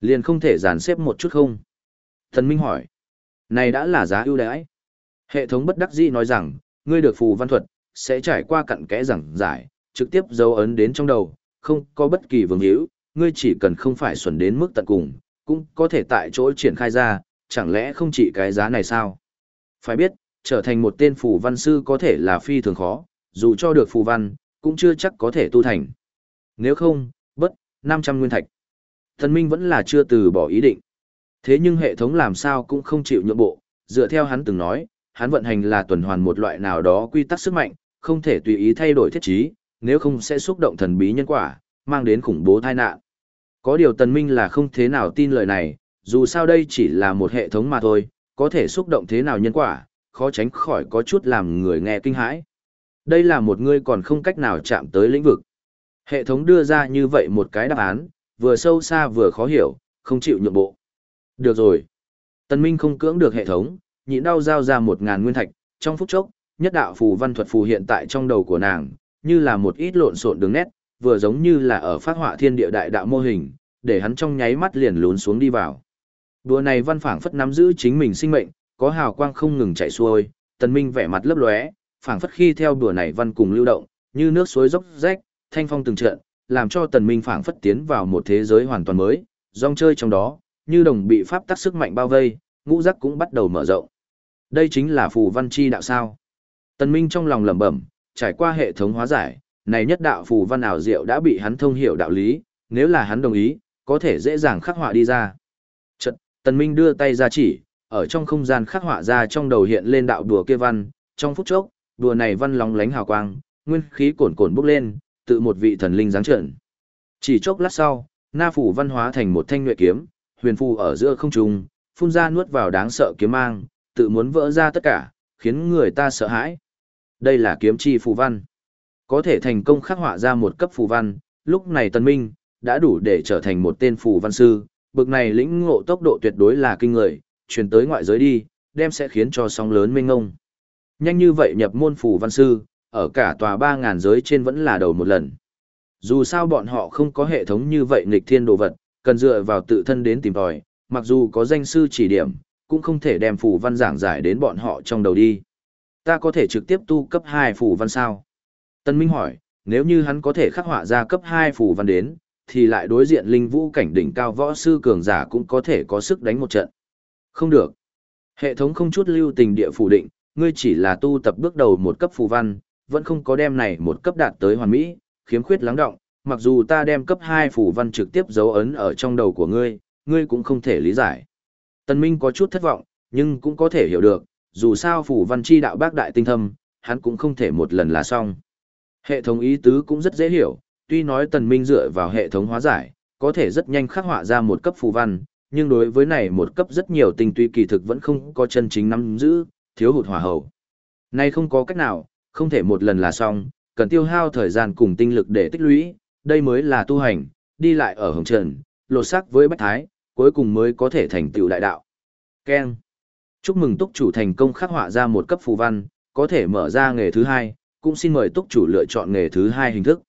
Liền không thể dàn xếp một chút không? Thần Minh hỏi. Này đã là giá ưu đãi. Hệ thống bất đắc dĩ nói rằng, ngươi được phù văn thuật, sẽ trải qua cặn kẽ giảng giải, trực tiếp dấu ấn đến trong đầu, không có bất kỳ vương hữu, ngươi chỉ cần không phải xuẩn đến mức tận cùng, cũng có thể tại chỗ triển khai ra, chẳng lẽ không chỉ cái giá này sao? Phải biết, trở thành một tên phù văn sư có thể là phi thường khó, dù cho được phù văn, cũng chưa chắc có thể tu thành. Nếu không, bất, 500 nguyên thạch. Thần Minh vẫn là chưa từ bỏ ý định. Thế nhưng hệ thống làm sao cũng không chịu nhượng bộ, dựa theo hắn từng nói, hắn vận hành là tuần hoàn một loại nào đó quy tắc sức mạnh, không thể tùy ý thay đổi thiết trí, nếu không sẽ xúc động thần bí nhân quả, mang đến khủng bố tai nạn. Có điều Tần Minh là không thế nào tin lời này, dù sao đây chỉ là một hệ thống mà thôi, có thể xúc động thế nào nhân quả, khó tránh khỏi có chút làm người nghe kinh hãi. Đây là một người còn không cách nào chạm tới lĩnh vực. Hệ thống đưa ra như vậy một cái đáp án, vừa sâu xa vừa khó hiểu, không chịu nhượng bộ. Được rồi. Tần Minh không cưỡng được hệ thống, nhịn đau giao ra một ngàn nguyên thạch, trong phút chốc, nhất đạo phù văn thuật phù hiện tại trong đầu của nàng, như là một ít lộn xộn đường nét, vừa giống như là ở phát họa thiên địa đại đạo mô hình, để hắn trong nháy mắt liền lún xuống đi vào. Đùa này văn phảng phất nắm giữ chính mình sinh mệnh, có hào quang không ngừng chảy xuôi, tần minh vẻ mặt lấp lóe, phảng phất khi theo đùa này văn cùng lưu động, như nước suối dốc rách, thanh phong từng trận, làm cho tần minh phảng phất tiến vào một thế giới hoàn toàn mới, rong chơi trong đó, như đồng bị pháp tắc sức mạnh bao vây, ngũ giác cũng bắt đầu mở rộng. Đây chính là phù văn chi đạo sao. Tần minh trong lòng lẩm bẩm, trải qua hệ thống hóa giải, này nhất đạo phù văn ảo diệu đã bị hắn thông hiểu đạo lý, nếu là hắn đồng ý, có thể dễ dàng khắc họa đi ra. Chợt, Tần Minh đưa tay ra chỉ, ở trong không gian khắc họa ra trong đầu hiện lên đạo đùa kia văn, trong phút chốc, đùa này văn lóng lánh hào quang, nguyên khí cuồn cuộn bốc lên, tự một vị thần linh giáng trận. Chỉ chốc lát sau, na phủ văn hóa thành một thanh nhuệ kiếm, huyền phù ở giữa không trung, phun ra nuốt vào đáng sợ kiếm mang, tự muốn vỡ ra tất cả, khiến người ta sợ hãi. Đây là kiếm chi phù văn. Có thể thành công khắc họa ra một cấp phù văn, lúc này Tân Minh đã đủ để trở thành một tên phù văn sư, bực này lĩnh ngộ tốc độ tuyệt đối là kinh người, truyền tới ngoại giới đi, đem sẽ khiến cho sóng lớn mênh ngông. Nhanh như vậy nhập môn phù văn sư, ở cả tòa 3000 giới trên vẫn là đầu một lần. Dù sao bọn họ không có hệ thống như vậy nghịch thiên đồ vật, cần dựa vào tự thân đến tìm tòi, mặc dù có danh sư chỉ điểm, cũng không thể đem phù văn giảng giải đến bọn họ trong đầu đi. Ta có thể trực tiếp tu cấp 2 phù văn sao? Tân Minh hỏi, nếu như hắn có thể khắc họa ra cấp 2 phù văn đến, thì lại đối diện linh vũ cảnh đỉnh cao võ sư cường giả cũng có thể có sức đánh một trận. Không được. Hệ thống không chút lưu tình địa phủ định, ngươi chỉ là tu tập bước đầu một cấp phù văn, vẫn không có đem này một cấp đạt tới hoàn mỹ, khiếm khuyết lắng động, mặc dù ta đem cấp 2 phù văn trực tiếp dấu ấn ở trong đầu của ngươi, ngươi cũng không thể lý giải. Tần Minh có chút thất vọng, nhưng cũng có thể hiểu được, dù sao phù văn chi đạo bác đại tinh thâm, hắn cũng không thể một lần là xong. Hệ thống ý tứ cũng rất dễ hiểu, tuy nói Tần Minh dựa vào hệ thống hóa giải, có thể rất nhanh khắc họa ra một cấp phù văn, nhưng đối với này một cấp rất nhiều tinh túy kỳ thực vẫn không có chân chính nắm giữ, thiếu hụt hòa hậu. Nay không có cách nào, không thể một lần là xong, cần tiêu hao thời gian cùng tinh lực để tích lũy, đây mới là tu hành, đi lại ở hồng trần, lột sắc với bách thái, cuối cùng mới có thể thành tựu đại đạo. Ken. Chúc mừng túc chủ thành công khắc họa ra một cấp phù văn, có thể mở ra nghề thứ hai, cũng xin mời túc chủ lựa chọn nghề thứ hai hình thức.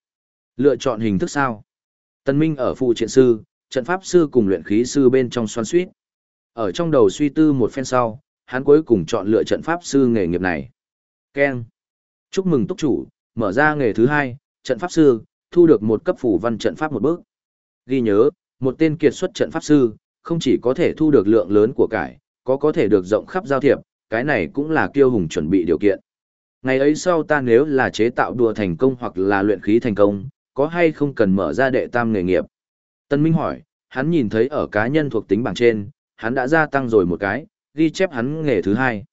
Lựa chọn hình thức sao? Tân Minh ở phụ triện sư, trận pháp sư cùng luyện khí sư bên trong xoan suýt. Ở trong đầu suy tư một phen sau, hắn cuối cùng chọn lựa trận pháp sư nghề nghiệp này. Ken. Chúc mừng túc chủ, mở ra nghề thứ hai, trận pháp sư, thu được một cấp phủ văn trận pháp một bước. Ghi nhớ, một tên kiệt xuất trận pháp sư, không chỉ có thể thu được lượng lớn của cải, có có thể được rộng khắp giao thiệp, cái này cũng là kiêu hùng chuẩn bị điều kiện. Ngày ấy sau ta nếu là chế tạo đùa thành công hoặc là luyện khí thành công, có hay không cần mở ra đệ tam nghề nghiệp? Tân Minh hỏi, hắn nhìn thấy ở cá nhân thuộc tính bảng trên, hắn đã gia tăng rồi một cái, ghi chép hắn nghề thứ hai.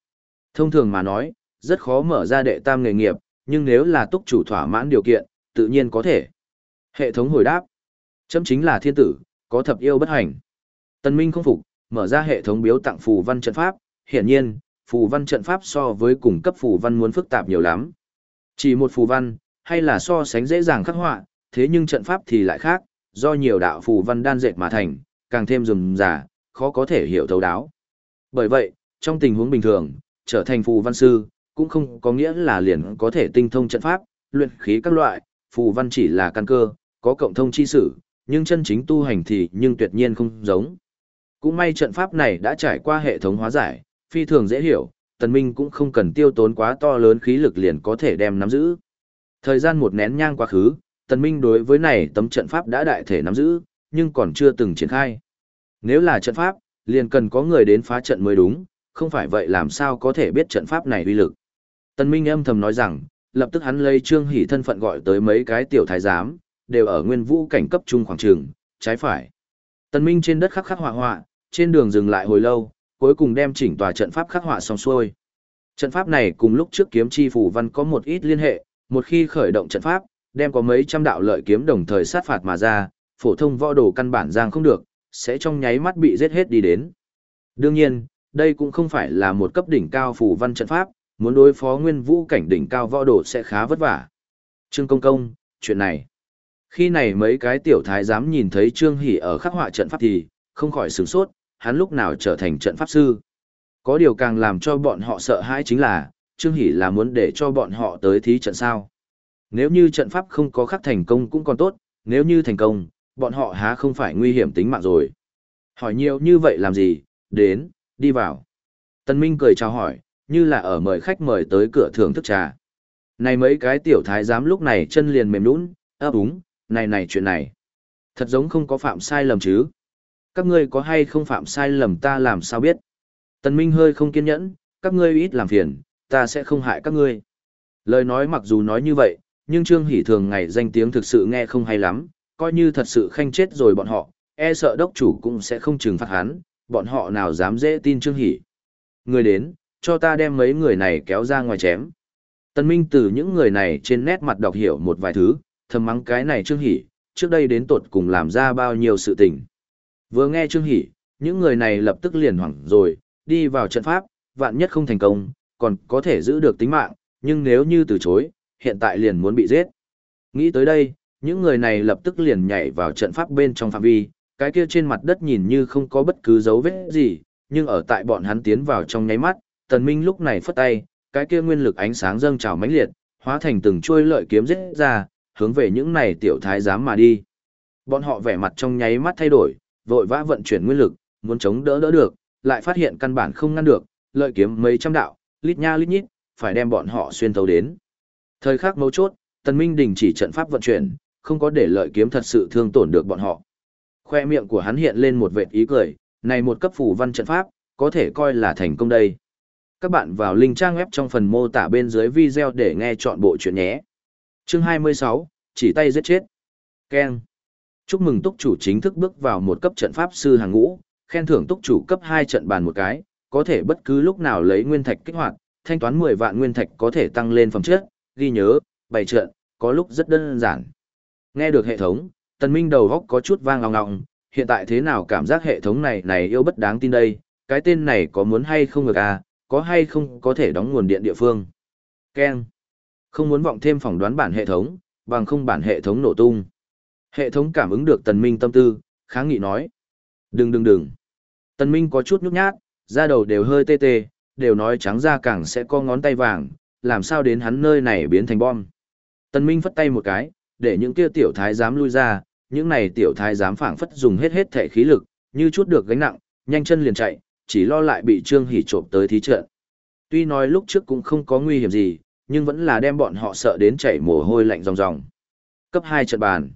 Thông thường mà nói, rất khó mở ra đệ tam nghề nghiệp, nhưng nếu là túc chủ thỏa mãn điều kiện, tự nhiên có thể. Hệ thống hồi đáp. Chấm chính là thiên tử, có thập yêu bất hành. Tân Minh không phục, mở ra hệ thống biếu tặng phù văn trận pháp, hiển nhiên, phù văn trận pháp so với cùng cấp phù văn muốn phức tạp nhiều lắm. Chỉ một phù văn, hay là so sánh dễ dàng khắc họa, thế nhưng trận pháp thì lại khác, do nhiều đạo phù văn đan dệt mà thành, càng thêm rườm rà, khó có thể hiểu thấu đáo. Bởi vậy, trong tình huống bình thường, trở thành phù văn sư, cũng không có nghĩa là liền có thể tinh thông trận pháp, luyện khí các loại, phù văn chỉ là căn cơ, có cộng thông chi sử, nhưng chân chính tu hành thì nhưng tuyệt nhiên không giống. Cũng may trận pháp này đã trải qua hệ thống hóa giải, phi thường dễ hiểu, tần minh cũng không cần tiêu tốn quá to lớn khí lực liền có thể đem nắm giữ. Thời gian một nén nhang quá khứ, tần minh đối với này tấm trận pháp đã đại thể nắm giữ, nhưng còn chưa từng triển khai. Nếu là trận pháp, liền cần có người đến phá trận mới đúng, không phải vậy làm sao có thể biết trận pháp này uy lực. Tần Minh âm thầm nói rằng, lập tức hắn lấy Trương Hỷ thân phận gọi tới mấy cái tiểu thái giám, đều ở nguyên vũ cảnh cấp trung khoảng trường, trái phải. Tần Minh trên đất khắc khắc họa họa, trên đường dừng lại hồi lâu, cuối cùng đem chỉnh tòa trận pháp khắc họa xong xuôi. Trận pháp này cùng lúc trước kiếm chi phủ văn có một ít liên hệ, một khi khởi động trận pháp, đem có mấy trăm đạo lợi kiếm đồng thời sát phạt mà ra, phổ thông võ đồ căn bản giang không được, sẽ trong nháy mắt bị giết hết đi đến. Đương nhiên, đây cũng không phải là một cấp đỉnh cao phủ văn trận pháp, muốn đối phó nguyên vũ cảnh đỉnh cao võ đồ sẽ khá vất vả. Trương Công Công, chuyện này. Khi này mấy cái tiểu thái dám nhìn thấy Trương Hỷ ở khắc họa trận pháp thì, không khỏi sửng sốt, hắn lúc nào trở thành trận pháp sư. Có điều càng làm cho bọn họ sợ hãi chính là, Trương Hỷ là muốn để cho bọn họ tới thí trận sao. Nếu như trận pháp không có khắc thành công cũng còn tốt, nếu như thành công, bọn họ há không phải nguy hiểm tính mạng rồi. Hỏi nhiều như vậy làm gì, đến, đi vào. Tân Minh cười chào hỏi, như là ở mời khách mời tới cửa thưởng thức trà. Này mấy cái tiểu thái giám lúc này chân liền mềm nhũn, ấp úng, này này chuyện này. Thật giống không có phạm sai lầm chứ. Các ngươi có hay không phạm sai lầm ta làm sao biết. Tần Minh hơi không kiên nhẫn, các ngươi ít làm phiền, ta sẽ không hại các ngươi. Lời nói mặc dù nói như vậy, nhưng Trương Hỷ thường ngày danh tiếng thực sự nghe không hay lắm, coi như thật sự khanh chết rồi bọn họ, e sợ đốc chủ cũng sẽ không trừng phạt hắn, bọn họ nào dám dễ tin Trương Hỷ. Người đến, cho ta đem mấy người này kéo ra ngoài chém. Tân Minh từ những người này trên nét mặt đọc hiểu một vài thứ, thầm mắng cái này Trương Hỷ, trước đây đến tột cùng làm ra bao nhiêu sự tình. Vừa nghe Trương Hỷ, những người này lập tức liền hoảng rồi, đi vào trận pháp, vạn nhất không thành công, còn có thể giữ được tính mạng, nhưng nếu như từ chối, hiện tại liền muốn bị giết. Nghĩ tới đây, những người này lập tức liền nhảy vào trận pháp bên trong phạm vi, cái kia trên mặt đất nhìn như không có bất cứ dấu vết gì, nhưng ở tại bọn hắn tiến vào trong nháy mắt, tần minh lúc này phất tay, cái kia nguyên lực ánh sáng dâng trào mãnh liệt, hóa thành từng chuôi lợi kiếm giết ra, hướng về những này tiểu thái giám mà đi. Bọn họ vẻ mặt trong nháy mắt thay đổi, vội vã vận chuyển nguyên lực, muốn chống đỡ đỡ được, lại phát hiện căn bản không ngăn được, lợi kiếm mấy trăm đạo, lít nha lít nhít, phải đem bọn họ xuyên thấu đến. Thời khắc mấu chốt, Tần Minh đình chỉ trận pháp vận chuyển, không có để lợi kiếm thật sự thương tổn được bọn họ. Khoe miệng của hắn hiện lên một vệt ý cười, này một cấp phủ văn trận pháp, có thể coi là thành công đây. Các bạn vào link trang web trong phần mô tả bên dưới video để nghe chọn bộ chuyện nhé. Chương 26, chỉ tay giết chết. Ken. Chúc mừng túc chủ chính thức bước vào một cấp trận pháp sư hàng ngũ, khen thưởng túc chủ cấp 2 trận bàn một cái, có thể bất cứ lúc nào lấy nguyên thạch kích hoạt, thanh toán 10 vạn nguyên thạch có thể tăng lên phẩm chất, ghi nhớ, bày trận, có lúc rất đơn giản. Nghe được hệ thống, tần minh đầu góc có chút vang ngọng ngọng, hiện tại thế nào cảm giác hệ thống này này yêu bất đáng tin đây, cái tên này có muốn hay không được à, có hay không có thể đóng nguồn điện địa phương. Ken. Không muốn vọng thêm phỏng đoán bản hệ thống, bằng không bản hệ thống nổ tung. Hệ thống cảm ứng được tần minh tâm tư, kháng nghị nói. Đừng đừng đừng. Tần minh có chút nhút nhát, da đầu đều hơi tê tê, đều nói trắng da càng sẽ có ngón tay vàng, làm sao đến hắn nơi này biến thành bom. Tần minh phất tay một cái, để những kia tiểu thái dám lui ra, những này tiểu thái dám phảng phất dùng hết hết thể khí lực, như chút được gánh nặng, nhanh chân liền chạy, chỉ lo lại bị Trương Hỷ trộm tới thí trận. Tuy nói lúc trước cũng không có nguy hiểm gì, nhưng vẫn là đem bọn họ sợ đến chảy mồ hôi lạnh ròng ròng. Cấp 2 trận bàn.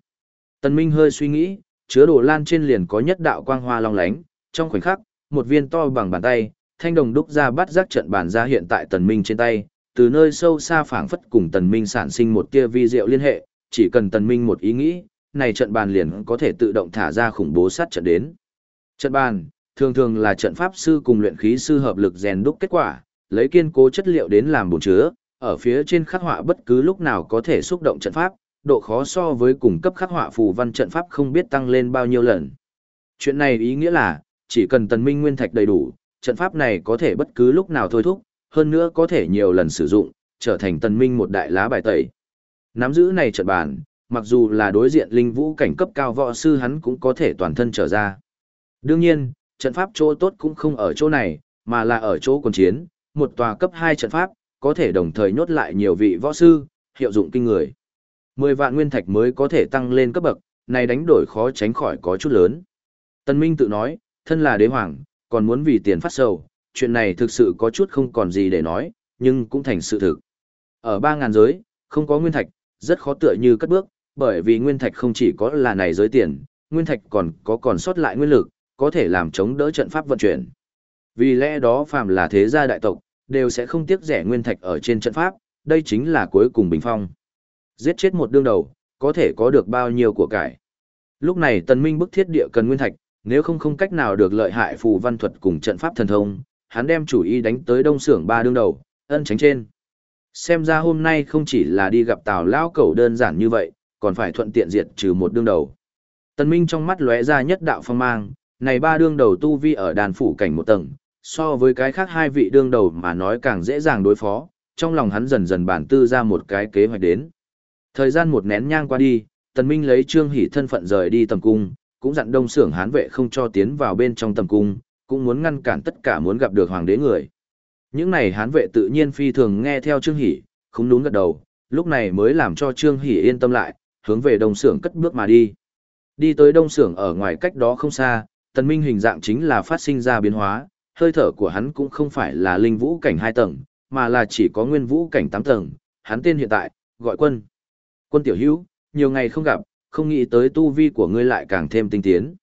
Tần Minh hơi suy nghĩ, chứa đồ lan trên liền có nhất đạo quang hoa long lánh, trong khoảnh khắc, một viên to bằng bàn tay, thanh đồng đúc ra bắt giác trận bàn ra hiện tại Tần Minh trên tay, từ nơi sâu xa phảng phất cùng Tần Minh sản sinh một tia vi diệu liên hệ, chỉ cần Tần Minh một ý nghĩ, này trận bàn liền có thể tự động thả ra khủng bố sát trận đến. Trận bàn, thường thường là trận pháp sư cùng luyện khí sư hợp lực rèn đúc kết quả, lấy kiên cố chất liệu đến làm bồn chứa, ở phía trên khắc họa bất cứ lúc nào có thể xúc động trận pháp, độ khó so với cùng cấp khắc họa phù văn trận pháp không biết tăng lên bao nhiêu lần. Chuyện này ý nghĩa là, chỉ cần tần minh nguyên thạch đầy đủ, trận pháp này có thể bất cứ lúc nào thôi thúc, hơn nữa có thể nhiều lần sử dụng, trở thành tần minh một đại lá bài tẩy. Nắm giữ này trận bản, mặc dù là đối diện linh vũ cảnh cấp cao võ sư hắn cũng có thể toàn thân trở ra. Đương nhiên, trận pháp chỗ tốt cũng không ở chỗ này, mà là ở chỗ quân chiến, một tòa cấp 2 trận pháp, có thể đồng thời nhốt lại nhiều vị võ sư, hiệu dụng kinh người. 10 vạn nguyên thạch mới có thể tăng lên cấp bậc, này đánh đổi khó tránh khỏi có chút lớn. Tân Minh tự nói, thân là đế hoàng, còn muốn vì tiền phát sầu, chuyện này thực sự có chút không còn gì để nói, nhưng cũng thành sự thực. Ở 3.000 giới, không có nguyên thạch, rất khó tựa như cất bước, bởi vì nguyên thạch không chỉ có là này giới tiền, nguyên thạch còn có còn sót lại nguyên lực, có thể làm chống đỡ trận pháp vận chuyển. Vì lẽ đó phàm là thế gia đại tộc, đều sẽ không tiếc rẻ nguyên thạch ở trên trận pháp, đây chính là cuối cùng bình phong. Giết chết một đương đầu, có thể có được bao nhiêu của cải. Lúc này tần minh bức thiết địa cần nguyên thạch, nếu không không cách nào được lợi hại phù văn thuật cùng trận pháp thần thông, hắn đem chủ ý đánh tới đông sưởng ba đương đầu, ân tránh trên. Xem ra hôm nay không chỉ là đi gặp tào lao cẩu đơn giản như vậy, còn phải thuận tiện diệt trừ một đương đầu. Tần Minh trong mắt lóe ra nhất đạo phong mang, này ba đương đầu tu vi ở đàn phủ cảnh một tầng, so với cái khác hai vị đương đầu mà nói càng dễ dàng đối phó, trong lòng hắn dần dần bản tư ra một cái kế hoạch đến. Thời gian một nén nhang qua đi, Tần Minh lấy Trương Hỷ thân phận rời đi tầm cung, cũng dặn đông sưởng hán vệ không cho tiến vào bên trong tầm cung, cũng muốn ngăn cản tất cả muốn gặp được hoàng đế người. Những này hán vệ tự nhiên phi thường nghe theo Trương Hỷ, không đúng gật đầu, lúc này mới làm cho Trương Hỷ yên tâm lại, hướng về đông sưởng cất bước mà đi. Đi tới đông sưởng ở ngoài cách đó không xa, tần minh hình dạng chính là phát sinh ra biến hóa, hơi thở của hắn cũng không phải là linh vũ cảnh 2 tầng, mà là chỉ có nguyên vũ cảnh 8 tầng, hắn tên hiện tại, gọi quân. Quân tiểu hữu, nhiều ngày không gặp, không nghĩ tới tu vi của ngươi lại càng thêm tinh tiến.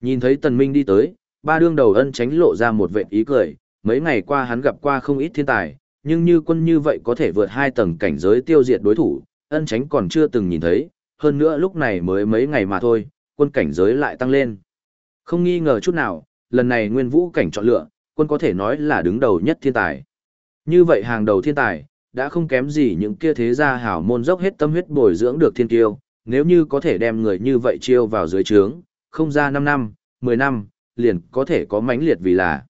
Nhìn thấy tần minh đi tới, ba đương đầu ân tránh lộ ra một vệt ý cười, mấy ngày qua hắn gặp qua không ít thiên tài, nhưng như quân như vậy có thể vượt hai tầng cảnh giới tiêu diệt đối thủ, ân tránh còn chưa từng nhìn thấy, hơn nữa lúc này mới mấy ngày mà thôi, quân cảnh giới lại tăng lên. Không nghi ngờ chút nào, lần này nguyên vũ cảnh chọn lựa, quân có thể nói là đứng đầu nhất thiên tài. Như vậy hàng đầu thiên tài, đã không kém gì những kia thế gia hảo môn dốc hết tâm huyết bồi dưỡng được thiên tiêu, nếu như có thể đem người như vậy chiêu vào dưới trướng, không ra 5 năm, 10 năm, liền có thể có mãnh liệt vì là.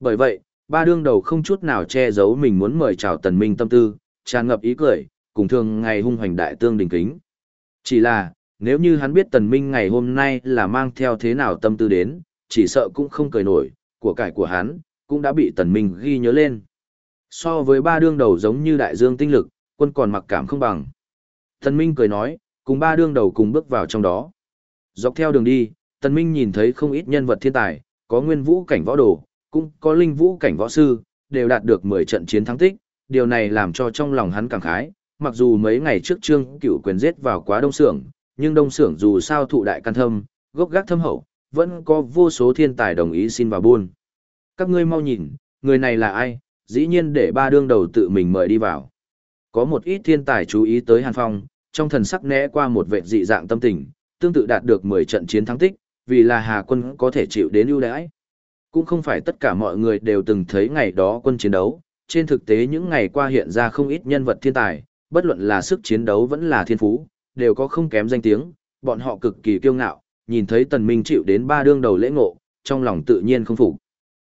Bởi vậy, ba đương đầu không chút nào che giấu mình muốn mời chào tần minh tâm tư, tràn ngập ý cười, cùng thường ngày hung hoành đại tương đình kính. Chỉ là, nếu như hắn biết tần minh ngày hôm nay là mang theo thế nào tâm tư đến, chỉ sợ cũng không cười nổi, của cải của hắn, cũng đã bị tần minh ghi nhớ lên. So với ba đương đầu giống như đại dương tinh lực, quân còn mặc cảm không bằng. Tần minh cười nói, cùng ba đương đầu cùng bước vào trong đó. Dọc theo đường đi, tần minh nhìn thấy không ít nhân vật thiên tài, có nguyên vũ cảnh võ đồ, cũng có linh vũ cảnh võ sư, đều đạt được 10 trận chiến thắng tích, điều này làm cho trong lòng hắn cảm khái, mặc dù mấy ngày trước trương cửu quyền giết vào quá đông sưởng nhưng đông xưởng dù sao thụ đại căn thâm, gốc gác thâm hậu, vẫn có vô số thiên tài đồng ý xin vào buôn. Các ngươi mau nhìn, người này là ai, dĩ nhiên để ba đương đầu tự mình mời đi vào. Có một ít thiên tài chú ý tới Hàn Phong, trong thần sắc né qua một vệ dị dạng tâm tình, tương tự đạt được 10 trận chiến thắng tích, vì là Hà quân có thể chịu đến ưu đãi. Cũng không phải tất cả mọi người đều từng thấy ngày đó quân chiến đấu, trên thực tế những ngày qua hiện ra không ít nhân vật thiên tài, bất luận là sức chiến đấu vẫn là thiên phú, đều có không kém danh tiếng, bọn họ cực kỳ kiêu ngạo, nhìn thấy tần minh chịu đến ba đương đầu lễ ngộ, trong lòng tự nhiên không phục.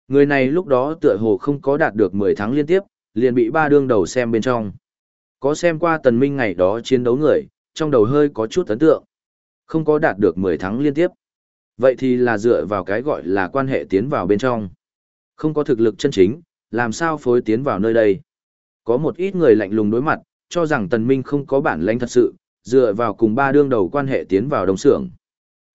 Người này lúc đó tựa hồ không có đạt được 10 tháng liên tiếp, liền bị ba đương đầu xem bên trong. Có xem qua tần minh ngày đó chiến đấu người, trong đầu hơi có chút ấn tượng. Không có đạt được 10 tháng liên tiếp. Vậy thì là dựa vào cái gọi là quan hệ tiến vào bên trong. Không có thực lực chân chính, làm sao phối tiến vào nơi đây. Có một ít người lạnh lùng đối mặt, cho rằng tần minh không có bản lãnh thật sự, dựa vào cùng ba đương đầu quan hệ tiến vào đông xưởng.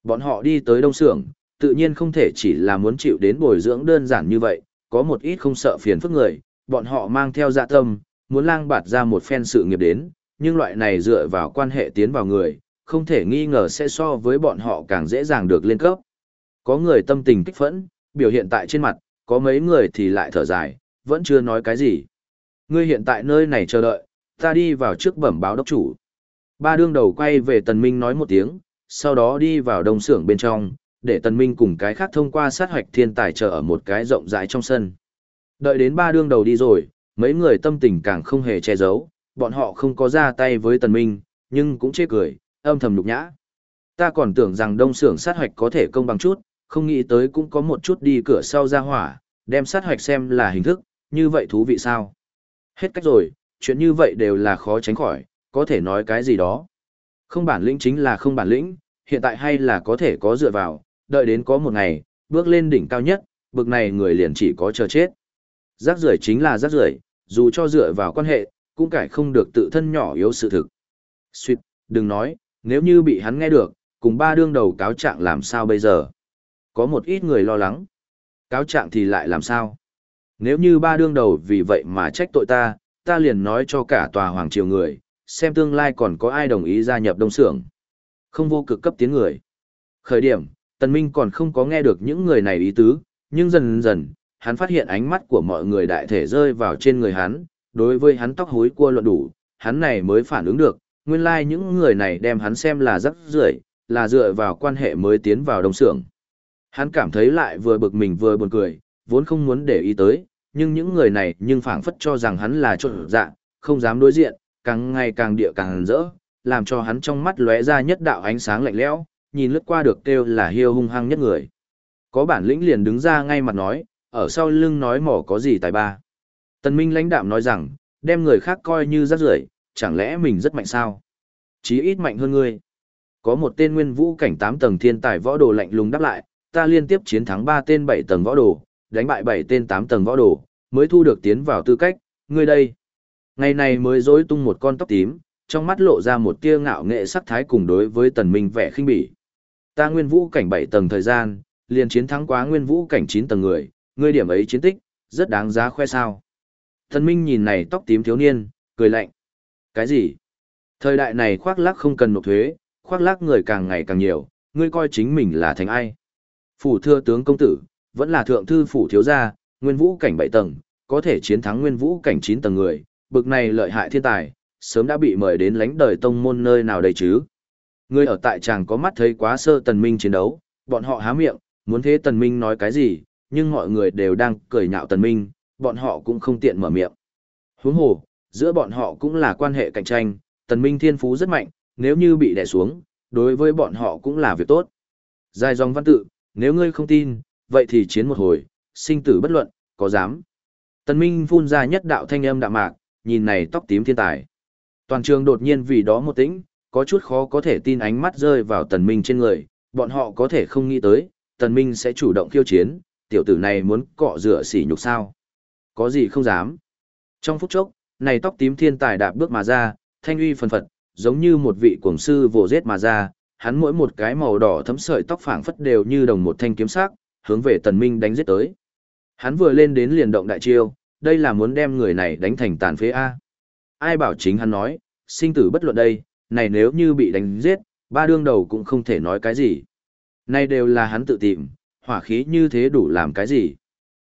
Bọn họ đi tới đông xưởng, tự nhiên không thể chỉ là muốn chịu đến bồi dưỡng đơn giản như vậy, có một ít không sợ phiền phức người, bọn họ mang theo dạ tâm, muốn lang bạt ra một phen sự nghiệp đến, nhưng loại này dựa vào quan hệ tiến vào người, không thể nghi ngờ sẽ so với bọn họ càng dễ dàng được lên cấp. Có người tâm tình kích phẫn, biểu hiện tại trên mặt, có mấy người thì lại thở dài, vẫn chưa nói cái gì. Ngươi hiện tại nơi này chờ đợi, ta đi vào trước bẩm báo đốc chủ. Ba đương đầu quay về Tần Minh nói một tiếng, sau đó đi vào đông xưởng bên trong, để Tần Minh cùng cái khác thông qua sát hoạch thiên tài chờ ở một cái rộng rãi trong sân. Đợi đến ba đương đầu đi rồi, mấy người tâm tình càng không hề che giấu, bọn họ không có ra tay với Tần Minh, nhưng cũng chê cười, âm thầm nhục nhã. Ta còn tưởng rằng đông xưởng sát hoạch có thể công bằng chút, không nghĩ tới cũng có một chút đi cửa sau ra hỏa, đem sát hoạch xem là hình thức, như vậy thú vị sao? Hết cách rồi, chuyện như vậy đều là khó tránh khỏi, có thể nói cái gì đó. Không bản lĩnh chính là không bản lĩnh, hiện tại hay là có thể có dựa vào, đợi đến có một ngày, bước lên đỉnh cao nhất, bực này người liền chỉ có chờ chết. Rác rưởi chính là rác rưởi, dù cho dựa vào quan hệ, cũng cải không được tự thân nhỏ yếu sự thực. Xuyệt, đừng nói, nếu như bị hắn nghe được, cùng ba đương đầu cáo trạng làm sao bây giờ? Có một ít người lo lắng. Cáo trạng thì lại làm sao? Nếu như ba đương đầu vì vậy mà trách tội ta, ta liền nói cho cả tòa hoàng triều người, xem tương lai còn có ai đồng ý gia nhập đông xưởng. Không vô cực cấp tiếng người. Khởi điểm, Tần Minh còn không có nghe được những người này ý tứ, nhưng dần dần, hắn phát hiện ánh mắt của mọi người đại thể rơi vào trên người hắn, đối với hắn tóc hối cua luận đủ, hắn này mới phản ứng được, nguyên lai like những người này đem hắn xem là rắc rưởi, là dựa vào quan hệ mới tiến vào đông xưởng. Hắn cảm thấy lại vừa bực mình vừa buồn cười, vốn không muốn để ý tới, nhưng những người này nhưng phảng phất cho rằng hắn là trộn dạ, không dám đối diện, càng ngày càng địa càng rỡ, làm cho hắn trong mắt lóe ra nhất đạo ánh sáng lạnh lẽo, nhìn lướt qua được kêu là hiêu hung hăng nhất người. Có bản lĩnh liền đứng ra ngay mặt nói, ở sau lưng nói mỏ có gì tài ba. Tần Minh lãnh đạm nói rằng, đem người khác coi như rác rưởi, chẳng lẽ mình rất mạnh sao? Chí ít mạnh hơn ngươi. Có một tên nguyên vũ cảnh 8 tầng thiên tài võ đồ lạnh lùng đáp lại, ta liên tiếp chiến thắng 3 tên 7 tầng võ đồ, đánh bại 7 tên 8 tầng võ đồ, mới thu được tiến vào tư cách, ngươi đây. Ngày này mới rối tung một con tóc tím, trong mắt lộ ra một tia ngạo nghệ sắc thái cùng đối với tần minh vẻ khinh bỉ. Ta nguyên vũ cảnh 7 tầng thời gian, liền chiến thắng quá nguyên vũ cảnh 9 tầng người, ngươi điểm ấy chiến tích, rất đáng giá khoe sao. Tần minh nhìn này tóc tím thiếu niên, cười lạnh. Cái gì? Thời đại này khoác lác không cần nộp thuế, khoác lác người càng ngày càng nhiều, ngươi coi chính mình là thành ai? Phủ thưa tướng công tử, vẫn là thượng thư phủ thiếu gia, nguyên vũ cảnh 7 tầng, có thể chiến thắng nguyên vũ cảnh 9 tầng người, bực này lợi hại thiên tài, sớm đã bị mời đến lãnh đời tông môn nơi nào đây chứ. Người ở tại chàng có mắt thấy quá sơ tần minh chiến đấu, bọn họ há miệng, muốn thế tần minh nói cái gì, nhưng mọi người đều đang cười nhạo tần minh, bọn họ cũng không tiện mở miệng. Huống hồ, giữa bọn họ cũng là quan hệ cạnh tranh, tần minh thiên phú rất mạnh, nếu như bị đè xuống, đối với bọn họ cũng là việc tốt. Dài dòng văn tự, nếu ngươi không tin, vậy thì chiến một hồi, sinh tử bất luận, có dám. Tần minh phun ra nhất đạo thanh âm đạm mạc, nhìn này tóc tím thiên tài. Toàn trường đột nhiên vì đó một tĩnh, có chút khó có thể tin ánh mắt rơi vào tần minh trên người, bọn họ có thể không nghĩ tới, tần minh sẽ chủ động khiêu chiến, tiểu tử này muốn cọ rửa sỉ nhục sao. Có gì không dám. Trong phút chốc, này tóc tím thiên tài đạp bước mà ra, thanh uy phần phật, giống như một vị cuồng sư vồ giết mà ra, hắn mỗi một cái màu đỏ thấm sợi tóc phảng phất đều như đồng một thanh kiếm sắc, hướng về tần minh đánh giết tới. Hắn vừa lên đến liền động đại chiêu, đây là muốn đem người này đánh thành tàn phế A. Ai bảo chính hắn nói, sinh tử bất luận đây, này nếu như bị đánh giết, ba đương đầu cũng không thể nói cái gì. Này đều là hắn tự tìm, hỏa khí như thế đủ làm cái gì.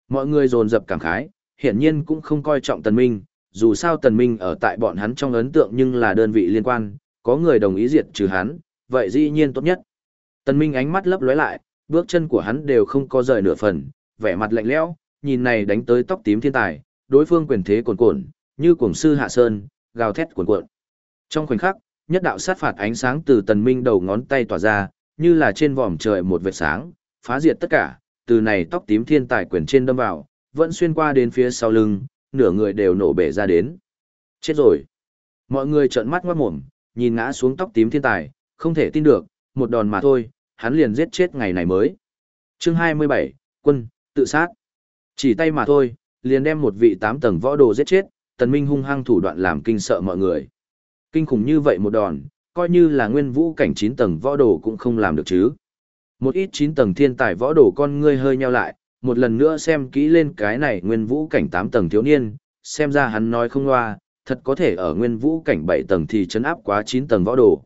Mọi người dồn dập cảm khái, hiển nhiên cũng không coi trọng tần minh, dù sao tần minh ở tại bọn hắn trong ấn tượng nhưng là đơn vị liên quan, có người đồng ý diệt trừ hắn, vậy dĩ nhiên tốt nhất. Tần minh ánh mắt lấp lóe lại, bước chân của hắn đều không có rời nửa phần, vẻ mặt lạnh lẽo, nhìn này đánh tới tóc tím thiên tài, đối phương quyền thế cuồn cuộn, như cuồng sư hạ sơn, gào thét cuồn cuộn. Trong khoảnh khắc, nhất đạo sát phạt ánh sáng từ tần minh đầu ngón tay tỏa ra, như là trên vòm trời một vệt sáng, phá diệt tất cả, từ này tóc tím thiên tài quyền trên đâm vào, vẫn xuyên qua đến phía sau lưng, nửa người đều nổ bể ra đến. Chết rồi. Mọi người trợn mắt ngoát mồm, nhìn ngã xuống tóc tím thiên tài, không thể tin được, một đòn mà thôi, hắn liền giết chết ngày này mới. Chương 27, quân, tự sát. Chỉ tay mà thôi, liền đem một vị tám tầng võ đồ giết chết, tần minh hung hăng thủ đoạn làm kinh sợ mọi người. Kinh khủng như vậy một đòn, coi như là nguyên vũ cảnh 9 tầng võ đồ cũng không làm được chứ. Một ít 9 tầng thiên tài võ đồ con ngươi hơi nheo lại, một lần nữa xem kỹ lên cái này nguyên vũ cảnh 8 tầng thiếu niên, xem ra hắn nói không loa, thật có thể ở nguyên vũ cảnh 7 tầng thì chấn áp quá 9 tầng võ đồ.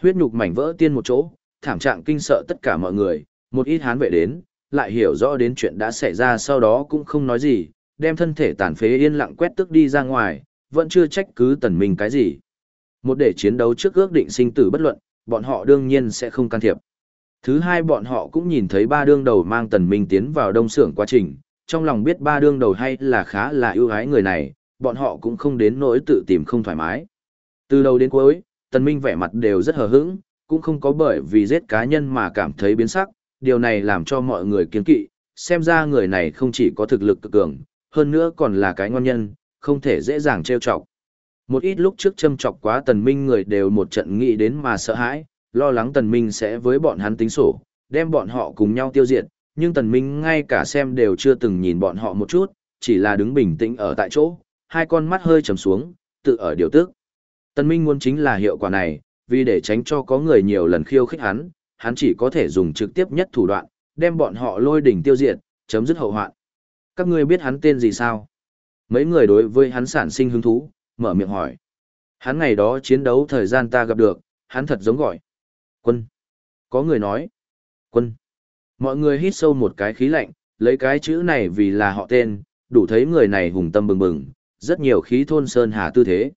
Huyết nhục mảnh vỡ tiên một chỗ, thảm trạng kinh sợ tất cả mọi người, một ít hán vệ đến, lại hiểu rõ đến chuyện đã xảy ra sau đó cũng không nói gì, đem thân thể tàn phế yên lặng quét tức đi ra ngoài, vẫn chưa trách cứ tần minh cái gì. Một để chiến đấu trước ước định sinh tử bất luận, bọn họ đương nhiên sẽ không can thiệp. Thứ hai bọn họ cũng nhìn thấy ba đương đầu mang tần minh tiến vào đông sưởng quá trình, trong lòng biết ba đương đầu hay là khá là ưu ái người này, bọn họ cũng không đến nỗi tự tìm không thoải mái. Từ đầu đến cuối, tần minh vẻ mặt đều rất hờ hững, cũng không có bởi vì giết cá nhân mà cảm thấy biến sắc, điều này làm cho mọi người kiến kỵ, xem ra người này không chỉ có thực lực cực cường, hơn nữa còn là cái ngon nhân, không thể dễ dàng trêu chọc. Một ít lúc trước châm chọc quá tần minh người đều một trận nghĩ đến mà sợ hãi, lo lắng tần minh sẽ với bọn hắn tính sổ, đem bọn họ cùng nhau tiêu diệt, nhưng tần minh ngay cả xem đều chưa từng nhìn bọn họ một chút, chỉ là đứng bình tĩnh ở tại chỗ, hai con mắt hơi trầm xuống, tự ở điều tức. Tần minh muốn chính là hiệu quả này, vì để tránh cho có người nhiều lần khiêu khích hắn, hắn chỉ có thể dùng trực tiếp nhất thủ đoạn, đem bọn họ lôi đỉnh tiêu diệt, chấm dứt hậu hoạn. Các ngươi biết hắn tên gì sao? Mấy người đối với hắn sản sinh hứng thú, mở miệng hỏi. Hắn ngày đó chiến đấu thời gian ta gặp được, hắn thật giống gọi. Quân. Có người nói. Quân. Mọi người hít sâu một cái khí lạnh, lấy cái chữ này vì là họ tên, đủ thấy người này hùng tâm bừng bừng, rất nhiều khí thôn sơn hà tư thế.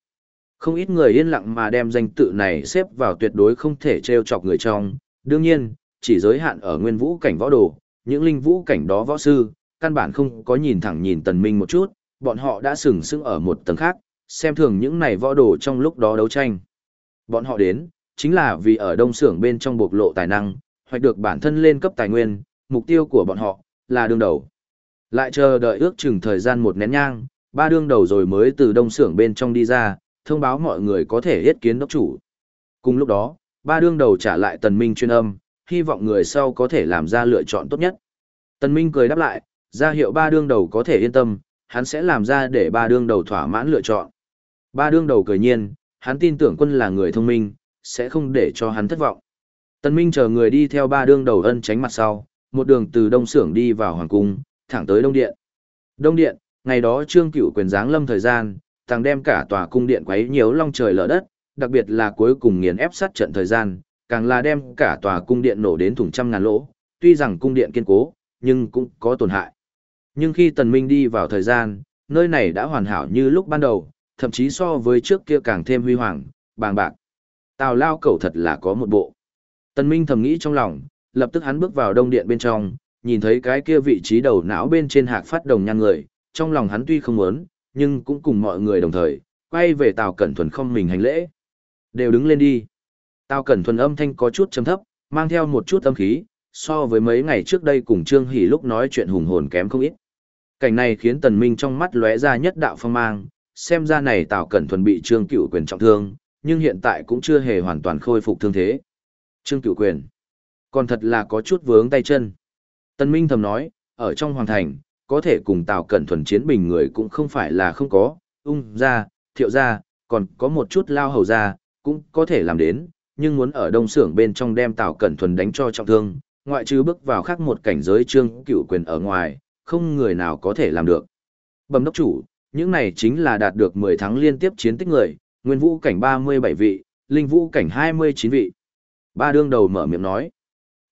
Không ít người yên lặng mà đem danh tự này xếp vào tuyệt đối không thể treo chọc người trong, đương nhiên, chỉ giới hạn ở nguyên vũ cảnh võ đồ, những linh vũ cảnh đó võ sư, căn bản không có nhìn thẳng nhìn tần minh một chút, bọn họ đã sừng sững ở một tầng khác, xem thường những này võ đồ trong lúc đó đấu tranh. Bọn họ đến, chính là vì ở đông xưởng bên trong bộc lộ tài năng, hoặc được bản thân lên cấp tài nguyên, mục tiêu của bọn họ, là đương đầu. Lại chờ đợi ước chừng thời gian một nén nhang, ba đương đầu rồi mới từ đông xưởng bên trong đi ra, thông báo mọi người có thể yết kiến đốc chủ. Cùng lúc đó, ba đương đầu trả lại tần minh chuyên âm, hy vọng người sau có thể làm ra lựa chọn tốt nhất. Tần minh cười đáp lại, ra hiệu ba đương đầu có thể yên tâm, hắn sẽ làm ra để ba đương đầu thỏa mãn lựa chọn. Ba đương đầu cười nhiên, hắn tin tưởng quân là người thông minh, sẽ không để cho hắn thất vọng. Tần Minh chờ người đi theo ba đương đầu ân tránh mặt sau, một đường từ đông Sưởng đi vào hoàng cung, thẳng tới đông điện. Đông điện, ngày đó trương cửu quyền giáng lâm thời gian, thằng đem cả tòa cung điện quấy nhiễu long trời lở đất, đặc biệt là cuối cùng nghiền ép sát trận thời gian, càng là đem cả tòa cung điện nổ đến thủng trăm ngàn lỗ, tuy rằng cung điện kiên cố, nhưng cũng có tổn hại. Nhưng khi Tần Minh đi vào thời gian, nơi này đã hoàn hảo như lúc ban đầu, thậm chí so với trước kia càng thêm huy hoàng, bàng bạc. Tào lao cẩu thật là có một bộ. Tần Minh thầm nghĩ trong lòng, lập tức hắn bước vào đông điện bên trong, nhìn thấy cái kia vị trí đầu não bên trên hạc phát đồng nhan người, trong lòng hắn tuy không muốn, nhưng cũng cùng mọi người đồng thời, quay về Tào Cẩn Thuần không mình hành lễ. Đều đứng lên đi. Tào Cẩn Thuần âm thanh có chút trầm thấp, mang theo một chút âm khí, so với mấy ngày trước đây cùng Trương Hỷ lúc nói chuyện hùng hồn kém không ít. Cảnh này khiến Tần Minh trong mắt lóe ra nhất đạo phong mang, xem ra này Tào Cẩn Thuần bị Trương Cửu Quyền trọng thương, nhưng hiện tại cũng chưa hề hoàn toàn khôi phục thương thế. Trương Cửu Quyền, còn thật là có chút vướng tay chân. Tần Minh thầm nói, ở trong hoàng thành, có thể cùng Tào Cẩn Thuần chiến bình người cũng không phải là không có, ung ra, thiệu ra, còn có một chút lao hầu ra, cũng có thể làm đến, nhưng muốn ở đông xưởng bên trong đem Tào Cẩn Thuần đánh cho trọng thương, ngoại trừ bước vào khác một cảnh giới trương cửu quyền ở ngoài, không người nào có thể làm được. Bẩm đốc chủ, những này chính là đạt được 10 tháng liên tiếp chiến tích người, nguyên vũ cảnh 37 vị, linh vũ cảnh 29 vị. Ba đương đầu mở miệng nói.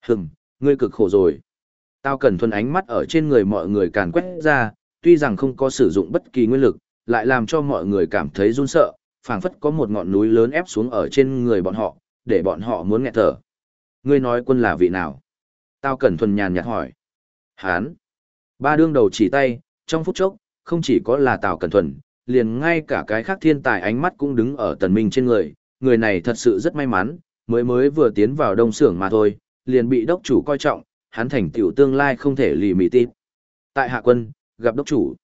Hừm, ngươi cực khổ rồi. Tao cần thuần ánh mắt ở trên người mọi người càn quét ra, tuy rằng không có sử dụng bất kỳ nguyên lực, lại làm cho mọi người cảm thấy run sợ, phảng phất có một ngọn núi lớn ép xuống ở trên người bọn họ, để bọn họ muốn nghẹt thở. Ngươi nói quân là vị nào? Tao cẩn thuần nhàn nhạt hỏi. Hán. Ba đương đầu chỉ tay, trong phút chốc, không chỉ có là Tào Cẩn Thuần, liền ngay cả cái khác thiên tài ánh mắt cũng đứng ở tần minh trên người, người này thật sự rất may mắn, mới mới vừa tiến vào đông Sưởng mà thôi, liền bị đốc chủ coi trọng, hắn thành tiểu tương lai không thể lì mì tít. Tại hạ quân, gặp đốc chủ.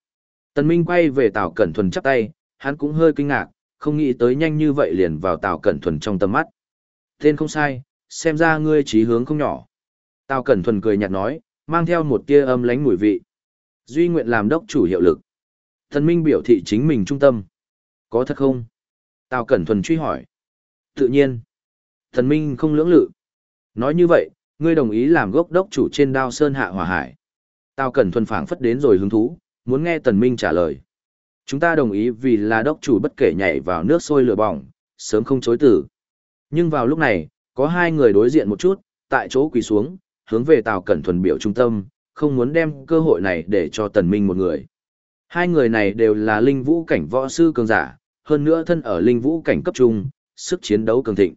Tần minh quay về Tào Cẩn Thuần chắp tay, hắn cũng hơi kinh ngạc, không nghĩ tới nhanh như vậy liền vào Tào Cẩn Thuần trong tầm mắt. Tên không sai, xem ra ngươi trí hướng không nhỏ. Tào Cẩn Thuần cười nhạt nói, mang theo một tia âm lánh mùi vị. Duy nguyện làm đốc chủ hiệu lực. Thần Minh biểu thị chính mình trung tâm. Có thật không? Tào Cẩn Thuần truy hỏi. Tự nhiên. Thần Minh không lưỡng lự. Nói như vậy, ngươi đồng ý làm gốc đốc chủ trên đao sơn hạ hỏa hải. Tào Cẩn Thuần phảng phất đến rồi hứng thú, muốn nghe Tần Minh trả lời. Chúng ta đồng ý vì là đốc chủ bất kể nhảy vào nước sôi lửa bỏng, sớm không chối từ. Nhưng vào lúc này, có hai người đối diện một chút, tại chỗ quỳ xuống, hướng về Tào Cẩn Thuần biểu trung tâm, không muốn đem cơ hội này để cho Tần Minh một người. Hai người này đều là linh vũ cảnh võ sư cường giả, hơn nữa thân ở linh vũ cảnh cấp trung, sức chiến đấu cường thịnh.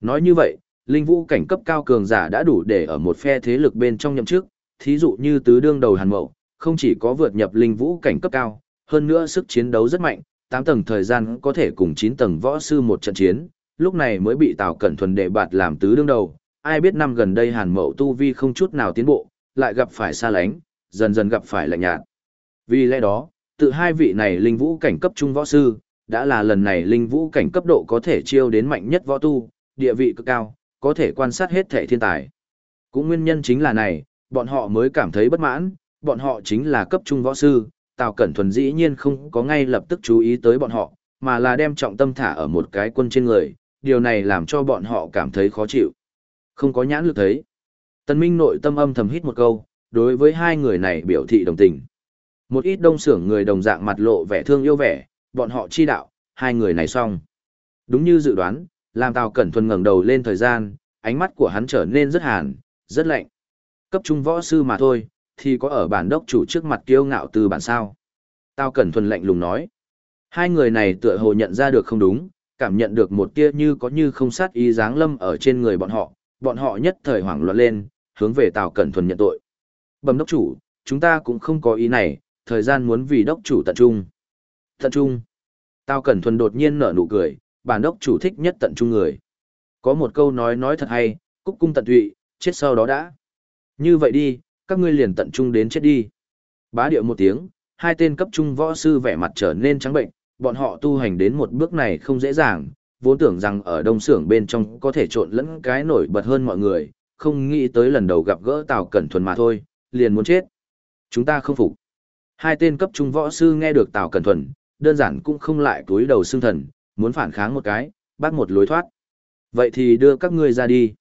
Nói như vậy, linh vũ cảnh cấp cao cường giả đã đủ để ở một phe thế lực bên trong nhậm chức, thí dụ như tứ đương đầu Hàn Mậu, không chỉ có vượt nhập linh vũ cảnh cấp cao, hơn nữa sức chiến đấu rất mạnh, 8 tầng thời gian có thể cùng 9 tầng võ sư một trận chiến, lúc này mới bị Tào Cẩn Thuần đệ bạt làm tứ đương đầu, ai biết năm gần đây hàn mậu tu vi không chút nào tiến bộ, lại gặp phải xa lánh, dần dần gặp phải lạnh nhạt. Vì lẽ đó, tự hai vị này linh vũ cảnh cấp trung võ sư, đã là lần này linh vũ cảnh cấp độ có thể chiêu đến mạnh nhất võ tu, địa vị cực cao, có thể quan sát hết thể thiên tài. Cũng nguyên nhân chính là này, bọn họ mới cảm thấy bất mãn, bọn họ chính là cấp trung võ sư, Tào Cẩn Thuần dĩ nhiên không có ngay lập tức chú ý tới bọn họ, mà là đem trọng tâm thả ở một cái quân trên người, điều này làm cho bọn họ cảm thấy khó chịu. Không có nhãn lực thấy. Tần Minh nội tâm âm thầm hít một câu, đối với hai người này biểu thị đồng tình. Một ít đông sưởng người đồng dạng mặt lộ vẻ thương yêu vẻ, bọn họ chi đạo, hai người này xong. Đúng như dự đoán, làm Tào Cẩn Thuần ngẩng đầu lên thời gian, ánh mắt của hắn trở nên rất hàn, rất lạnh. Cấp trung võ sư mà thôi, thì có ở bản đốc chủ trước mặt kiêu ngạo từ bản sao. tao Cẩn Thuần lạnh lùng nói. Hai người này tựa hồ nhận ra được không đúng, cảm nhận được một tia như có như không sát ý dáng lâm ở trên người bọn họ, bọn họ nhất thời hoảng loạn lên, hướng về Tào Cẩn Thuần nhận tội. Bẩm đốc chủ, chúng ta cũng không có ý này, thời gian muốn vì đốc chủ tận trung. Tận trung. Tào Cẩn Thuần đột nhiên nở nụ cười, bản đốc chủ thích nhất tận trung người. Có một câu nói nói thật hay, cúc cung tận tụy, chết sau đó đã. Như vậy đi, các ngươi liền tận trung đến chết đi. Bá điệu một tiếng, hai tên cấp trung võ sư vẻ mặt trở nên trắng bệnh, bọn họ tu hành đến một bước này không dễ dàng, vốn tưởng rằng ở đông xưởng bên trong có thể trộn lẫn cái nổi bật hơn mọi người, không nghĩ tới lần đầu gặp gỡ Tào Cẩn Thuần mà thôi, liền muốn chết. Chúng ta không phục. Hai tên cấp trung võ sư nghe được Tào Cẩn Thuần, đơn giản cũng không lại túi đầu xương thần, muốn phản kháng một cái, bắt một lối thoát. Vậy thì đưa các ngươi ra đi.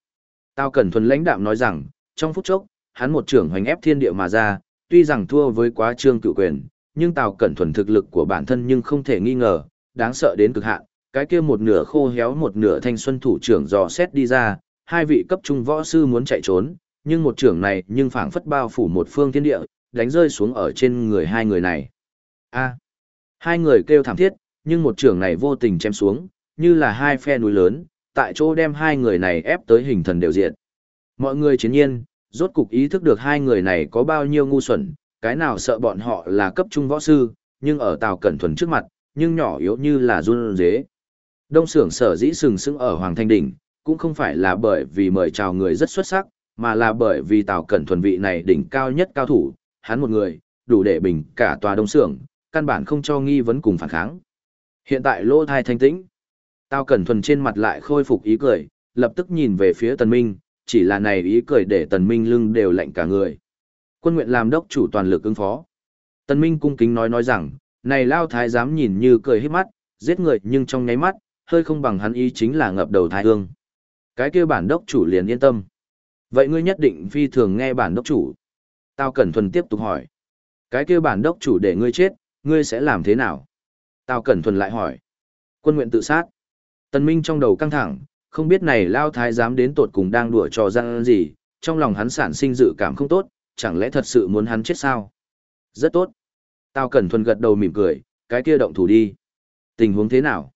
Tào Cẩn Thuần lãnh đạm nói rằng, trong phút chốc, hắn một trưởng hoành ép thiên địa mà ra, tuy rằng thua với quá trương cựu quyền, nhưng Tào Cẩn Thuần thực lực của bản thân nhưng không thể nghi ngờ, đáng sợ đến cực hạn. Cái kia một nửa khô héo một nửa thanh xuân thủ trưởng dò xét đi ra, hai vị cấp trung võ sư muốn chạy trốn, nhưng một trưởng này nhưng phảng phất bao phủ một phương thiên địa, đánh rơi xuống ở trên người hai người này. A. hai người kêu thảm thiết, nhưng một trưởng này vô tình chém xuống, như là hai phe núi lớn, tại chỗ đem hai người này ép tới hình thần đều diện. Mọi người chiến nhiên, rốt cục ý thức được hai người này có bao nhiêu ngu xuẩn, cái nào sợ bọn họ là cấp trung võ sư, nhưng ở Tào Cẩn Thuần trước mặt, nhưng nhỏ yếu như là run dế. Đông Sưởng sở dĩ sừng sững ở Hoàng Thanh Đỉnh, cũng không phải là bởi vì mời chào người rất xuất sắc, mà là bởi vì Tào Cẩn Thuần vị này đỉnh cao nhất cao thủ, hắn một người, đủ để bình cả tòa Đông Sưởng, căn bản không cho nghi vấn cùng phản kháng. Hiện tại lỗ thai thanh tĩnh. Tào Cẩn Thuần trên mặt lại khôi phục ý cười, lập tức nhìn về phía Tần Minh, chỉ là này ý cười để Tần Minh lưng đều lạnh cả người. Quân nguyện làm đốc chủ toàn lực ứng phó. Tần Minh cung kính nói nói rằng, này lao thái dám nhìn như cười hết mắt, giết người nhưng trong nháy mắt, hơi không bằng hắn ý chính là ngập đầu thái hương. Cái kia bản đốc chủ liền yên tâm. Vậy ngươi nhất định phi thường nghe bản đốc chủ. Tao Cẩn Thuần tiếp tục hỏi. Cái kia bản đốc chủ để ngươi chết, ngươi sẽ làm thế nào? Tao Cẩn Thuần lại hỏi. Quân nguyện tự sát. Tần Minh trong đầu căng thẳng, không biết này lao thái dám đến tột cùng đang đùa trò răng gì, trong lòng hắn sản sinh dự cảm không tốt, chẳng lẽ thật sự muốn hắn chết sao? Rất tốt. Tao Cẩn Thuần gật đầu mỉm cười, cái kia động thủ đi. Tình huống thế nào?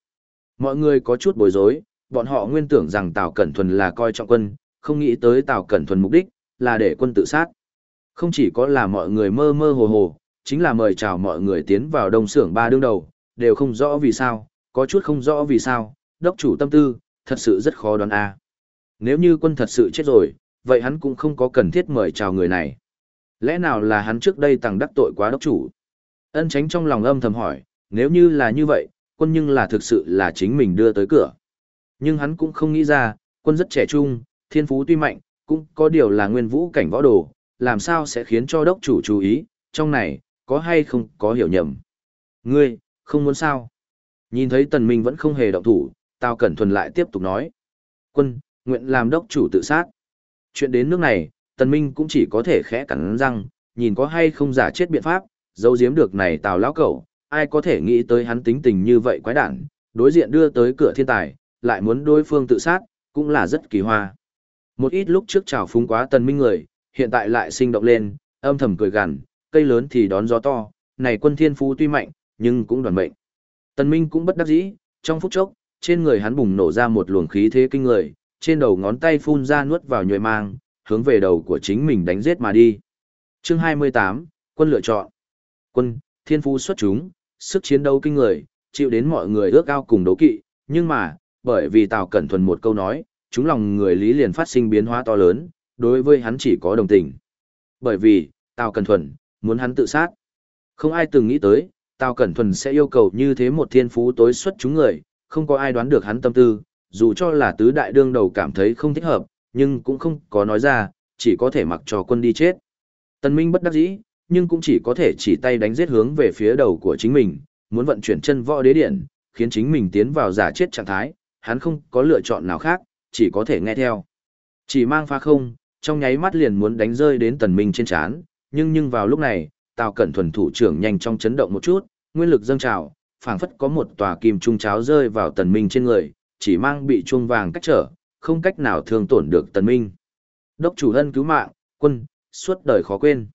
Mọi người có chút bối rối, bọn họ nguyên tưởng rằng Tào Cẩn Thuần là coi trọng quân, không nghĩ tới Tào Cẩn Thuần mục đích là để quân tự sát. Không chỉ có là mọi người mơ mơ hồ hồ, chính là mời chào mọi người tiến vào đông xưởng ba đương đầu, đều không rõ vì sao, có chút không rõ vì sao, đốc chủ tâm tư, thật sự rất khó đoán a. Nếu như quân thật sự chết rồi, vậy hắn cũng không có cần thiết mời chào người này. Lẽ nào là hắn trước đây tăng đắc tội quá đốc chủ? Ân tránh trong lòng âm thầm hỏi, nếu như là như vậy, quân nhưng là thực sự là chính mình đưa tới cửa. Nhưng hắn cũng không nghĩ ra, quân rất trẻ trung, thiên phú tuy mạnh, cũng có điều là nguyên vũ cảnh võ đồ, làm sao sẽ khiến cho đốc chủ chú ý, trong này, có hay không có hiểu nhầm. Ngươi, không muốn sao? Nhìn thấy tần minh vẫn không hề động thủ, Tào Cẩn Thuần lại tiếp tục nói. Quân, nguyện làm đốc chủ tự sát. Chuyện đến nước này, tần minh cũng chỉ có thể khẽ cắn răng, nhìn có hay không giả chết biện pháp, giấu giếm được này Tào lão cẩu, ai có thể nghĩ tới hắn tính tình như vậy quái đản, đối diện đưa tới cửa thiên tài, lại muốn đối phương tự sát, cũng là rất kỳ hoa. Một ít lúc trước trào phúng quá tần minh người, hiện tại lại sinh động lên, âm thầm cười gằn, cây lớn thì đón gió to, này quân thiên phú tuy mạnh, nhưng cũng đoàn mệnh. Tần minh cũng bất đắc dĩ, trong phút chốc, trên người hắn bùng nổ ra một luồng khí thế kinh người, trên đầu ngón tay phun ra nuốt vào nhồi mang, hướng về đầu của chính mình đánh giết mà đi. Chương 28, quân lựa chọn. Quân, thiên phú xuất chúng, sức chiến đấu kinh người, chịu đến mọi người ước ao cùng đấu kỵ, nhưng mà, bởi vì Tào Cẩn Thuần một câu nói, chúng lòng người lý liền phát sinh biến hóa to lớn, đối với hắn chỉ có đồng tình. Bởi vì, Tào Cẩn Thuần, muốn hắn tự sát. Không ai từng nghĩ tới, Tào Cẩn Thuần sẽ yêu cầu như thế một thiên phú tối xuất chúng người, không có ai đoán được hắn tâm tư, dù cho là tứ đại đương đầu cảm thấy không thích hợp, nhưng cũng không có nói ra, chỉ có thể mặc cho quân đi chết. Tần Minh bất đắc dĩ, nhưng cũng chỉ có thể chỉ tay đánh giết hướng về phía đầu của chính mình, muốn vận chuyển chân võ đế điện, khiến chính mình tiến vào giả chết trạng thái, hắn không có lựa chọn nào khác, chỉ có thể nghe theo. Chỉ mang pha không, trong nháy mắt liền muốn đánh rơi đến tần minh trên chán, nhưng nhưng vào lúc này, Tào Cẩn Thuần thủ trưởng nhanh trong chấn động một chút, nguyên lực dâng trào, phảng phất có một tòa kim trung cháo rơi vào tần minh trên người, chỉ mang bị chuông vàng cách trở, không cách nào thương tổn được tần minh. Đốc chủ ân cứu mạng, quân, suốt đời khó quên.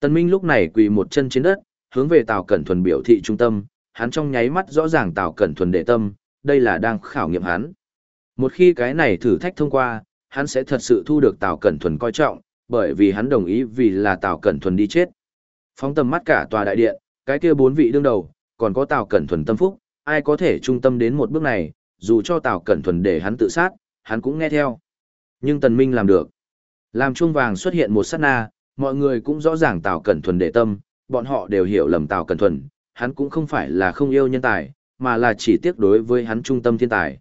Tần minh lúc này quỳ một chân trên đất, hướng về Tào Cẩn Thuần biểu thị trung tâm, hắn trong nháy mắt rõ ràng Tào Cẩn Thuần đệ tâm, đây là đang khảo nghiệm hắn. Một khi cái này thử thách thông qua, hắn sẽ thật sự thu được Tào Cẩn Thuần coi trọng, bởi vì hắn đồng ý vì là Tào Cẩn Thuần đi chết. Phóng tầm mắt cả tòa đại điện, cái kia bốn vị đương đầu, còn có Tào Cẩn Thuần tâm phúc, ai có thể trung tâm đến một bước này, dù cho Tào Cẩn Thuần để hắn tự sát, hắn cũng nghe theo. Nhưng Tần Minh làm được. Làm chuông vàng xuất hiện một sát na, mọi người cũng rõ ràng Tào Cẩn Thuần để tâm, bọn họ đều hiểu lầm Tào Cẩn Thuần, hắn cũng không phải là không yêu nhân tài, mà là chỉ tiếc đối với hắn trung tâm thiên tài.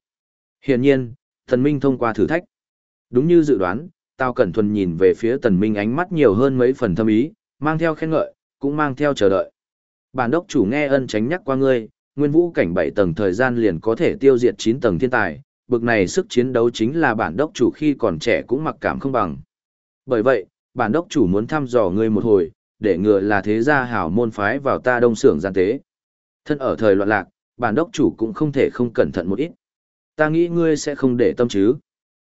Hiển nhiên, Tần Minh thông qua thử thách. Đúng như dự đoán, Tào Cẩn Thuần nhìn về phía Tần Minh ánh mắt nhiều hơn mấy phần thâm ý, mang theo khen ngợi, cũng mang theo chờ đợi. Bản đốc chủ nghe ân tránh nhắc qua ngươi, nguyên vũ cảnh 7 tầng thời gian liền có thể tiêu diệt 9 tầng thiên tài, bực này sức chiến đấu chính là bản đốc chủ khi còn trẻ cũng mặc cảm không bằng. Bởi vậy, bản đốc chủ muốn thăm dò ngươi một hồi, để ngừa là thế gia hảo môn phái vào ta đông sưởng gian tế. Thân ở thời loạn lạc, bản đốc chủ cũng không thể không cẩn thận một ít. Ta nghĩ ngươi sẽ không để tâm chứ.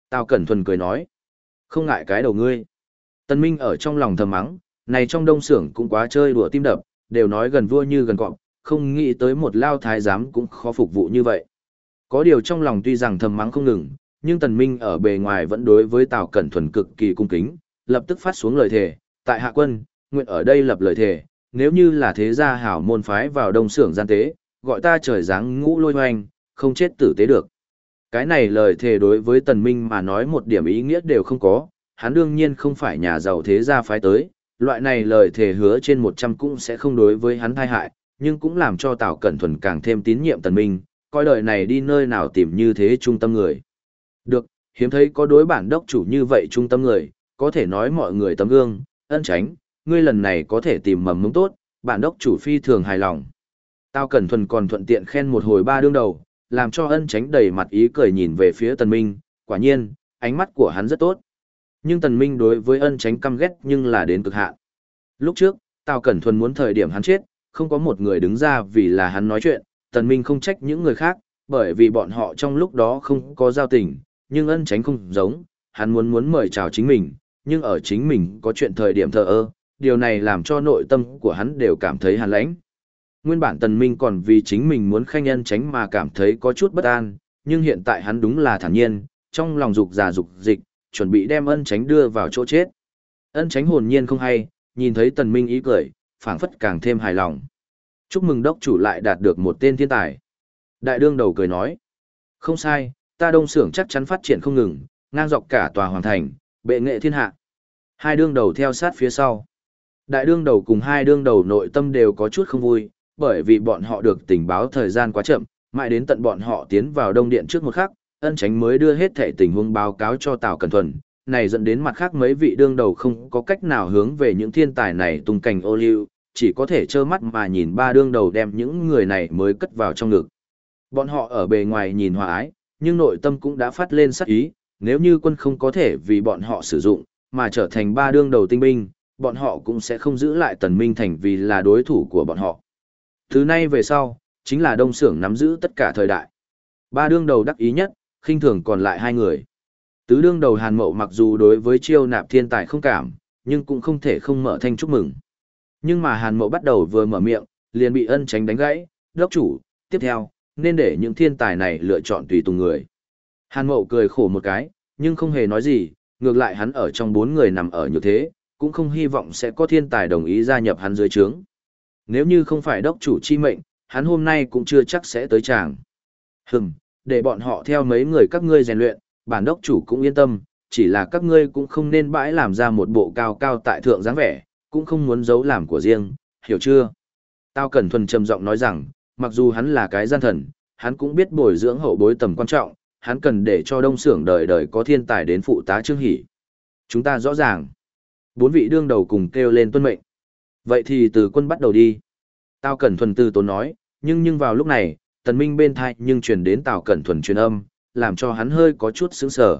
Tao cẩn thuần cười nói. Không ngại cái đầu ngươi. Tân Minh ở trong lòng thầm mắng, này trong đông sưởng cũng quá chơi đùa tim đập, đều nói gần vua như gần cọp, không nghĩ tới một lao thái giám cũng khó phục vụ như vậy. Có điều trong lòng tuy rằng thầm mắng không ngừng, nhưng Tần Minh ở bề ngoài vẫn đối với Tào Cẩn Thuần cực kỳ cung kính, lập tức phát xuống lời thề, tại hạ quân, nguyện ở đây lập lời thề, nếu như là thế gia hảo môn phái vào đông sưởng gian tế, gọi ta trời giáng ngũ lôi hoành, không chết tử tế được. Cái này lời thề đối với Tần Minh mà nói một điểm ý nghĩa đều không có, hắn đương nhiên không phải nhà giàu thế gia phái tới, loại này lời thề hứa trên 100 cũng sẽ không đối với hắn thai hại, nhưng cũng làm cho Tào Cẩn Thuần càng thêm tín nhiệm Tần Minh, coi đời này đi nơi nào tìm như thế trung tâm người. Được, hiếm thấy có đối bản đốc chủ như vậy trung tâm người, có thể nói mọi người tấm gương, ân tránh, ngươi lần này có thể tìm mầm mống tốt, bản đốc chủ phi thường hài lòng. Tao cẩn thuần còn thuận tiện khen một hồi ba đương đầu, làm cho ân tránh đầy mặt ý cười nhìn về phía tần minh, quả nhiên, ánh mắt của hắn rất tốt. Nhưng tần minh đối với ân tránh căm ghét nhưng là đến cực hạn. Lúc trước, tào cẩn thuần muốn thời điểm hắn chết, không có một người đứng ra vì là hắn nói chuyện, tần minh không trách những người khác, bởi vì bọn họ trong lúc đó không có giao tình, nhưng ân tránh không giống, hắn muốn muốn mời chào chính mình, nhưng ở chính mình có chuyện thời điểm thờ ơ, điều này làm cho nội tâm của hắn đều cảm thấy hàn lãnh. Nguyên bản tần minh còn vì chính mình muốn khanh ân tránh mà cảm thấy có chút bất an, nhưng hiện tại hắn đúng là thản nhiên, trong lòng dục già dục dịch, chuẩn bị đem ân tránh đưa vào chỗ chết. Ân tránh hồn nhiên không hay, nhìn thấy tần minh ý cười, phảng phất càng thêm hài lòng. Chúc mừng đốc chủ lại đạt được một tên thiên tài. Đại đương đầu cười nói. Không sai, ta đông sưởng chắc chắn phát triển không ngừng, ngang dọc cả tòa hoàng thành, bệ nghệ thiên hạ. Hai đương đầu theo sát phía sau. Đại đương đầu cùng hai đương đầu nội tâm đều có chút không vui, bởi vì bọn họ được tình báo thời gian quá chậm, mãi đến tận bọn họ tiến vào đông điện trước một khắc, ân tránh mới đưa hết thể tình huống báo cáo cho Tào Cẩn Thuần, này dẫn đến mặt khác mấy vị đương đầu không có cách nào hướng về những thiên tài này tung cảnh ô liu, chỉ có thể trơ mắt mà nhìn ba đương đầu đem những người này mới cất vào trong ngực. Bọn họ ở bề ngoài nhìn hòa ái, nhưng nội tâm cũng đã phát lên sắc ý, nếu như quân không có thể vì bọn họ sử dụng, mà trở thành ba đương đầu tinh binh, bọn họ cũng sẽ không giữ lại tần minh thành vì là đối thủ của bọn họ. Thứ nay về sau, chính là đông sưởng nắm giữ tất cả thời đại. Ba đương đầu đắc ý nhất, khinh thường còn lại hai người. Tứ đương đầu hàn mậu mặc dù đối với chiêu nạp thiên tài không cảm, nhưng cũng không thể không mở thanh chúc mừng. Nhưng mà hàn mậu bắt đầu vừa mở miệng, liền bị ân tránh đánh gãy, đốc chủ, tiếp theo, nên để những thiên tài này lựa chọn tùy tùng người. Hàn mậu cười khổ một cái, nhưng không hề nói gì, ngược lại hắn ở trong bốn người nằm ở như thế, cũng không hy vọng sẽ có thiên tài đồng ý gia nhập hắn dưới trướng. Nếu như không phải đốc chủ chi mệnh, hắn hôm nay cũng chưa chắc sẽ tới chàng. Hừm, để bọn họ theo mấy người các ngươi rèn luyện, bản đốc chủ cũng yên tâm, chỉ là các ngươi cũng không nên bãi làm ra một bộ cao cao tại thượng dáng vẻ, cũng không muốn giấu làm của riêng, hiểu chưa? Tao cẩn thuần trầm giọng nói rằng, mặc dù hắn là cái gian thần, hắn cũng biết bồi dưỡng hậu bối tầm quan trọng, hắn cần để cho đông xưởng đời đời có thiên tài đến phụ tá trương hỷ. Chúng ta rõ ràng. Bốn vị đương đầu cùng kêu lên tuân mệnh. Vậy thì từ quân bắt đầu đi. Tao cẩn thuần từ tốn nói, nhưng nhưng vào lúc này, tần minh bên thai nhưng truyền đến tào cẩn thuần truyền âm, làm cho hắn hơi có chút sững sờ.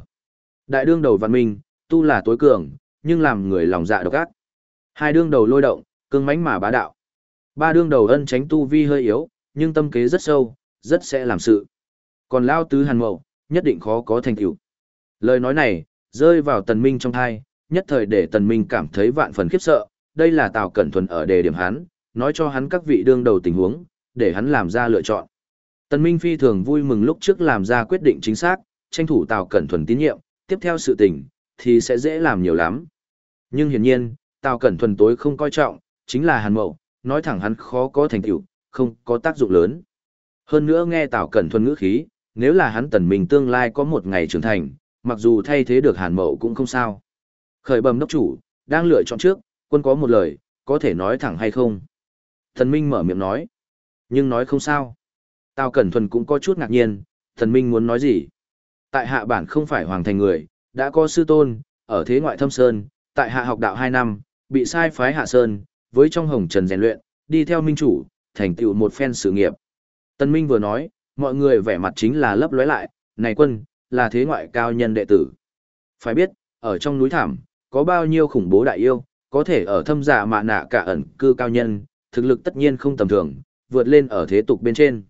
Đại đương đầu văn minh, tu là tối cường, nhưng làm người lòng dạ độc ác. Hai đương đầu lôi động, cương mãnh mà bá đạo. Ba đương đầu ân tránh tu vi hơi yếu, nhưng tâm kế rất sâu, rất sẽ làm sự. Còn lao tứ hàn mậu, nhất định khó có thành tựu. Lời nói này, rơi vào tần minh trong thai, nhất thời để tần minh cảm thấy vạn phần khiếp sợ, đây là Tào Cẩn Thuần ở đề điểm hắn, nói cho hắn các vị đương đầu tình huống, để hắn làm ra lựa chọn. Tần Minh phi thường vui mừng lúc trước làm ra quyết định chính xác, tranh thủ Tào Cẩn Thuần tín nhiệm, tiếp theo sự tình, thì sẽ dễ làm nhiều lắm. Nhưng hiển nhiên, Tào Cẩn Thuần tối không coi trọng, chính là Hàn Mậu, nói thẳng hắn khó có thành tựu, không có tác dụng lớn. Hơn nữa nghe Tào Cẩn Thuần ngữ khí, nếu là hắn Tần Minh tương lai có một ngày trưởng thành, mặc dù thay thế được Hàn Mậu cũng không sao. Khởi bầm đốc chủ, đang lựa chọn trước, quân có một lời, có thể nói thẳng hay không? Tần Minh mở miệng nói, nhưng nói không sao. Tào Cẩn Thuần cũng có chút ngạc nhiên, thần Minh muốn nói gì? Tại hạ bản không phải hoàng thành người, đã có sư tôn, ở thế ngoại thâm sơn, tại hạ học đạo 2 năm, bị sai phái hạ sơn, với trong hồng trần rèn luyện, đi theo minh chủ, thành tựu một phen sự nghiệp. Tân Minh vừa nói, mọi người vẻ mặt chính là lấp lóe lại, này quân, là thế ngoại cao nhân đệ tử. Phải biết, ở trong núi thảm, có bao nhiêu khủng bố đại yêu, có thể ở thâm giả mạ nạ cả ẩn cư cao nhân, thực lực tất nhiên không tầm thường, vượt lên ở thế tục bên trên.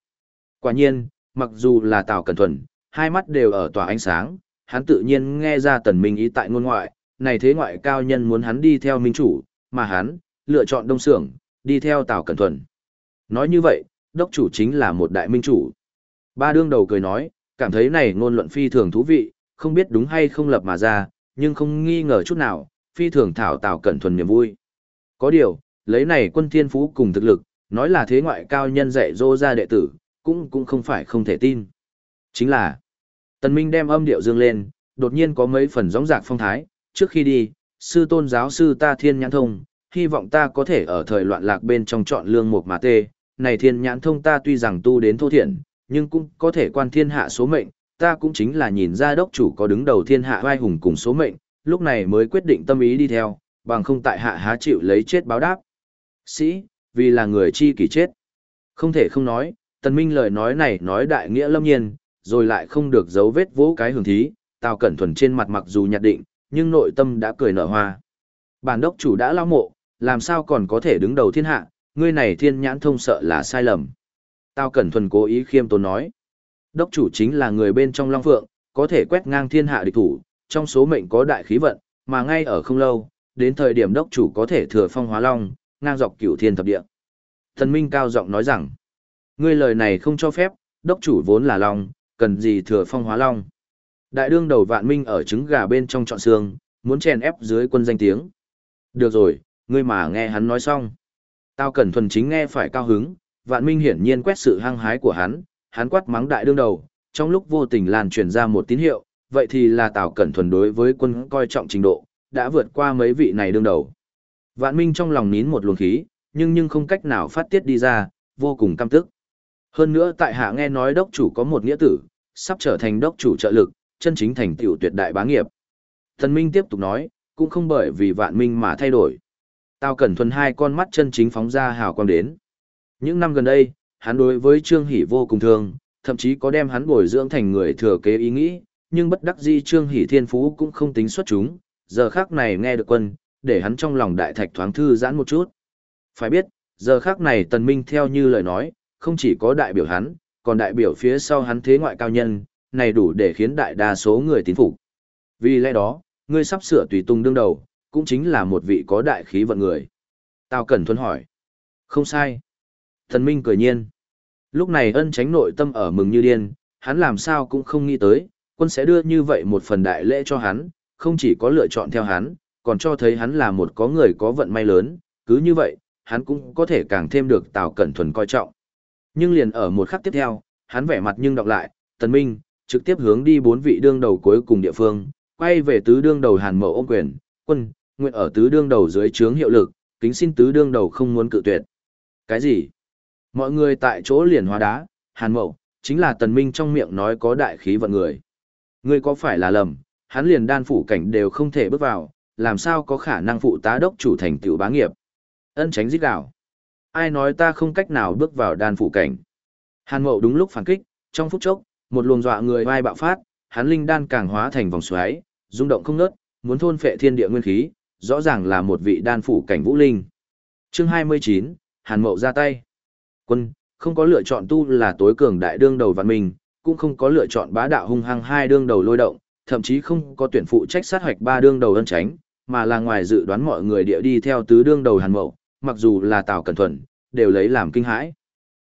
Quả nhiên, mặc dù là Tào Cẩn Thuần, hai mắt đều ở tỏa ánh sáng, hắn tự nhiên nghe ra tần minh ý tại ngôn ngoại, này thế ngoại cao nhân muốn hắn đi theo minh chủ, mà hắn, lựa chọn đông sưởng, đi theo Tào Cẩn Thuần. Nói như vậy, đốc chủ chính là một đại minh chủ. Ba đương đầu cười nói, cảm thấy này ngôn luận phi thường thú vị, không biết đúng hay không lập mà ra, nhưng không nghi ngờ chút nào, phi thường thảo Tào Cẩn Thuần niềm vui. Có điều, lấy này quân thiên phú cùng thực lực, nói là thế ngoại cao nhân dạy dỗ ra đệ tử, cũng cũng không phải không thể tin. Chính là, Tần Minh đem âm điệu dương lên, đột nhiên có mấy phần gióng giạc phong thái, trước khi đi, sư tôn giáo sư ta thiên nhãn thông, hy vọng ta có thể ở thời loạn lạc bên trong chọn lương một mà tê, này thiên nhãn thông ta tuy rằng tu đến thô thiện, nhưng cũng có thể quan thiên hạ số mệnh, ta cũng chính là nhìn ra đốc chủ có đứng đầu thiên hạ vai hùng cùng số mệnh, lúc này mới quyết định tâm ý đi theo, bằng không tại hạ há chịu lấy chết báo đáp. Sĩ, vì là người chi kỷ chết. Không thể không nói, tần minh lời nói này nói đại nghĩa lâm nhiên, rồi lại không được dấu vết vỗ cái hưởng thí, Tào Cẩn Thuần trên mặt mặc dù nhạt định, nhưng nội tâm đã cười nở hoa. Bản đốc chủ đã lao mộ, làm sao còn có thể đứng đầu thiên hạ, ngươi này thiên nhãn thông sợ là sai lầm. Tào Cẩn Thuần cố ý khiêm tốn nói. Đốc chủ chính là người bên trong Long Phượng, có thể quét ngang thiên hạ địch thủ, trong số mệnh có đại khí vận, mà ngay ở không lâu, đến thời điểm đốc chủ có thể thừa phong hóa long, ngang dọc cửu thiên thập địa. Thần Minh cao giọng nói rằng, ngươi lời này không cho phép, đốc chủ vốn là long, cần gì thừa phong hóa long. Đại đương đầu vạn minh ở trứng gà bên trong trọn xương, muốn chèn ép dưới quân danh tiếng. Được rồi, ngươi mà nghe hắn nói xong. Tao cẩn thuần chính nghe phải cao hứng, vạn minh hiển nhiên quét sự hăng hái của hắn, hắn quát mắng đại đương đầu, trong lúc vô tình lan truyền ra một tín hiệu, vậy thì là Tào Cẩn Thuần đối với quân coi trọng trình độ, đã vượt qua mấy vị này đương đầu. Vạn Minh trong lòng nín một luồng khí, nhưng nhưng không cách nào phát tiết đi ra, vô cùng căm tức. Hơn nữa tại hạ nghe nói đốc chủ có một nghĩa tử, sắp trở thành đốc chủ trợ lực, chân chính thành tiểu tuyệt đại bá nghiệp. Thần Minh tiếp tục nói, cũng không bởi vì vạn minh mà thay đổi. Tao cẩn thuần hai con mắt chân chính phóng ra hào quang đến. Những năm gần đây, hắn đối với Trương Hỷ vô cùng thương, thậm chí có đem hắn bồi dưỡng thành người thừa kế ý nghĩ, nhưng bất đắc dĩ Trương Hỷ thiên phú cũng không tính xuất chúng, giờ khác này nghe được quân, để hắn trong lòng đại thạch thoáng thư giãn một chút. Phải biết, giờ khác này Tần Minh theo như lời nói, không chỉ có đại biểu hắn, còn đại biểu phía sau hắn thế ngoại cao nhân, này đủ để khiến đại đa số người tín phục. Vì lẽ đó, ngươi sắp sửa tùy tung đương đầu, cũng chính là một vị có đại khí vận người. Tào Cẩn Thuần hỏi. Không sai. Thần Minh cười nhiên. Lúc này ân tránh nội tâm ở mừng như điên, hắn làm sao cũng không nghĩ tới, quân sẽ đưa như vậy một phần đại lễ cho hắn, không chỉ có lựa chọn theo hắn, còn cho thấy hắn là một có người có vận may lớn, cứ như vậy, hắn cũng có thể càng thêm được Tào Cẩn Thuần coi trọng. Nhưng liền ở một khắc tiếp theo, hắn vẻ mặt nhưng đọc lại, Tần Minh, trực tiếp hướng đi bốn vị đương đầu cuối cùng địa phương, quay về tứ đương đầu Hàn Mậu ôm quyền, quân, nguyện ở tứ đương đầu dưới trướng hiệu lực, kính xin tứ đương đầu không muốn cự tuyệt. Cái gì? Mọi người tại chỗ liền hóa đá, Hàn Mậu, chính là Tần Minh trong miệng nói có đại khí vận người. Ngươi có phải là lầm, hắn liền đan phủ cảnh đều không thể bước vào, làm sao có khả năng phụ tá đốc chủ thành tiểu bá nghiệp. Ân tránh giết gạo ai nói ta không cách nào bước vào đan phủ cảnh. Hàn mậu đúng lúc phản kích, trong phút chốc, Một luồng dọa người vai bạo phát, hắn linh đan càng hóa thành vòng xoáy, rung động không ngớt, muốn thôn phệ thiên địa nguyên khí, rõ ràng là một vị đan phủ cảnh vũ linh. Chương 29, Hàn Mậu ra tay. Quân, không có lựa chọn tu là tối cường đại đương đầu văn mình, cũng không có lựa chọn bá đạo hung hăng hai đương đầu lôi động, thậm chí không có tuyển phụ trách sát hoạch ba đương đầu ân tránh, mà là ngoài dự đoán mọi người địa đi theo tứ đương đầu Hàn Mậu, mặc dù là Tào Cẩn Thuần, đều lấy làm kinh hãi.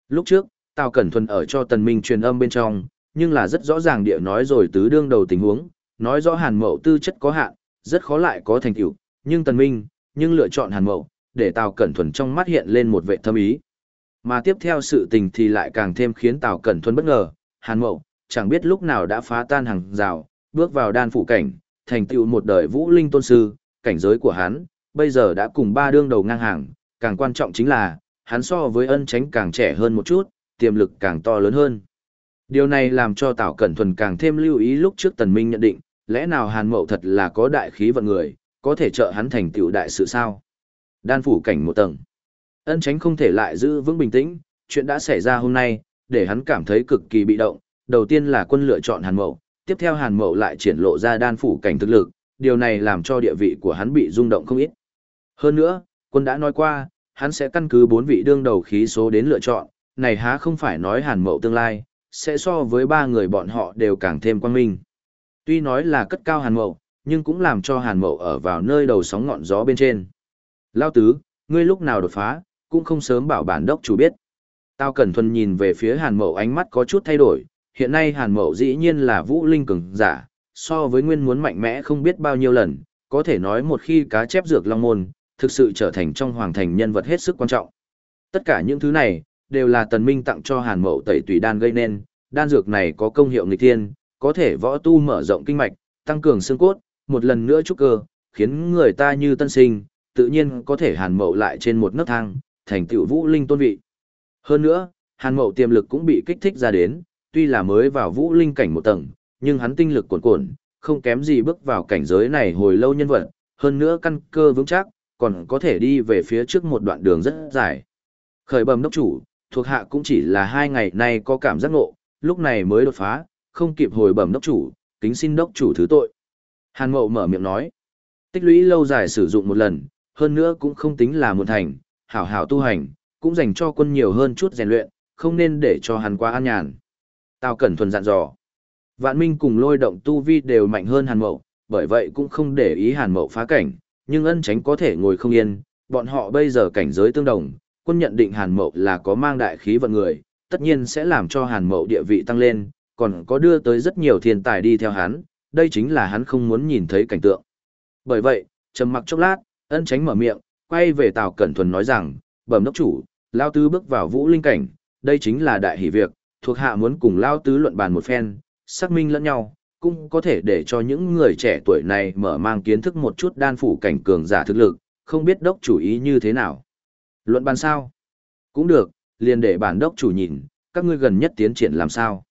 Lúc trước, Tào Cẩn Thuần ở cho Tần Minh truyền âm bên trong, nhưng là rất rõ ràng địa nói rồi tứ đương đầu tình huống, nói rõ Hàn Mậu tư chất có hạn, rất khó lại có thành tựu, nhưng Tần Minh, nhưng lựa chọn Hàn Mậu, để Tào Cẩn Thuần trong mắt hiện lên một vẻ thâm ý. Mà tiếp theo sự tình thì lại càng thêm khiến Tào Cẩn Thuần bất ngờ, Hàn Mậu, chẳng biết lúc nào đã phá tan hàng rào, bước vào đan phủ cảnh, thành tựu một đời vũ linh tôn sư, cảnh giới của hắn, bây giờ đã cùng ba đương đầu ngang hàng, càng quan trọng chính là, hắn so với ân tránh càng trẻ hơn một chút, tiềm lực càng to lớn hơn. Điều này làm cho Tào Cẩn Thuần càng thêm lưu ý lúc trước Tần Minh nhận định, lẽ nào Hàn Mậu thật là có đại khí vận người, có thể trợ hắn thành tựu đại sự sao? Đan phủ cảnh một tầng. Ân tránh không thể lại giữ vững bình tĩnh, chuyện đã xảy ra hôm nay, để hắn cảm thấy cực kỳ bị động. Đầu tiên là quân lựa chọn Hàn Mậu, tiếp theo Hàn Mậu lại triển lộ ra đan phủ cảnh thực lực, điều này làm cho địa vị của hắn bị rung động không ít. Hơn nữa, quân đã nói qua, hắn sẽ căn cứ bốn vị đương đầu khí số đến lựa chọn, này há không phải nói Hàn Mậu tương lai, sẽ so với ba người bọn họ đều càng thêm quan minh. Tuy nói là cất cao Hàn Mậu, nhưng cũng làm cho Hàn Mậu ở vào nơi đầu sóng ngọn gió bên trên. Lao tứ, ngươi lúc nào đột phá, cũng không sớm bảo bản đốc chủ biết. Tao cẩn thuần nhìn về phía Hàn Mậu ánh mắt có chút thay đổi, hiện nay Hàn Mậu dĩ nhiên là vũ linh cường giả, so với nguyên muốn mạnh mẽ không biết bao nhiêu lần, có thể nói một khi cá chép dược long môn, thực sự trở thành trong hoàng thành nhân vật hết sức quan trọng. Tất cả những thứ này, đều là tần minh tặng cho hàn mậu tẩy tùy đan gây nên, đan dược này có công hiệu nghịch thiên, có thể võ tu mở rộng kinh mạch, tăng cường xương cốt, một lần nữa trúc cơ, khiến người ta như tân sinh, tự nhiên có thể hàn mậu lại trên một nấc thang, thành tựu vũ linh tôn vị. Hơn nữa, hàn mậu tiềm lực cũng bị kích thích ra đến, tuy là mới vào vũ linh cảnh một tầng, nhưng hắn tinh lực cuồn cuộn, không kém gì bước vào cảnh giới này hồi lâu nhân vật, hơn nữa căn cơ vững chắc, còn có thể đi về phía trước một đoạn đường rất dài. Khởi bầm đốc chủ, thuộc hạ cũng chỉ là hai ngày nay có cảm giác ngộ, lúc này mới đột phá, không kịp hồi bẩm đốc chủ, kính xin đốc chủ thứ tội. Hàn Mậu mở miệng nói, tích lũy lâu dài sử dụng một lần, hơn nữa cũng không tính là một thành, hảo hảo tu hành, cũng dành cho quân nhiều hơn chút rèn luyện, không nên để cho hắn quá an nhàn. Tao cẩn thuần dặn dò. Vạn Minh cùng lôi động tu vi đều mạnh hơn Hàn Mậu, bởi vậy cũng không để ý Hàn Mậu phá cảnh, nhưng ân tránh có thể ngồi không yên, bọn họ bây giờ cảnh giới tương đồng, quân nhận định Hàn Mậu là có mang đại khí vận người, tất nhiên sẽ làm cho Hàn Mậu địa vị tăng lên, còn có đưa tới rất nhiều thiên tài đi theo hắn, đây chính là hắn không muốn nhìn thấy cảnh tượng. Bởi vậy, trầm mặc chốc lát, ân tránh mở miệng, quay về Tào Cẩn Thuần nói rằng, bẩm đốc chủ, Lao Tứ bước vào vũ linh cảnh, đây chính là đại hỷ việc, thuộc hạ muốn cùng Lao Tứ luận bàn một phen, xác minh lẫn nhau, cũng có thể để cho những người trẻ tuổi này mở mang kiến thức một chút đan phủ cảnh cường giả thực lực, không biết đốc chủ ý như thế nào. Luận bàn sao? Cũng được, liền để bản đốc chủ nhìn, các ngươi gần nhất tiến triển làm sao.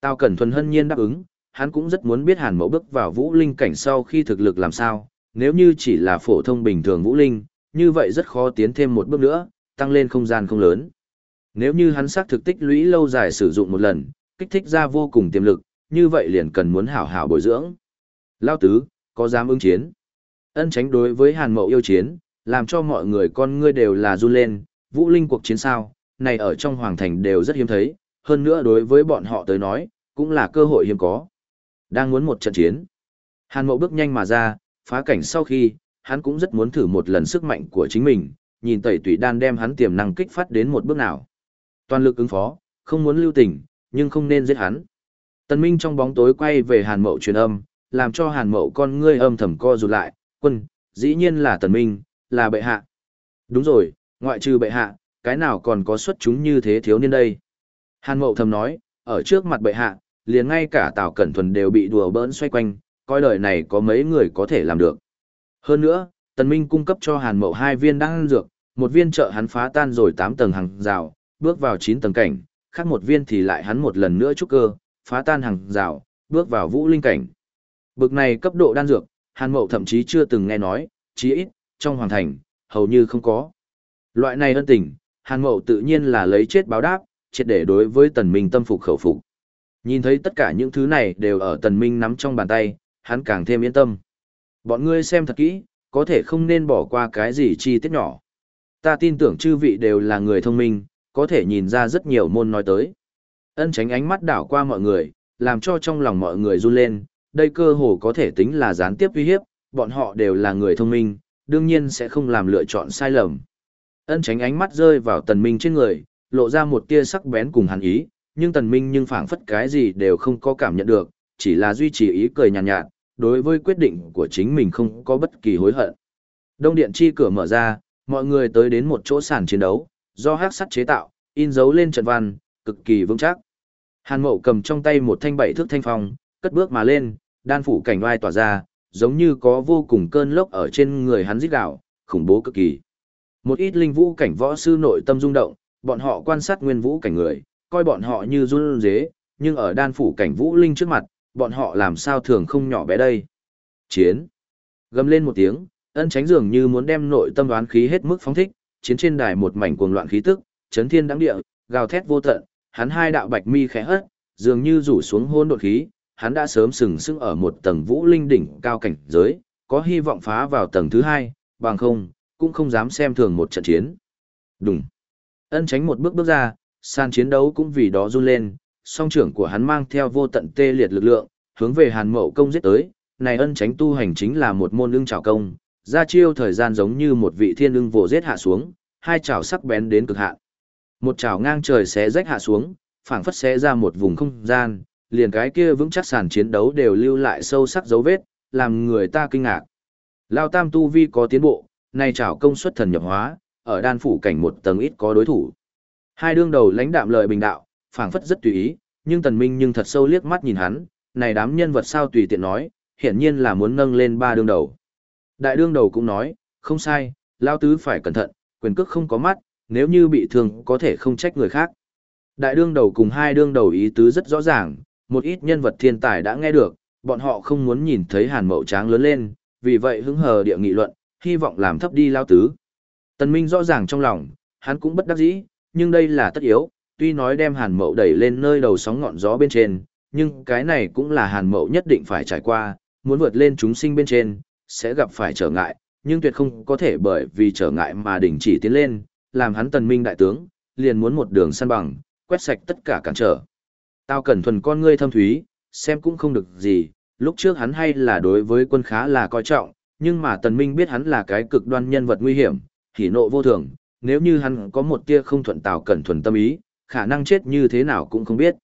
Tao Cẩn Thuần hân nhiên đáp ứng, hắn cũng rất muốn biết Hàn Mẫu bước vào vũ linh cảnh sau khi thực lực làm sao, nếu như chỉ là phổ thông bình thường vũ linh, như vậy rất khó tiến thêm một bước nữa, tăng lên không gian không lớn. Nếu như hắn xác thực tích lũy lâu dài sử dụng một lần, kích thích ra vô cùng tiềm lực, như vậy liền cần muốn hảo hảo bồi dưỡng. Lao tứ, có dám ứng chiến? Ân tránh đối với Hàn Mậu yêu chiến, làm cho mọi người con ngươi đều là run lên, vũ linh cuộc chiến sao, này ở trong hoàng thành đều rất hiếm thấy, hơn nữa đối với bọn họ tới nói, cũng là cơ hội hiếm có. Đang muốn một trận chiến. Hàn Mậu bước nhanh mà ra, phá cảnh sau khi, hắn cũng rất muốn thử một lần sức mạnh của chính mình, nhìn tẩy tủy đan đem hắn tiềm năng kích phát đến một bước nào. Toàn lực ứng phó, không muốn lưu tình, nhưng không nên giết hắn. Tần Minh trong bóng tối quay về Hàn Mậu truyền âm, làm cho Hàn Mậu con ngươi âm thầm co rụt lại, quân, dĩ nhiên là Tần Minh, là bệ hạ. Đúng rồi, ngoại trừ bệ hạ, cái nào còn có xuất chúng như thế thiếu niên đây. Hàn Mậu thầm nói, ở trước mặt bệ hạ, liền ngay cả Tào Cẩn Thuần đều bị đùa bỡn xoay quanh, coi đời này có mấy người có thể làm được. Hơn nữa, Tần Minh cung cấp cho Hàn Mậu hai viên đan dược, một viên trợ hắn phá tan rồi 8 tầng hàng rào, bước vào 9 tầng cảnh, khác một viên thì lại hắn một lần nữa trúc cơ, phá tan hàng rào, bước vào vũ linh cảnh. Bực này cấp độ đan dược, Hàn Mậu thậm chí chưa từng nghe nói, chí ít, trong hoàng thành, hầu như không có. Loại này ân tình, Hàn Mậu tự nhiên là lấy chết báo đáp, triệt để đối với tần minh tâm phục khẩu phục. Nhìn thấy tất cả những thứ này đều ở tần minh nắm trong bàn tay, hắn càng thêm yên tâm. Bọn ngươi xem thật kỹ, có thể không nên bỏ qua cái gì chi tiết nhỏ. Ta tin tưởng chư vị đều là người thông minh, có thể nhìn ra rất nhiều môn nói tới. Ân tránh ánh mắt đảo qua mọi người, làm cho trong lòng mọi người run lên, đây cơ hồ có thể tính là gián tiếp uy hiếp, bọn họ đều là người thông minh, đương nhiên sẽ không làm lựa chọn sai lầm. Ân tránh ánh mắt rơi vào tần minh trên người, lộ ra một tia sắc bén cùng hàn ý, nhưng tần minh nhưng phảng phất cái gì đều không có cảm nhận được, chỉ là duy trì ý cười nhàn nhạt, nhạt, đối với quyết định của chính mình không có bất kỳ hối hận. Đông điện chi cửa mở ra, mọi người tới đến một chỗ sàn chiến đấu, do hắc sắt chế tạo, in dấu lên trận văn, cực kỳ vững chắc. Hàn Mậu cầm trong tay một thanh bảy thước thanh phong, cất bước mà lên, đan phủ cảnh oai tỏa ra, giống như có vô cùng cơn lốc ở trên người hắn rít gào, khủng bố cực kỳ. Một ít linh vũ cảnh võ sư nội tâm rung động, bọn họ quan sát nguyên vũ cảnh người, coi bọn họ như run rế, nhưng ở đan phủ cảnh vũ linh trước mặt, bọn họ làm sao thường không nhỏ bé đây. Chiến. Gầm lên một tiếng, ân tránh dường như muốn đem nội tâm đoán khí hết mức phóng thích, chiến trên đài một mảnh cuồng loạn khí tức, chấn thiên đáng địa, gào thét vô tận, hắn hai đạo bạch mi khẽ hất, dường như rủ xuống hôn đột khí, hắn đã sớm sừng sững ở một tầng vũ linh đỉnh cao cảnh giới, có hy vọng phá vào tầng thứ hai, bằng không, cũng không dám xem thường một trận chiến. Đúng. Ân tránh một bước bước ra, sàn chiến đấu cũng vì đó run lên, song trưởng của hắn mang theo vô tận tê liệt lực lượng, hướng về hàn mậu công giết tới, này ân tránh tu hành chính là một môn lương trào công, ra chiêu thời gian giống như một vị thiên lương vồ giết hạ xuống, hai chảo sắc bén đến cực hạn. Một chảo ngang trời xé rách hạ xuống, phảng phất xé ra một vùng không gian, liền cái kia vững chắc sàn chiến đấu đều lưu lại sâu sắc dấu vết, làm người ta kinh ngạc. Lao Tam tu vi có tiến bộ, này chảo công suất thần nhập hóa, ở đan phủ cảnh một tầng ít có đối thủ. Hai đương đầu lãnh đạm lời bình đạo, phảng phất rất tùy ý, nhưng Tần Minh nhưng thật sâu liếc mắt nhìn hắn, này đám nhân vật sao tùy tiện nói, hiển nhiên là muốn nâng lên ba đương đầu. Đại đương đầu cũng nói, không sai, lao tứ phải cẩn thận, quyền cước không có mắt, nếu như bị thương có thể không trách người khác. Đại đương đầu cùng hai đương đầu ý tứ rất rõ ràng, một ít nhân vật thiên tài đã nghe được, bọn họ không muốn nhìn thấy hàn mậu tráng lớn lên, vì vậy hứng hờ địa nghị luận, hy vọng làm thấp đi lao tứ. Tần Minh rõ ràng trong lòng, hắn cũng bất đắc dĩ, nhưng đây là tất yếu, tuy nói đem hàn mậu đẩy lên nơi đầu sóng ngọn gió bên trên, nhưng cái này cũng là hàn mậu nhất định phải trải qua, muốn vượt lên chúng sinh bên trên, sẽ gặp phải trở ngại, nhưng tuyệt không có thể bởi vì trở ngại mà đình chỉ tiến lên, làm hắn tần minh đại tướng, liền muốn một đường săn bằng, quét sạch tất cả cản trở. Tao cẩn thuần con ngươi thâm thúy, xem cũng không được gì, lúc trước hắn hay là đối với quân khá là coi trọng, nhưng mà tần minh biết hắn là cái cực đoan nhân vật nguy hiểm, hỉ nộ vô thường, nếu như hắn có một tia không thuận tào cẩn thuần tâm ý, khả năng chết như thế nào cũng không biết.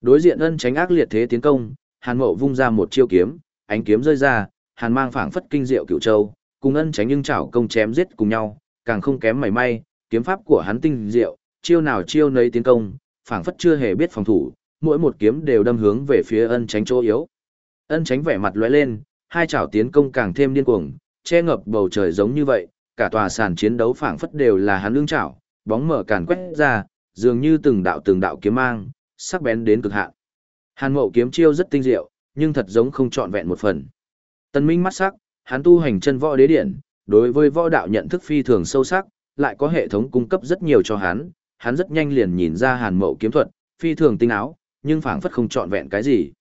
Đối diện ân tránh ác liệt thế tiến công, Hàn Mậu vung ra một chiêu kiếm, ánh kiếm rơi ra, Hàn mang phảng phất kinh diệu cựu châu, cùng ân tránh nhưng chảo công chém giết cùng nhau, càng không kém mảy may, kiếm pháp của hắn tinh diệu, chiêu nào chiêu nấy tiến công, phảng phất chưa hề biết phòng thủ, mỗi một kiếm đều đâm hướng về phía ân tránh chỗ yếu. Ân tránh vẻ mặt lóe lên, hai chảo tiến công càng thêm điên cuồng, che ngập bầu trời giống như vậy, cả tòa sàn chiến đấu phảng phất đều là hắn lương chảo, bóng mở càn quét ra, dường như từng đạo từng đạo kiếm mang, sắc bén đến cực hạn. Hàn Mậu kiếm chiêu rất tinh diệu, nhưng thật giống không trọn vẹn một phần. Tân Minh mắt sắc, hắn tu hành chân võ đế điển, đối với võ đạo nhận thức phi thường sâu sắc, lại có hệ thống cung cấp rất nhiều cho hắn, hắn rất nhanh liền nhìn ra Hàn Mậu kiếm thuật, phi thường tinh áo, nhưng phảng phất không trọn vẹn cái gì.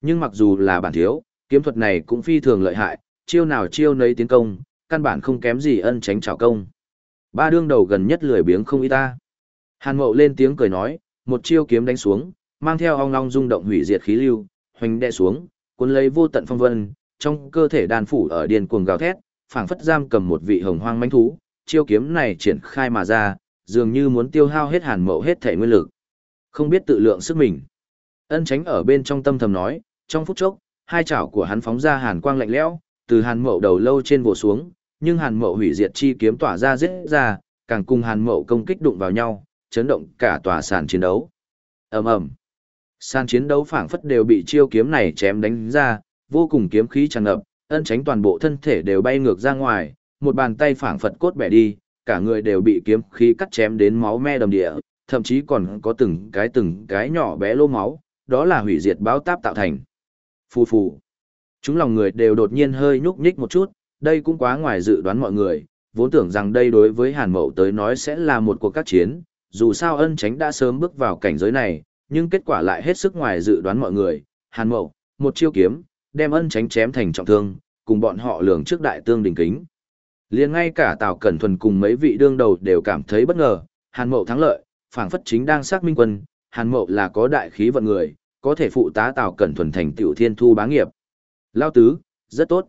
Nhưng mặc dù là bản thiếu, kiếm thuật này cũng phi thường lợi hại, chiêu nào chiêu nấy tiến công, căn bản không kém gì ân tránh trảo công. Ba đương đầu gần nhất lười biếng không ý ta. Hàn Mậu lên tiếng cười nói, một chiêu kiếm đánh xuống, mang theo ong long rung động hủy diệt khí lưu, hoành đè xuống, cuốn lấy vô tận phong vân, trong cơ thể đàn phủ ở điên cuồng gào thét, phảng phất giam cầm một vị hồng hoang mãnh thú, chiêu kiếm này triển khai mà ra, dường như muốn tiêu hao hết Hàn Mậu hết thể nguyên lực. Không biết tự lượng sức mình. Ân Tránh ở bên trong tâm thầm nói, trong phút chốc, hai chảo của hắn phóng ra hàn quang lạnh lẽo, từ Hàn Mậu đầu lâu trên vồ xuống, nhưng Hàn Mậu hủy diệt chi kiếm tỏa ra giết ra, càng cùng Hàn Mậu công kích đụng vào nhau, chấn động cả tòa sàn chiến đấu. Ầm ầm. Sàn chiến đấu phảng phất đều bị chiêu kiếm này chém đánh ra, vô cùng kiếm khí tràn ngập, ân tránh toàn bộ thân thể đều bay ngược ra ngoài, một bàn tay phảng phật cốt bẻ đi, cả người đều bị kiếm khí cắt chém đến máu me đầm địa, thậm chí còn có từng cái từng cái nhỏ bé lô máu, đó là hủy diệt báo táp tạo thành. Phù phù. Chúng lòng người đều đột nhiên hơi nhúc nhích một chút, đây cũng quá ngoài dự đoán mọi người, vốn tưởng rằng đây đối với Hàn Mậu tới nói sẽ là một cuộc các chiến, dù sao ân tránh đã sớm bước vào cảnh giới này, nhưng kết quả lại hết sức ngoài dự đoán mọi người. Hàn Mậu, một chiêu kiếm, đem ân tránh chém thành trọng thương, cùng bọn họ lường trước đại tương đình kính liền ngay cả Tào Cẩn Thuần cùng mấy vị đương đầu đều cảm thấy bất ngờ, Hàn Mậu thắng lợi, phảng phất chính đang xác minh quân, Hàn Mậu là có đại khí vận người, có thể phụ tá Tào Cẩn Thuần thành tiểu thiên thu bá nghiệp. Lao tứ, rất tốt.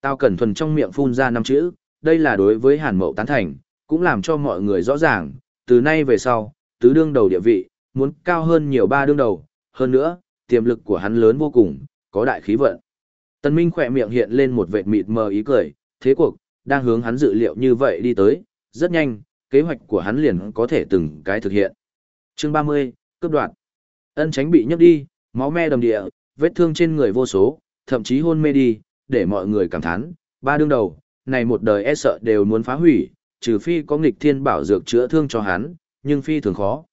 Tào Cẩn Thuần trong miệng phun ra năm chữ, đây là đối với Hàn Mậu tán thành, cũng làm cho mọi người rõ ràng, từ nay về sau, tứ đương đầu địa vị, muốn cao hơn nhiều ba đương đầu, hơn nữa, tiềm lực của hắn lớn vô cùng, có đại khí vận. Tần Minh khỏe miệng hiện lên một vệt mịt mờ ý cười, thế cuộc, đang hướng hắn dự liệu như vậy đi tới, rất nhanh, kế hoạch của hắn liền có thể từng cái thực hiện. Chương 30, cướp đoạt. Ân tránh bị nhấc đi, máu me đầm địa, vết thương trên người vô số, thậm chí hôn mê đi, để mọi người cảm thán, ba đương đầu, này một đời e sợ đều muốn phá hủy, trừ phi có nghịch thiên bảo dược chữa thương cho hắn, nhưng phi thường khó.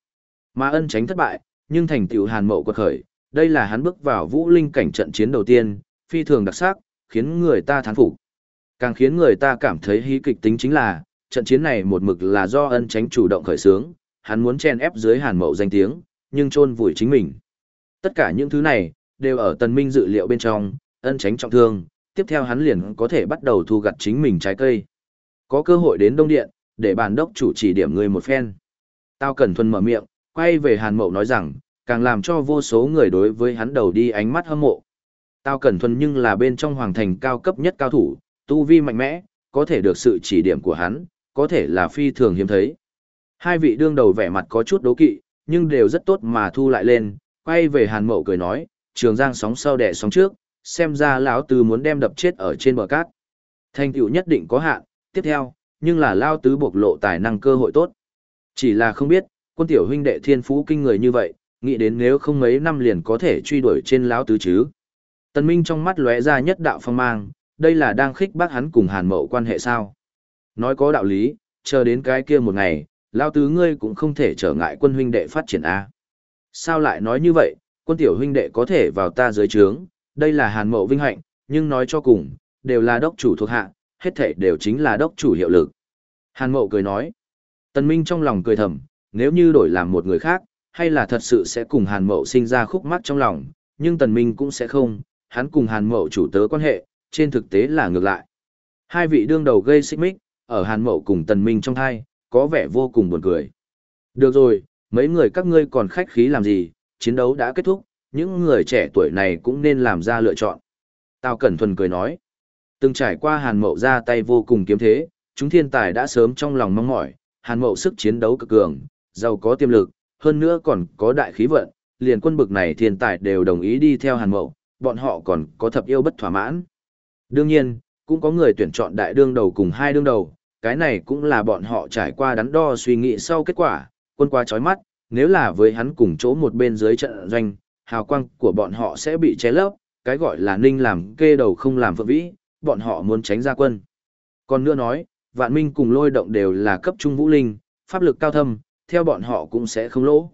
Mà ân tránh thất bại, nhưng thành tựu hàn mậu quật khởi, đây là hắn bước vào vũ linh cảnh trận chiến đầu tiên, phi thường đặc sắc, khiến người ta thán phục. Càng khiến người ta cảm thấy hí kịch tính chính là, trận chiến này một mực là do ân tránh chủ động khởi xướng, hắn muốn chen ép dưới hàn mậu danh tiếng, nhưng chôn vùi chính mình. Tất cả những thứ này, đều ở tần minh dự liệu bên trong, ân tránh trọng thương, tiếp theo hắn liền có thể bắt đầu thu gặt chính mình trái cây. Có cơ hội đến Đông Điện, để bản đốc chủ chỉ điểm người một phen. Tao cẩn thuần mở miệng, quay về Hàn Mậu nói rằng, càng làm cho vô số người đối với hắn đầu đi ánh mắt hâm mộ. Tao cẩn thuần nhưng là bên trong hoàng thành cao cấp nhất cao thủ, tu vi mạnh mẽ, có thể được sự chỉ điểm của hắn, có thể là phi thường hiếm thấy. Hai vị đương đầu vẻ mặt có chút đố kỵ, nhưng đều rất tốt mà thu lại lên, quay về Hàn Mậu cười nói, trường giang sóng sau đẻ sóng trước, xem ra lão tứ muốn đem đập chết ở trên bờ cát. Thành tựu nhất định có hạn, tiếp theo, nhưng là lao tứ bộc lộ tài năng cơ hội tốt. Chỉ là không biết, quân tiểu huynh đệ thiên phú kinh người như vậy, nghĩ đến nếu không mấy năm liền có thể truy đuổi trên lão tứ chứ. Tần Minh trong mắt lóe ra nhất đạo phong mang, đây là đang khích bác hắn cùng Hàn Mậu quan hệ sao? Nói có đạo lý, chờ đến cái kia một ngày, lão tứ ngươi cũng không thể trở ngại quân huynh đệ phát triển a. Sao lại nói như vậy, quân tiểu huynh đệ có thể vào ta dưới trướng, đây là Hàn Mậu vinh hạnh, nhưng nói cho cùng, đều là đốc chủ thuộc hạ, hết thể đều chính là đốc chủ hiệu lực. Hàn Mậu cười nói. Tần Minh trong lòng cười thầm, nếu như đổi làm một người khác, hay là thật sự sẽ cùng Hàn Mậu sinh ra khúc mắc trong lòng, nhưng Tần Minh cũng sẽ không, hắn cùng Hàn Mậu chủ tớ quan hệ, trên thực tế là ngược lại. Hai vị đương đầu gây xích mích, ở Hàn Mậu cùng Tần Minh trong thai, có vẻ vô cùng buồn cười. Được rồi, mấy người các ngươi còn khách khí làm gì, chiến đấu đã kết thúc, những người trẻ tuổi này cũng nên làm ra lựa chọn. Tào Cẩn Thuần cười nói, từng trải qua Hàn Mậu ra tay vô cùng kiếm thế, chúng thiên tài đã sớm trong lòng mong mỏi, Hàn Mậu sức chiến đấu cực cường, giàu có tiềm lực, hơn nữa còn có đại khí vận, liền quân bực này thiên tài đều đồng ý đi theo Hàn Mậu, bọn họ còn có thập yêu bất thỏa mãn. Đương nhiên, cũng có người tuyển chọn đại đương đầu cùng hai đương đầu, cái này cũng là bọn họ trải qua đắn đo suy nghĩ sau kết quả, quân qua chói mắt, nếu là với hắn cùng chỗ một bên dưới trận doanh, hào quang của bọn họ sẽ bị che lấp, cái gọi là ninh làm kê đầu không làm phượng vĩ, bọn họ muốn tránh ra quân. Còn nữa nói, vạn minh cùng lôi động đều là cấp trung vũ linh, pháp lực cao thâm, theo bọn họ cũng sẽ không lỗ.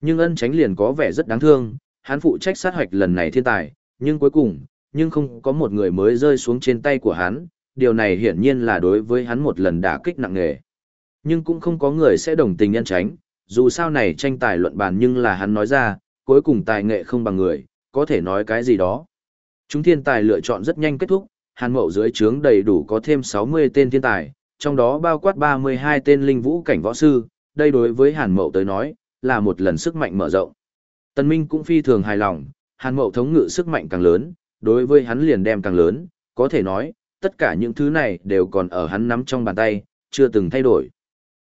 Nhưng ân tránh liền có vẻ rất đáng thương, hắn phụ trách sát hoạch lần này thiên tài, nhưng cuối cùng, nhưng không có một người mới rơi xuống trên tay của hắn, điều này hiển nhiên là đối với hắn một lần đả kích nặng nề. Nhưng cũng không có người sẽ đồng tình nhân tránh, dù sao này tranh tài luận bàn nhưng là hắn nói ra, cuối cùng tài nghệ không bằng người, có thể nói cái gì đó. Chúng thiên tài lựa chọn rất nhanh kết thúc, Hàn Mậu dưới trướng đầy đủ có thêm 60 tên thiên tài, trong đó bao quát 32 tên linh vũ cảnh võ sư, đây đối với Hàn Mậu tới nói, là một lần sức mạnh mở rộng. Tân Minh cũng phi thường hài lòng, Hàn Mậu thống ngự sức mạnh càng lớn, đối với hắn liền đem càng lớn, có thể nói, tất cả những thứ này đều còn ở hắn nắm trong bàn tay, chưa từng thay đổi.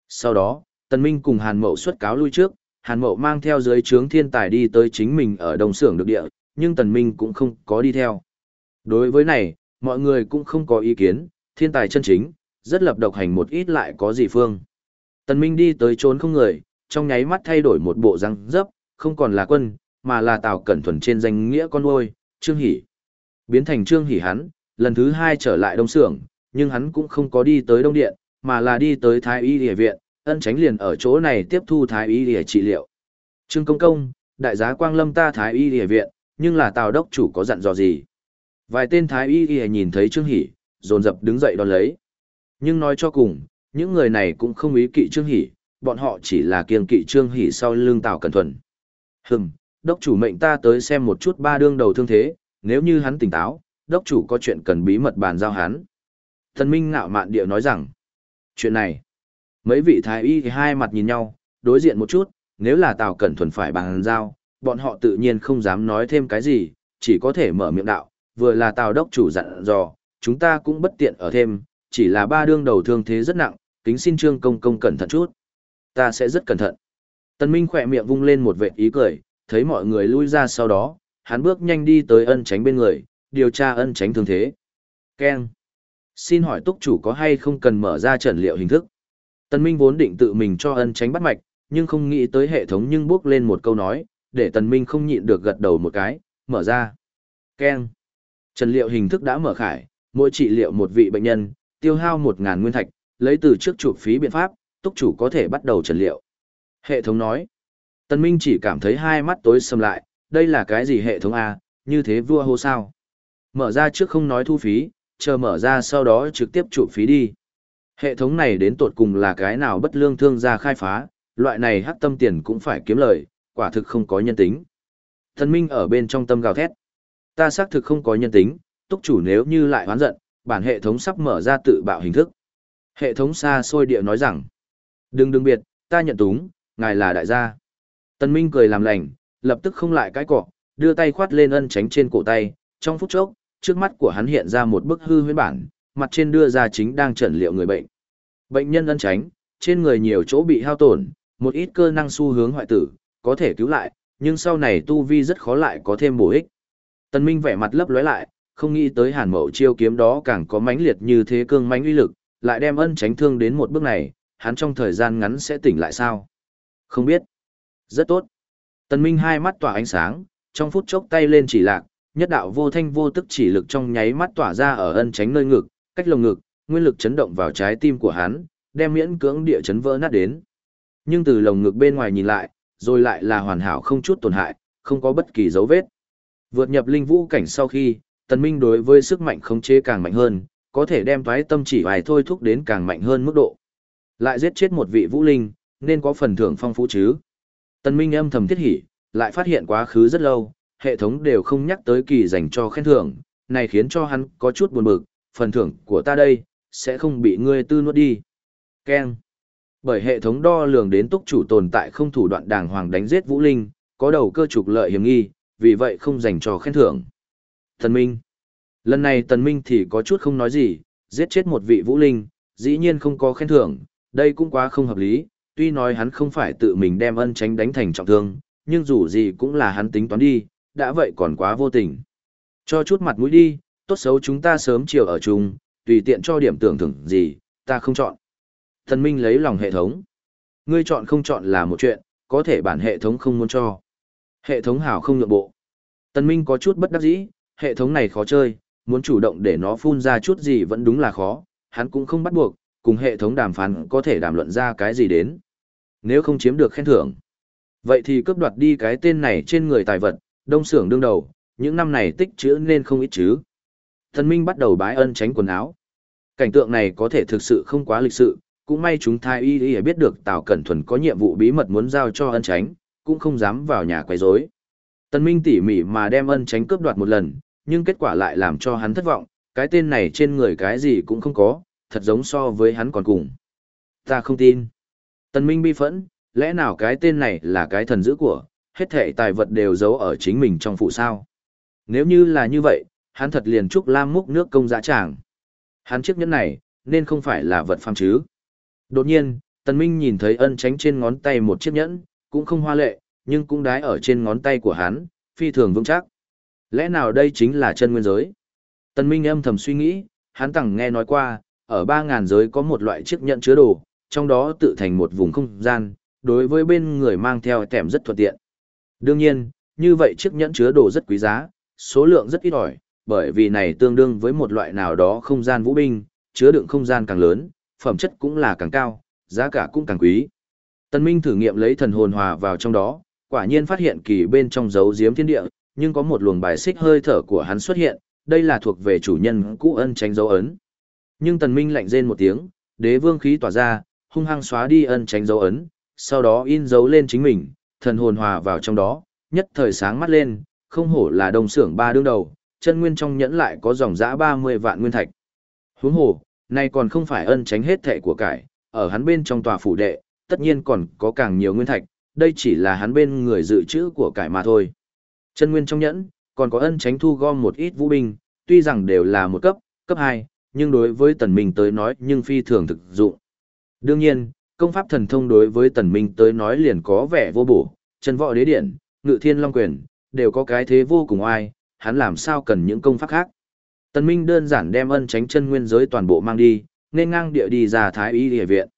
Sau đó, Tần Minh cùng Hàn Mậu xuất cáo lui trước, Hàn Mậu mang theo dưới trướng thiên tài đi tới chính mình ở đồng xưởng được địa, nhưng Tần Minh cũng không có đi theo. Đối với này, mọi người cũng không có ý kiến, thiên tài chân chính, rất lập độc hành một ít lại có gì phương. Tần Minh đi tới trốn không người, trong nháy mắt thay đổi một bộ răng dấp, không còn là quân, mà là Tào Cẩn Thuần trên danh nghĩa con nuôi, Trương Hỷ. Biến thành Trương hỉ hắn, lần thứ hai trở lại Đông Sưởng, nhưng hắn cũng không có đi tới Đông Điện, mà là đi tới Thái Y Địa Viện, ân tránh liền ở chỗ này tiếp thu Thái Y Địa trị liệu. Trương Công Công, đại giá Quang Lâm ta Thái Y Địa Viện, nhưng là Tào Đốc chủ có dặn dò gì? Vài tên Thái Y Địa nhìn thấy Trương Hỷ, dồn dập đứng dậy đón lấy. Nhưng nói cho cùng, những người này cũng không ý kỵ Trương Hỷ, bọn họ chỉ là kiêng kỵ Trương Hỷ sau lưng Tào Cẩn Thuần. Hừm, đốc chủ mệnh ta tới xem một chút ba đương đầu thương thế, nếu như hắn tỉnh táo, đốc chủ có chuyện cần bí mật bàn giao hắn. Thần Minh ngạo mạn địa nói rằng, chuyện này, mấy vị thái y thì hai mặt nhìn nhau, đối diện một chút, nếu là Tào Cẩn Thuần phải bàn giao, bọn họ tự nhiên không dám nói thêm cái gì, chỉ có thể mở miệng đạo, vừa là Tào đốc chủ dặn dò, chúng ta cũng bất tiện ở thêm, chỉ là ba đương đầu thương thế rất nặng, kính xin trương công công cẩn thận chút. Ta sẽ rất cẩn thận. Tần Minh khỏe miệng vung lên một vệt ý cười, thấy mọi người lui ra sau đó, hắn bước nhanh đi tới ân tránh bên người, điều tra ân tránh thương thế. Ken. Xin hỏi túc chủ có hay không cần mở ra trần liệu hình thức? Tần Minh vốn định tự mình cho ân tránh bắt mạch, nhưng không nghĩ tới hệ thống nhưng bước lên một câu nói, để Tần Minh không nhịn được gật đầu một cái, mở ra. Ken. Trần liệu hình thức đã mở khải, mỗi trị liệu một vị bệnh nhân, tiêu hao 1.000 nguyên thạch, lấy từ trước chụp phí biện pháp, túc chủ có thể bắt đầu trần liệu. Hệ thống nói. Tần Minh chỉ cảm thấy hai mắt tối sầm lại, đây là cái gì hệ thống A, như thế vua hô sao. Mở ra trước không nói thu phí, chờ mở ra sau đó trực tiếp chụp phí đi. Hệ thống này đến tột cùng là cái nào bất lương thương gia khai phá, loại này hắc tâm tiền cũng phải kiếm lời, quả thực không có nhân tính. Thần Minh ở bên trong tâm gào thét. Ta xác thực không có nhân tính, túc chủ nếu như lại hoán giận, bản hệ thống sắp mở ra tự bạo hình thức. Hệ thống xa xôi địa nói rằng, đừng đừng biệt, ta nhận túng, ngài là đại gia. Tần Minh cười làm lành, lập tức không lại cái cọ, đưa tay khoát lên ân tránh trên cổ tay, trong phút chốc, trước mắt của hắn hiện ra một bức hư huyễn bản, mặt trên đưa ra chính đang chẩn liệu người bệnh. Bệnh nhân ân tránh, trên người nhiều chỗ bị hao tổn, một ít cơ năng xu hướng hoại tử, có thể cứu lại, nhưng sau này tu vi rất khó lại có thêm bổ ích. Tần Minh vẻ mặt lấp lóe lại, không nghĩ tới Hàn Mậu chiêu kiếm đó càng có mãnh liệt như thế cương mãnh uy lực, lại đem ân tránh thương đến một bước này, hắn trong thời gian ngắn sẽ tỉnh lại sao? Không biết. Rất tốt. Tần Minh hai mắt tỏa ánh sáng, trong phút chốc tay lên chỉ lạc, nhất đạo vô thanh vô tức chỉ lực trong nháy mắt tỏa ra ở ân tránh nơi ngực, cách lồng ngực, nguyên lực chấn động vào trái tim của hắn, đem miễn cưỡng địa chấn vỡ nát đến. Nhưng từ lồng ngực bên ngoài nhìn lại, rồi lại là hoàn hảo không chút tổn hại, không có bất kỳ dấu vết. Vượt nhập linh vũ cảnh sau khi, tần minh đối với sức mạnh khống chế càng mạnh hơn, có thể đem toái tâm chỉ vài thôi thúc đến càng mạnh hơn mức độ. Lại giết chết một vị vũ linh, nên có phần thưởng phong phú chứ. Tần minh âm thầm thiết hỉ, lại phát hiện quá khứ rất lâu, hệ thống đều không nhắc tới kỳ dành cho khen thưởng, này khiến cho hắn có chút buồn bực, phần thưởng của ta đây, sẽ không bị ngươi tư nuốt đi. Ken. Bởi hệ thống đo lường đến túc chủ tồn tại không thủ đoạn đàng hoàng đánh giết vũ linh, có đầu cơ trục lợi hiểm nghi, vì vậy không dành cho khen thưởng. Tần Minh. Lần này Tần Minh thì có chút không nói gì, giết chết một vị vũ linh, dĩ nhiên không có khen thưởng, đây cũng quá không hợp lý, tuy nói hắn không phải tự mình đem ân tránh đánh thành trọng thương, nhưng dù gì cũng là hắn tính toán đi, đã vậy còn quá vô tình. Cho chút mặt mũi đi, tốt xấu chúng ta sớm chiều ở chung, tùy tiện cho điểm tưởng thưởng gì, ta không chọn. Thần Minh lấy lòng hệ thống. Ngươi chọn không chọn là một chuyện, có thể bản hệ thống không muốn cho. Hệ thống hảo không nhượng bộ. Tần Minh có chút bất đắc dĩ, hệ thống này khó chơi, muốn chủ động để nó phun ra chút gì vẫn đúng là khó, hắn cũng không bắt buộc, cùng hệ thống đàm phán có thể đàm luận ra cái gì đến. Nếu không chiếm được khen thưởng, vậy thì cướp đoạt đi cái tên này trên người tài vật, đông xưởng đương đầu, những năm này tích trữ nên không ít chứ. Thần Minh bắt đầu bái ân tránh quần áo. Cảnh tượng này có thể thực sự không quá lịch sự, cũng may chúng thai y y biết được Tào Cẩn Thuần có nhiệm vụ bí mật muốn giao cho ân tránh, cũng không dám vào nhà quấy rối. Tần Minh tỉ mỉ mà đem ân tránh cướp đoạt một lần, nhưng kết quả lại làm cho hắn thất vọng, cái tên này trên người cái gì cũng không có, thật giống so với hắn còn cùng. Ta không tin. Tần Minh bi phẫn, lẽ nào cái tên này là cái thần dữ của, hết thể tài vật đều giấu ở chính mình trong phụ sao. Nếu như là như vậy, hắn thật liền chúc lam múc nước công dã tràng. Hắn chiếc nhẫn này, nên không phải là vật phàm chứ. Đột nhiên, Tần Minh nhìn thấy ân tránh trên ngón tay một chiếc nhẫn, cũng không hoa lệ, nhưng cũng đái ở trên ngón tay của hắn, phi thường vững chắc. Lẽ nào đây chính là chân nguyên giới? Tần Minh âm thầm suy nghĩ, hắn tẳng nghe nói qua, ở 3.000 giới có một loại chiếc nhẫn chứa đồ, trong đó tự thành một vùng không gian, đối với bên người mang theo tẻm rất thuận tiện. Đương nhiên, như vậy chiếc nhẫn chứa đồ rất quý giá, số lượng rất ít ỏi, bởi vì này tương đương với một loại nào đó không gian vũ binh, chứa đựng không gian càng lớn, phẩm chất cũng là càng cao, giá cả cũng càng quý. Tân Minh thử nghiệm lấy thần hồn hòa vào trong đó, quả nhiên phát hiện kỳ bên trong dấu diếm thiên địa, nhưng có một luồng bài xích hơi thở của hắn xuất hiện, đây là thuộc về chủ nhân cũ ân tránh dấu ấn. Nhưng Tần Minh lạnh rên một tiếng, đế vương khí tỏa ra, hung hăng xóa đi ân tránh dấu ấn, sau đó in dấu lên chính mình, thần hồn hòa vào trong đó, nhất thời sáng mắt lên, không hổ là đồng xưởng ba đương đầu, chân nguyên trong nhẫn lại có dòng dã 30 vạn nguyên thạch. Huống hồ, này còn không phải ân tránh hết thệ của cải, ở hắn bên trong tòa phủ đệ, tất nhiên còn có càng nhiều nguyên thạch, đây chỉ là hắn bên người dự trữ của cải mà thôi. Chân nguyên trong nhẫn, còn có ân tránh thu gom một ít vũ binh, tuy rằng đều là một cấp, cấp 2, nhưng đối với tần mình tới nói nhưng phi thường thực dụng. Đương nhiên, công pháp thần thông đối với tần minh tới nói liền có vẻ vô bổ, chân võ đế điện, ngự thiên long quyền, đều có cái thế vô cùng ai, hắn làm sao cần những công pháp khác. Tần minh đơn giản đem ân tránh chân nguyên giới toàn bộ mang đi, nên ngang địa đi ra thái y địa viện.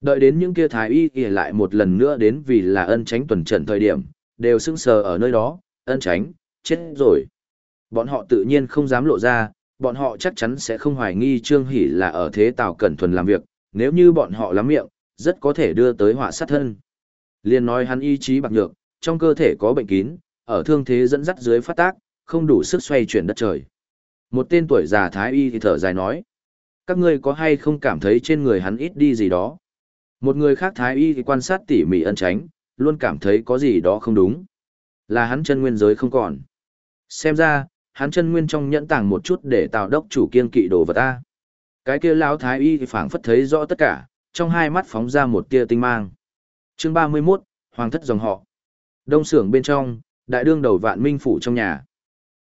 Đợi đến những kia thái y kia lại một lần nữa đến vì là ân tránh tuần trần thời điểm, đều sững sờ ở nơi đó, ân tránh, chết rồi. Bọn họ tự nhiên không dám lộ ra, bọn họ chắc chắn sẽ không hoài nghi Trương Hỷ là ở thế Tào Cẩn Thuần làm việc, nếu như bọn họ lắm miệng, rất có thể đưa tới họa sát thân. Liên nói hắn ý chí bạc nhược, trong cơ thể có bệnh kín, ở thương thế dẫn dắt dưới phát tác, không đủ sức xoay chuyển đất trời. Một tên tuổi già thái y thì thở dài nói, các ngươi có hay không cảm thấy trên người hắn ít đi gì đó? Một người khác thái y thì quan sát tỉ mỉ ân tránh, luôn cảm thấy có gì đó không đúng. Là hắn chân nguyên giới không còn. Xem ra, hắn chân nguyên trong nhẫn tàng một chút để tạo đốc chủ kiên kỵ đồ vật ta. Cái kia lão thái y thì phảng phất thấy rõ tất cả, trong hai mắt phóng ra một tia tinh mang. Chương 31, Hoàng thất dòng họ. Đông xưởng bên trong, đại đương đầu vạn minh phủ trong nhà.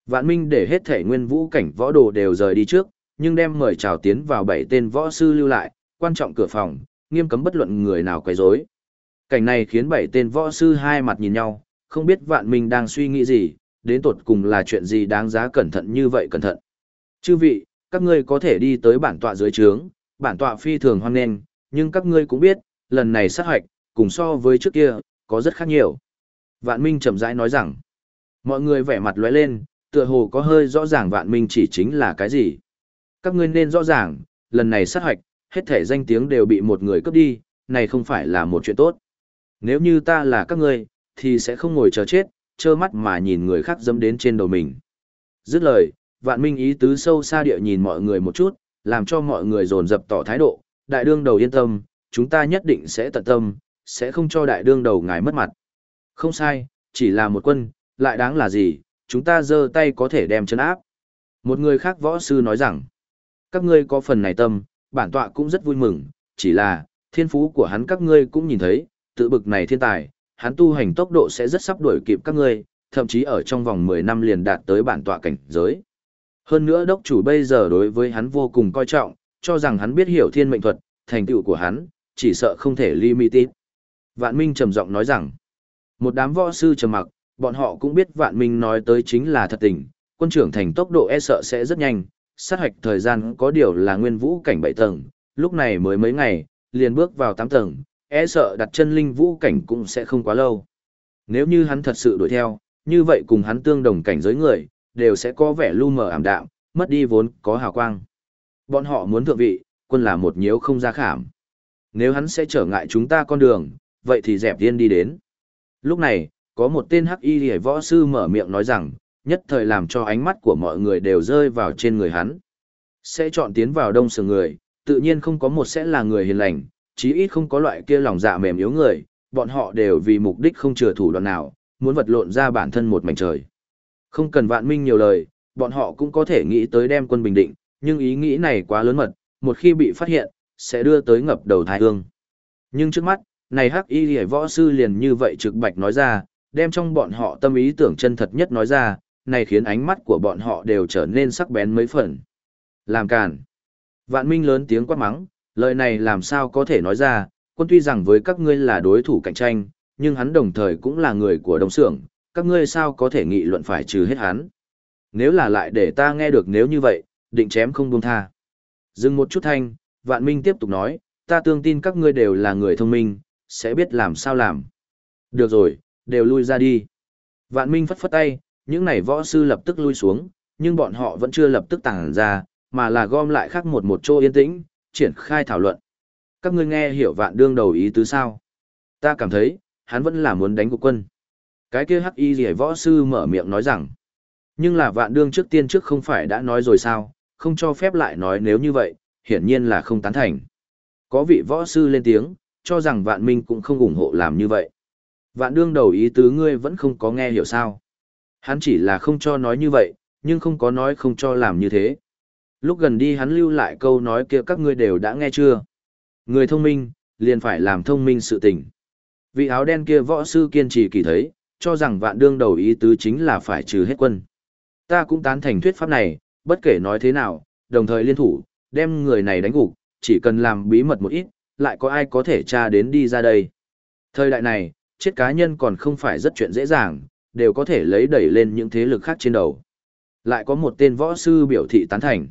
Vạn minh để hết thể nguyên vũ cảnh võ đồ đều rời đi trước, nhưng đem mời chào tiến vào bảy tên võ sư lưu lại, quan trọng cửa phòng, nghiêm cấm bất luận người nào quấy rối. Cảnh này khiến bảy tên võ sư hai mặt nhìn nhau, không biết vạn minh đang suy nghĩ gì, đến tột cùng là chuyện gì đáng giá cẩn thận như vậy cẩn thận. Chư vị, các ngươi có thể đi tới bản tọa dưới trướng, bản tọa phi thường hoan nghênh, nhưng các ngươi cũng biết, lần này sát hoạch, cùng so với trước kia, có rất khác nhiều. Vạn Minh chậm rãi nói rằng, mọi người vẻ mặt lóe lên, tựa hồ có hơi rõ ràng Vạn Minh chỉ chính là cái gì. Các ngươi nên rõ ràng, lần này sát hoạch, hết thể danh tiếng đều bị một người cướp đi, này không phải là một chuyện tốt. Nếu như ta là các ngươi, thì sẽ không ngồi chờ chết, trơ mắt mà nhìn người khác dẫm đến trên đầu mình. Dứt lời, vạn minh ý tứ sâu xa địa nhìn mọi người một chút, làm cho mọi người dồn dập tỏ thái độ, đại đương đầu yên tâm, chúng ta nhất định sẽ tận tâm, sẽ không cho đại đương đầu ngài mất mặt. Không sai, chỉ là một quân, lại đáng là gì, chúng ta giơ tay có thể đem chân áp. Một người khác võ sư nói rằng, các ngươi có phần này tâm, bản tọa cũng rất vui mừng, chỉ là, thiên phú của hắn các ngươi cũng nhìn thấy, tự bực này thiên tài, hắn tu hành tốc độ sẽ rất sắp đuổi kịp các ngươi, thậm chí ở trong vòng 10 năm liền đạt tới bản tọa cảnh giới. Hơn nữa đốc chủ bây giờ đối với hắn vô cùng coi trọng, cho rằng hắn biết hiểu thiên mệnh thuật, thành tựu của hắn, chỉ sợ không thể limited. Vạn Minh trầm giọng nói rằng, một đám võ sư trầm mặc, bọn họ cũng biết Vạn Minh nói tới chính là thật tình, quân trưởng thành tốc độ e sợ sẽ rất nhanh, sát hoạch thời gian có điều là nguyên vũ cảnh 7 tầng, lúc này mới mấy ngày, liền bước vào 8 tầng, e sợ đặt chân linh vũ cảnh cũng sẽ không quá lâu. Nếu như hắn thật sự đuổi theo, như vậy cùng hắn tương đồng cảnh giới người, đều sẽ có vẻ lu mờ ảm đạm, mất đi vốn có hào quang. Bọn họ muốn thượng vị, quân là một nhiễu không ra khảm. Nếu hắn sẽ trở ngại chúng ta con đường, vậy thì dẹp tiên đi đến. Lúc này, có một tên hắc y hề võ sư mở miệng nói rằng, nhất thời làm cho ánh mắt của mọi người đều rơi vào trên người hắn. Sẽ chọn tiến vào đông sườn người, tự nhiên không có một sẽ là người hiền lành, chí ít không có loại kia lòng dạ mềm yếu người, bọn họ đều vì mục đích không chừa thủ đoạn nào, muốn vật lộn ra bản thân một mảnh trời. Không cần vạn minh nhiều lời, bọn họ cũng có thể nghĩ tới đem quân bình định, nhưng ý nghĩ này quá lớn mật, một khi bị phát hiện, sẽ đưa tới ngập đầu thái hương. Nhưng trước mắt, này hắc y hề võ sư liền như vậy trực bạch nói ra, đem trong bọn họ tâm ý tưởng chân thật nhất nói ra, này khiến ánh mắt của bọn họ đều trở nên sắc bén mấy phần. Làm càn. Vạn Minh lớn tiếng quát mắng, lời này làm sao có thể nói ra, quân tuy rằng với các ngươi là đối thủ cạnh tranh, nhưng hắn đồng thời cũng là người của đồng xưởng, các ngươi sao có thể nghị luận phải trừ hết hắn. Nếu là lại để ta nghe được nếu như vậy, định chém không buông tha. Dừng một chút thanh, Vạn Minh tiếp tục nói, ta tương tin các ngươi đều là người thông minh, sẽ biết làm sao làm. Được rồi, đều lui ra đi. Vạn Minh phất phất tay, những này võ sư lập tức lui xuống, nhưng bọn họ vẫn chưa lập tức tàng ra, mà là gom lại khác một một chỗ yên tĩnh, triển khai thảo luận. Các ngươi nghe hiểu vạn đương đầu ý tứ sao? Ta cảm thấy, hắn vẫn là muốn đánh của quân. Cái kia hắc y rỉa võ sư mở miệng nói rằng, nhưng là vạn đương trước tiên trước không phải đã nói rồi sao, không cho phép lại nói nếu như vậy, hiển nhiên là không tán thành. Có vị võ sư lên tiếng, cho rằng vạn minh cũng không ủng hộ làm như vậy. Vạn đương đầu ý tứ ngươi vẫn không có nghe hiểu sao. Hắn chỉ là không cho nói như vậy, nhưng không có nói không cho làm như thế. Lúc gần đi hắn lưu lại câu nói kia các ngươi đều đã nghe chưa. Người thông minh, liền phải làm thông minh sự tình. Vị áo đen kia võ sư kiên trì kỳ thấy, cho rằng vạn đương đầu ý tứ chính là phải trừ hết quân. Ta cũng tán thành thuyết pháp này, bất kể nói thế nào, đồng thời liên thủ, đem người này đánh gục, chỉ cần làm bí mật một ít, lại có ai có thể tra đến đi ra đây. Thời đại này, chết cá nhân còn không phải rất chuyện dễ dàng, đều có thể lấy đẩy lên những thế lực khác trên đầu. Lại có một tên võ sư biểu thị tán thành.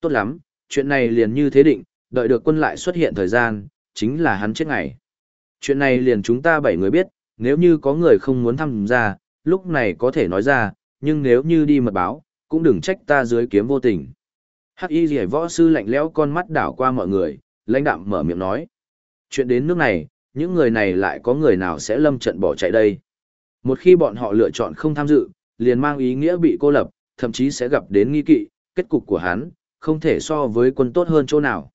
Tốt lắm, chuyện này liền như thế định, đợi được quân lại xuất hiện thời gian, chính là hắn chết ngày. Chuyện này liền chúng ta bảy người biết, nếu như có người không muốn tham gia, lúc này có thể nói ra, nhưng nếu như đi mật báo, cũng đừng trách ta dưới kiếm vô tình. Hắc y rỉa võ sư lạnh lẽo con mắt đảo qua mọi người, lãnh đạm mở miệng nói. Chuyện đến nước này, những người này lại có người nào sẽ lâm trận bỏ chạy đây. Một khi bọn họ lựa chọn không tham dự, liền mang ý nghĩa bị cô lập, thậm chí sẽ gặp đến nghi kỵ, kết cục của hắn, không thể so với quân tốt hơn chỗ nào.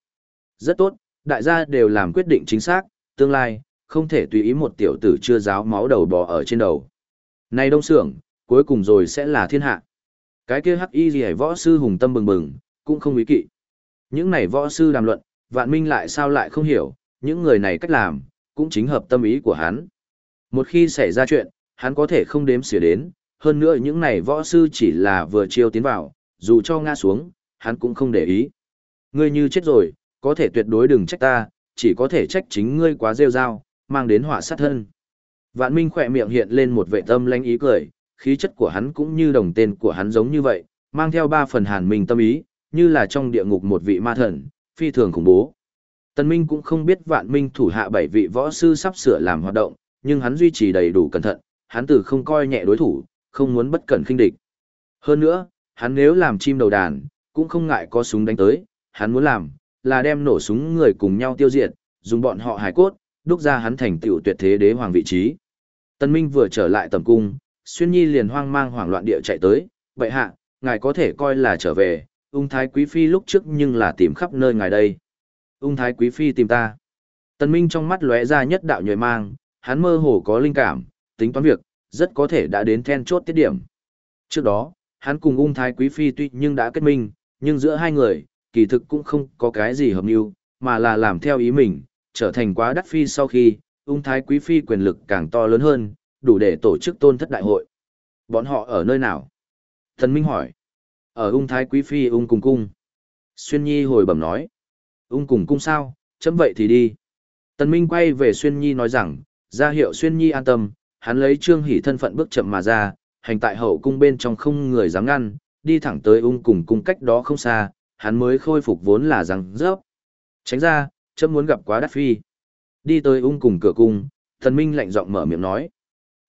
Rất tốt, đại gia đều làm quyết định chính xác, tương lai, không thể tùy ý một tiểu tử chưa giáo máu đầu bò ở trên đầu. Này đông sưởng, cuối cùng rồi sẽ là thiên hạ. Cái kia hắc y gì võ sư hùng tâm bừng bừng, cũng không ý kỵ. Những này võ sư đàm luận, vạn minh lại sao lại không hiểu, những người này cách làm, cũng chính hợp tâm ý của hắn. Một khi xảy ra chuyện, hắn có thể không đếm xỉa đến, hơn nữa những này võ sư chỉ là vừa chiêu tiến vào, dù cho ngã xuống, hắn cũng không để ý. Ngươi như chết rồi, có thể tuyệt đối đừng trách ta, chỉ có thể trách chính ngươi quá rêu rao, mang đến họa sát thân. Vạn Minh khỏe miệng hiện lên một vệ tâm lanh ý cười, khí chất của hắn cũng như đồng tên của hắn giống như vậy, mang theo ba phần hàn minh tâm ý, như là trong địa ngục một vị ma thần, phi thường khủng bố. Tần Minh cũng không biết vạn minh thủ hạ bảy vị võ sư sắp sửa làm hoạt động, nhưng hắn duy trì đầy đủ cẩn thận, hắn từ không coi nhẹ đối thủ, không muốn bất cẩn khinh địch. Hơn nữa, hắn nếu làm chim đầu đàn, cũng không ngại có súng đánh tới, hắn muốn làm, là đem nổ súng người cùng nhau tiêu diệt, dùng bọn họ hài cốt, đúc ra hắn thành tựu tuyệt thế đế hoàng vị trí. Tân Minh vừa trở lại tầm cung, Xuyên Nhi liền hoang mang hoảng loạn địa chạy tới, vậy hạ, ngài có thể coi là trở về, ung thái quý phi lúc trước nhưng là tìm khắp nơi ngài đây. Ung thái quý phi tìm ta. Tân Minh trong mắt lóe ra nhất đạo nhồi mang, hắn mơ hồ có linh cảm, tính toán việc, rất có thể đã đến then chốt tiết điểm. Trước đó, hắn cùng ung thái quý phi tuy nhưng đã kết minh, nhưng giữa hai người, kỳ thực cũng không có cái gì hợp mưu, mà là làm theo ý mình, trở thành quá đắt phi sau khi, ung thái quý phi quyền lực càng to lớn hơn, đủ để tổ chức tôn thất đại hội. Bọn họ ở nơi nào? Thần Minh hỏi. Ở ung thái quý phi ung cùng cung. Xuyên Nhi hồi bẩm nói. Ung cùng cung sao, chấm vậy thì đi. Tần Minh quay về Xuyên Nhi nói rằng, ra hiệu Xuyên Nhi an tâm, hắn lấy trương hỉ thân phận bước chậm mà ra, hành tại hậu cung bên trong không người dám ngăn, đi thẳng tới ung cùng cung cách đó không xa, hắn mới khôi phục vốn là rằng rớp. Tránh ra, chấm muốn gặp quá đắt phi. Đi tới ung cùng cửa cung, Tần Minh lạnh giọng mở miệng nói.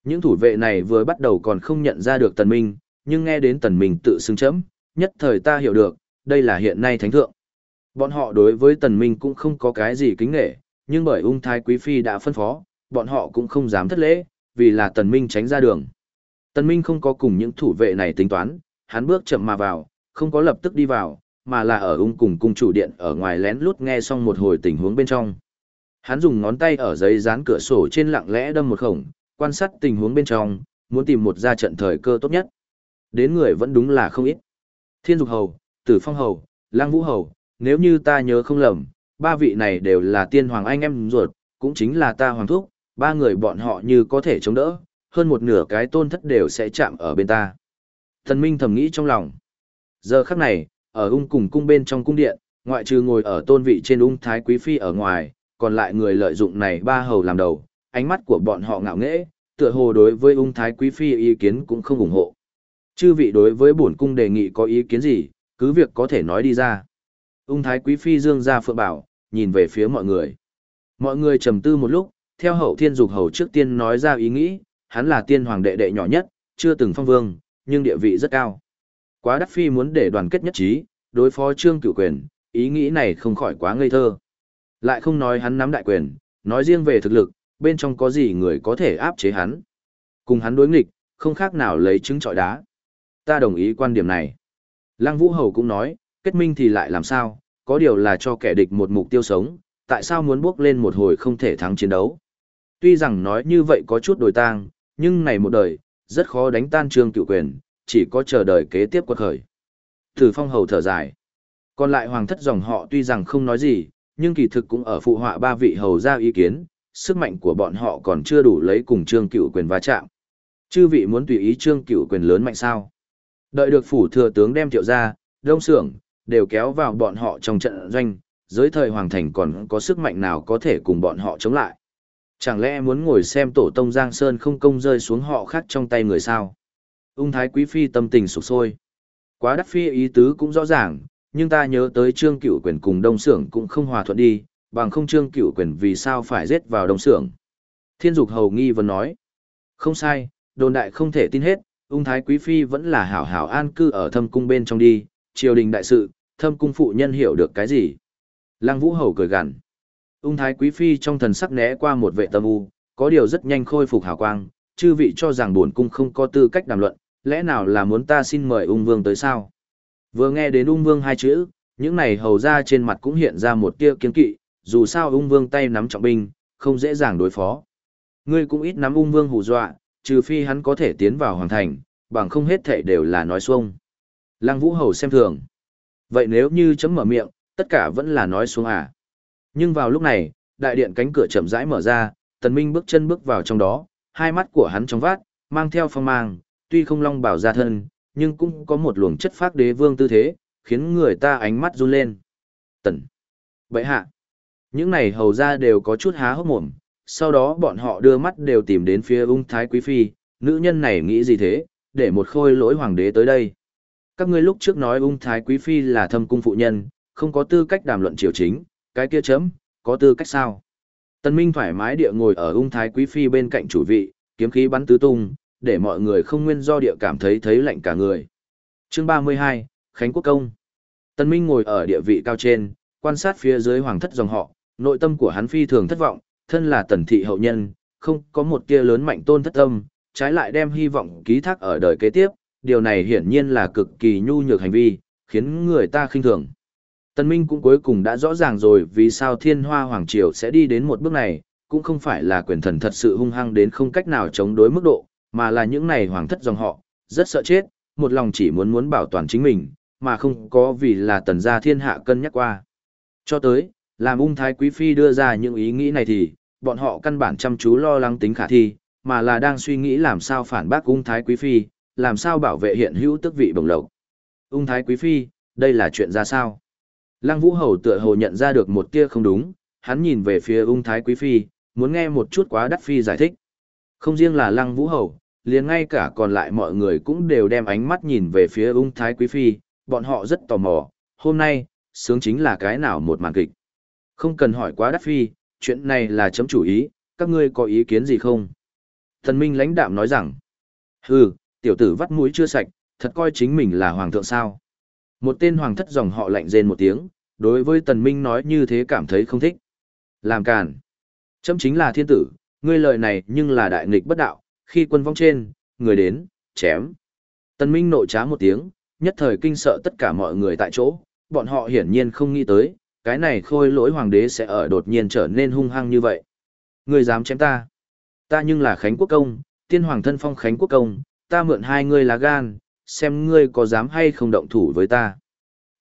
Những thủ vệ này vừa bắt đầu còn không nhận ra được Tần Minh, nhưng nghe đến Tần Minh tự xưng chấm, nhất thời ta hiểu được, đây là hiện nay thánh thượng. Bọn họ đối với Tần Minh cũng không có cái gì kính nghệ, nhưng bởi ung thái quý phi đã phân phó, bọn họ cũng không dám thất lễ, vì là Tần Minh tránh ra đường. Tần Minh không có cùng những thủ vệ này tính toán, hắn bước chậm mà vào, không có lập tức đi vào, mà là ở ung cùng cung chủ điện ở ngoài lén lút nghe xong một hồi tình huống bên trong. Hắn dùng ngón tay ở giấy dán cửa sổ trên lặng lẽ đâm một khổng, quan sát tình huống bên trong, muốn tìm một ra trận thời cơ tốt nhất. Đến người vẫn đúng là không ít. Thiên Dục Hầu, Tử Phong Hầu, Lang Vũ Hầu, nếu như ta nhớ không lầm, ba vị này đều là tiên hoàng anh em ruột, cũng chính là ta hoàng thúc, ba người bọn họ như có thể chống đỡ, hơn một nửa cái tôn thất đều sẽ chạm ở bên ta. Thần Minh thầm nghĩ trong lòng. Giờ khắc này, ở ung cùng cung bên trong cung điện, ngoại trừ ngồi ở tôn vị trên ung thái quý phi ở ngoài, còn lại người lợi dụng này ba hầu làm đầu, ánh mắt của bọn họ ngạo nghễ, tựa hồ đối với ung thái quý phi ý kiến cũng không ủng hộ. Chư vị đối với bổn cung đề nghị có ý kiến gì, cứ việc có thể nói đi ra. Ung thái quý phi dương ra phượng bảo, nhìn về phía mọi người. Mọi người trầm tư một lúc, theo hậu thiên dục hầu trước tiên nói ra ý nghĩ, hắn là tiên hoàng đệ đệ nhỏ nhất, chưa từng phong vương, nhưng địa vị rất cao. Quá đắc phi muốn để đoàn kết nhất trí, đối phó trương cửu quyền, ý nghĩ này không khỏi quá ngây thơ. Lại không nói hắn nắm đại quyền, nói riêng về thực lực, bên trong có gì người có thể áp chế hắn. Cùng hắn đối nghịch, không khác nào lấy trứng trọi đá. Ta đồng ý quan điểm này. Lăng Vũ Hầu cũng nói, kết minh thì lại làm sao, có điều là cho kẻ địch một mục tiêu sống, tại sao muốn bước lên một hồi không thể thắng chiến đấu. Tuy rằng nói như vậy có chút đổi tang, nhưng này một đời, rất khó đánh tan trương cựu quyền, chỉ có chờ đợi kế tiếp quật khởi. Tử phong hầu thở dài. Còn lại hoàng thất dòng họ tuy rằng không nói gì, nhưng kỳ thực cũng ở phụ họa ba vị hầu ra ý kiến, sức mạnh của bọn họ còn chưa đủ lấy cùng trương cựu quyền va chạm. Chư vị muốn tùy ý trương cựu quyền lớn mạnh sao? Đợi được phủ thừa tướng đem triệu ra, đông sưởng, đều kéo vào bọn họ trong trận doanh, dưới thời hoàng thành còn có sức mạnh nào có thể cùng bọn họ chống lại. Chẳng lẽ muốn ngồi xem tổ tông Giang Sơn không công rơi xuống họ khác trong tay người sao? Ung Thái Quý Phi tâm tình sụp sôi. Quá đắc phi ý tứ cũng rõ ràng, nhưng ta nhớ tới trương cửu quyền cùng đông xưởng cũng không hòa thuận đi, bằng không trương cửu quyền vì sao phải giết vào đông xưởng. Thiên dục hầu nghi vấn nói. Không sai, đồn đại không thể tin hết, ung thái quý phi vẫn là hảo hảo an cư ở thâm cung bên trong đi, triều đình đại sự, thâm cung phụ nhân hiểu được cái gì. Lăng vũ hầu cười gằn. Ung thái quý phi trong thần sắc né qua một vệ tâm u, có điều rất nhanh khôi phục hào quang, chư vị cho rằng buồn cung không có tư cách đàm luận, lẽ nào là muốn ta xin mời ung vương tới sao? Vừa nghe đến ung vương hai chữ, những này hầu ra trên mặt cũng hiện ra một tia kiên kỵ, dù sao ung vương tay nắm trọng binh, không dễ dàng đối phó. Ngươi cũng ít nắm ung vương hù dọa, trừ phi hắn có thể tiến vào hoàng thành, bằng không hết thể đều là nói xuông. Lăng vũ hầu xem thường. Vậy nếu như chấm mở miệng, tất cả vẫn là nói xuống à. Nhưng vào lúc này, đại điện cánh cửa chậm rãi mở ra, tần minh bước chân bước vào trong đó, hai mắt của hắn trong vát, mang theo phong mang, tuy không long bảo ra thân, nhưng cũng có một luồng chất phác đế vương tư thế, khiến người ta ánh mắt run lên. Tần. Bậy hạ. Những này hầu ra đều có chút há hốc mồm, sau đó bọn họ đưa mắt đều tìm đến phía ung thái quý phi, nữ nhân này nghĩ gì thế, để một khôi lỗi hoàng đế tới đây. Các ngươi lúc trước nói ung thái quý phi là thâm cung phụ nhân, không có tư cách đàm luận triều chính, cái kia chấm, có tư cách sao? Tân Minh thoải mái địa ngồi ở ung thái quý phi bên cạnh chủ vị, kiếm khí bắn tứ tung, để mọi người không nguyên do địa cảm thấy thấy lạnh cả người. Chương 32, Khánh Quốc Công Tân Minh ngồi ở địa vị cao trên, quan sát phía dưới hoàng thất dòng họ, nội tâm của hắn phi thường thất vọng, thân là tần thị hậu nhân, không có một kia lớn mạnh tôn thất tâm, trái lại đem hy vọng ký thác ở đời kế tiếp, điều này hiển nhiên là cực kỳ nhu nhược hành vi, khiến người ta khinh thường. Tân Minh cũng cuối cùng đã rõ ràng rồi vì sao thiên hoa hoàng triều sẽ đi đến một bước này, cũng không phải là quyền thần thật sự hung hăng đến không cách nào chống đối mức độ, mà là những này hoàng thất dòng họ, rất sợ chết, một lòng chỉ muốn muốn bảo toàn chính mình, mà không có vì là tần gia thiên hạ cân nhắc qua. Cho tới, làm ung thái quý phi đưa ra những ý nghĩ này thì, bọn họ căn bản chăm chú lo lắng tính khả thi, mà là đang suy nghĩ làm sao phản bác ung thái quý phi, làm sao bảo vệ hiện hữu tức vị bồng lộc. Ung thái quý phi, đây là chuyện ra sao? Lăng vũ hầu tựa hồ nhận ra được một tia không đúng, hắn nhìn về phía ung thái quý phi, muốn nghe một chút quá đắt phi giải thích. Không riêng là lăng vũ hầu, liền ngay cả còn lại mọi người cũng đều đem ánh mắt nhìn về phía ung thái quý phi, bọn họ rất tò mò, hôm nay, sướng chính là cái nào một màn kịch. Không cần hỏi quá đắt phi, chuyện này là chấm chủ ý, các ngươi có ý kiến gì không? Thần Minh lãnh đạm nói rằng, hừ, tiểu tử vắt mũi chưa sạch, thật coi chính mình là hoàng thượng sao. Một tên hoàng thất dòng họ lạnh rên một tiếng, đối với tần minh nói như thế cảm thấy không thích. Làm càn. Chấm chính là thiên tử, ngươi lời này nhưng là đại nghịch bất đạo, khi quân vong trên, người đến, chém. Tần minh nội trá một tiếng, nhất thời kinh sợ tất cả mọi người tại chỗ, bọn họ hiển nhiên không nghĩ tới, cái này khôi lỗi hoàng đế sẽ ở đột nhiên trở nên hung hăng như vậy. Ngươi dám chém ta? Ta nhưng là Khánh Quốc Công, tiên hoàng thân phong Khánh Quốc Công, ta mượn hai ngươi lá gan, xem ngươi có dám hay không động thủ với ta.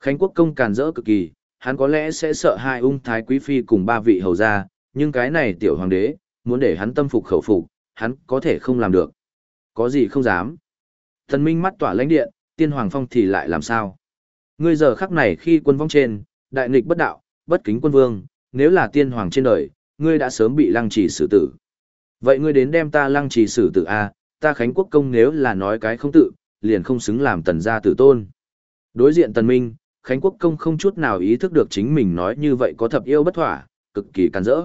Khánh Quốc Công càn rỡ cực kỳ, hắn có lẽ sẽ sợ hai ung thái quý phi cùng ba vị hầu gia, nhưng cái này tiểu hoàng đế, muốn để hắn tâm phục khẩu phục, hắn có thể không làm được. Có gì không dám. Thần minh mắt tỏa lãnh điện, tiên hoàng phong thì lại làm sao? Ngươi giờ khắc này khi quân vong trên, đại nghịch bất đạo, bất kính quân vương, nếu là tiên hoàng trên đời, ngươi đã sớm bị lăng trì xử tử. Vậy ngươi đến đem ta lăng trì xử tử a, à, ta Khánh Quốc công nếu là nói cái không tự, liền không xứng làm tần gia tử tôn. Đối diện tần minh, Khánh Quốc công không chút nào ý thức được chính mình nói như vậy có thập yêu bất thỏa, cực kỳ càn rỡ.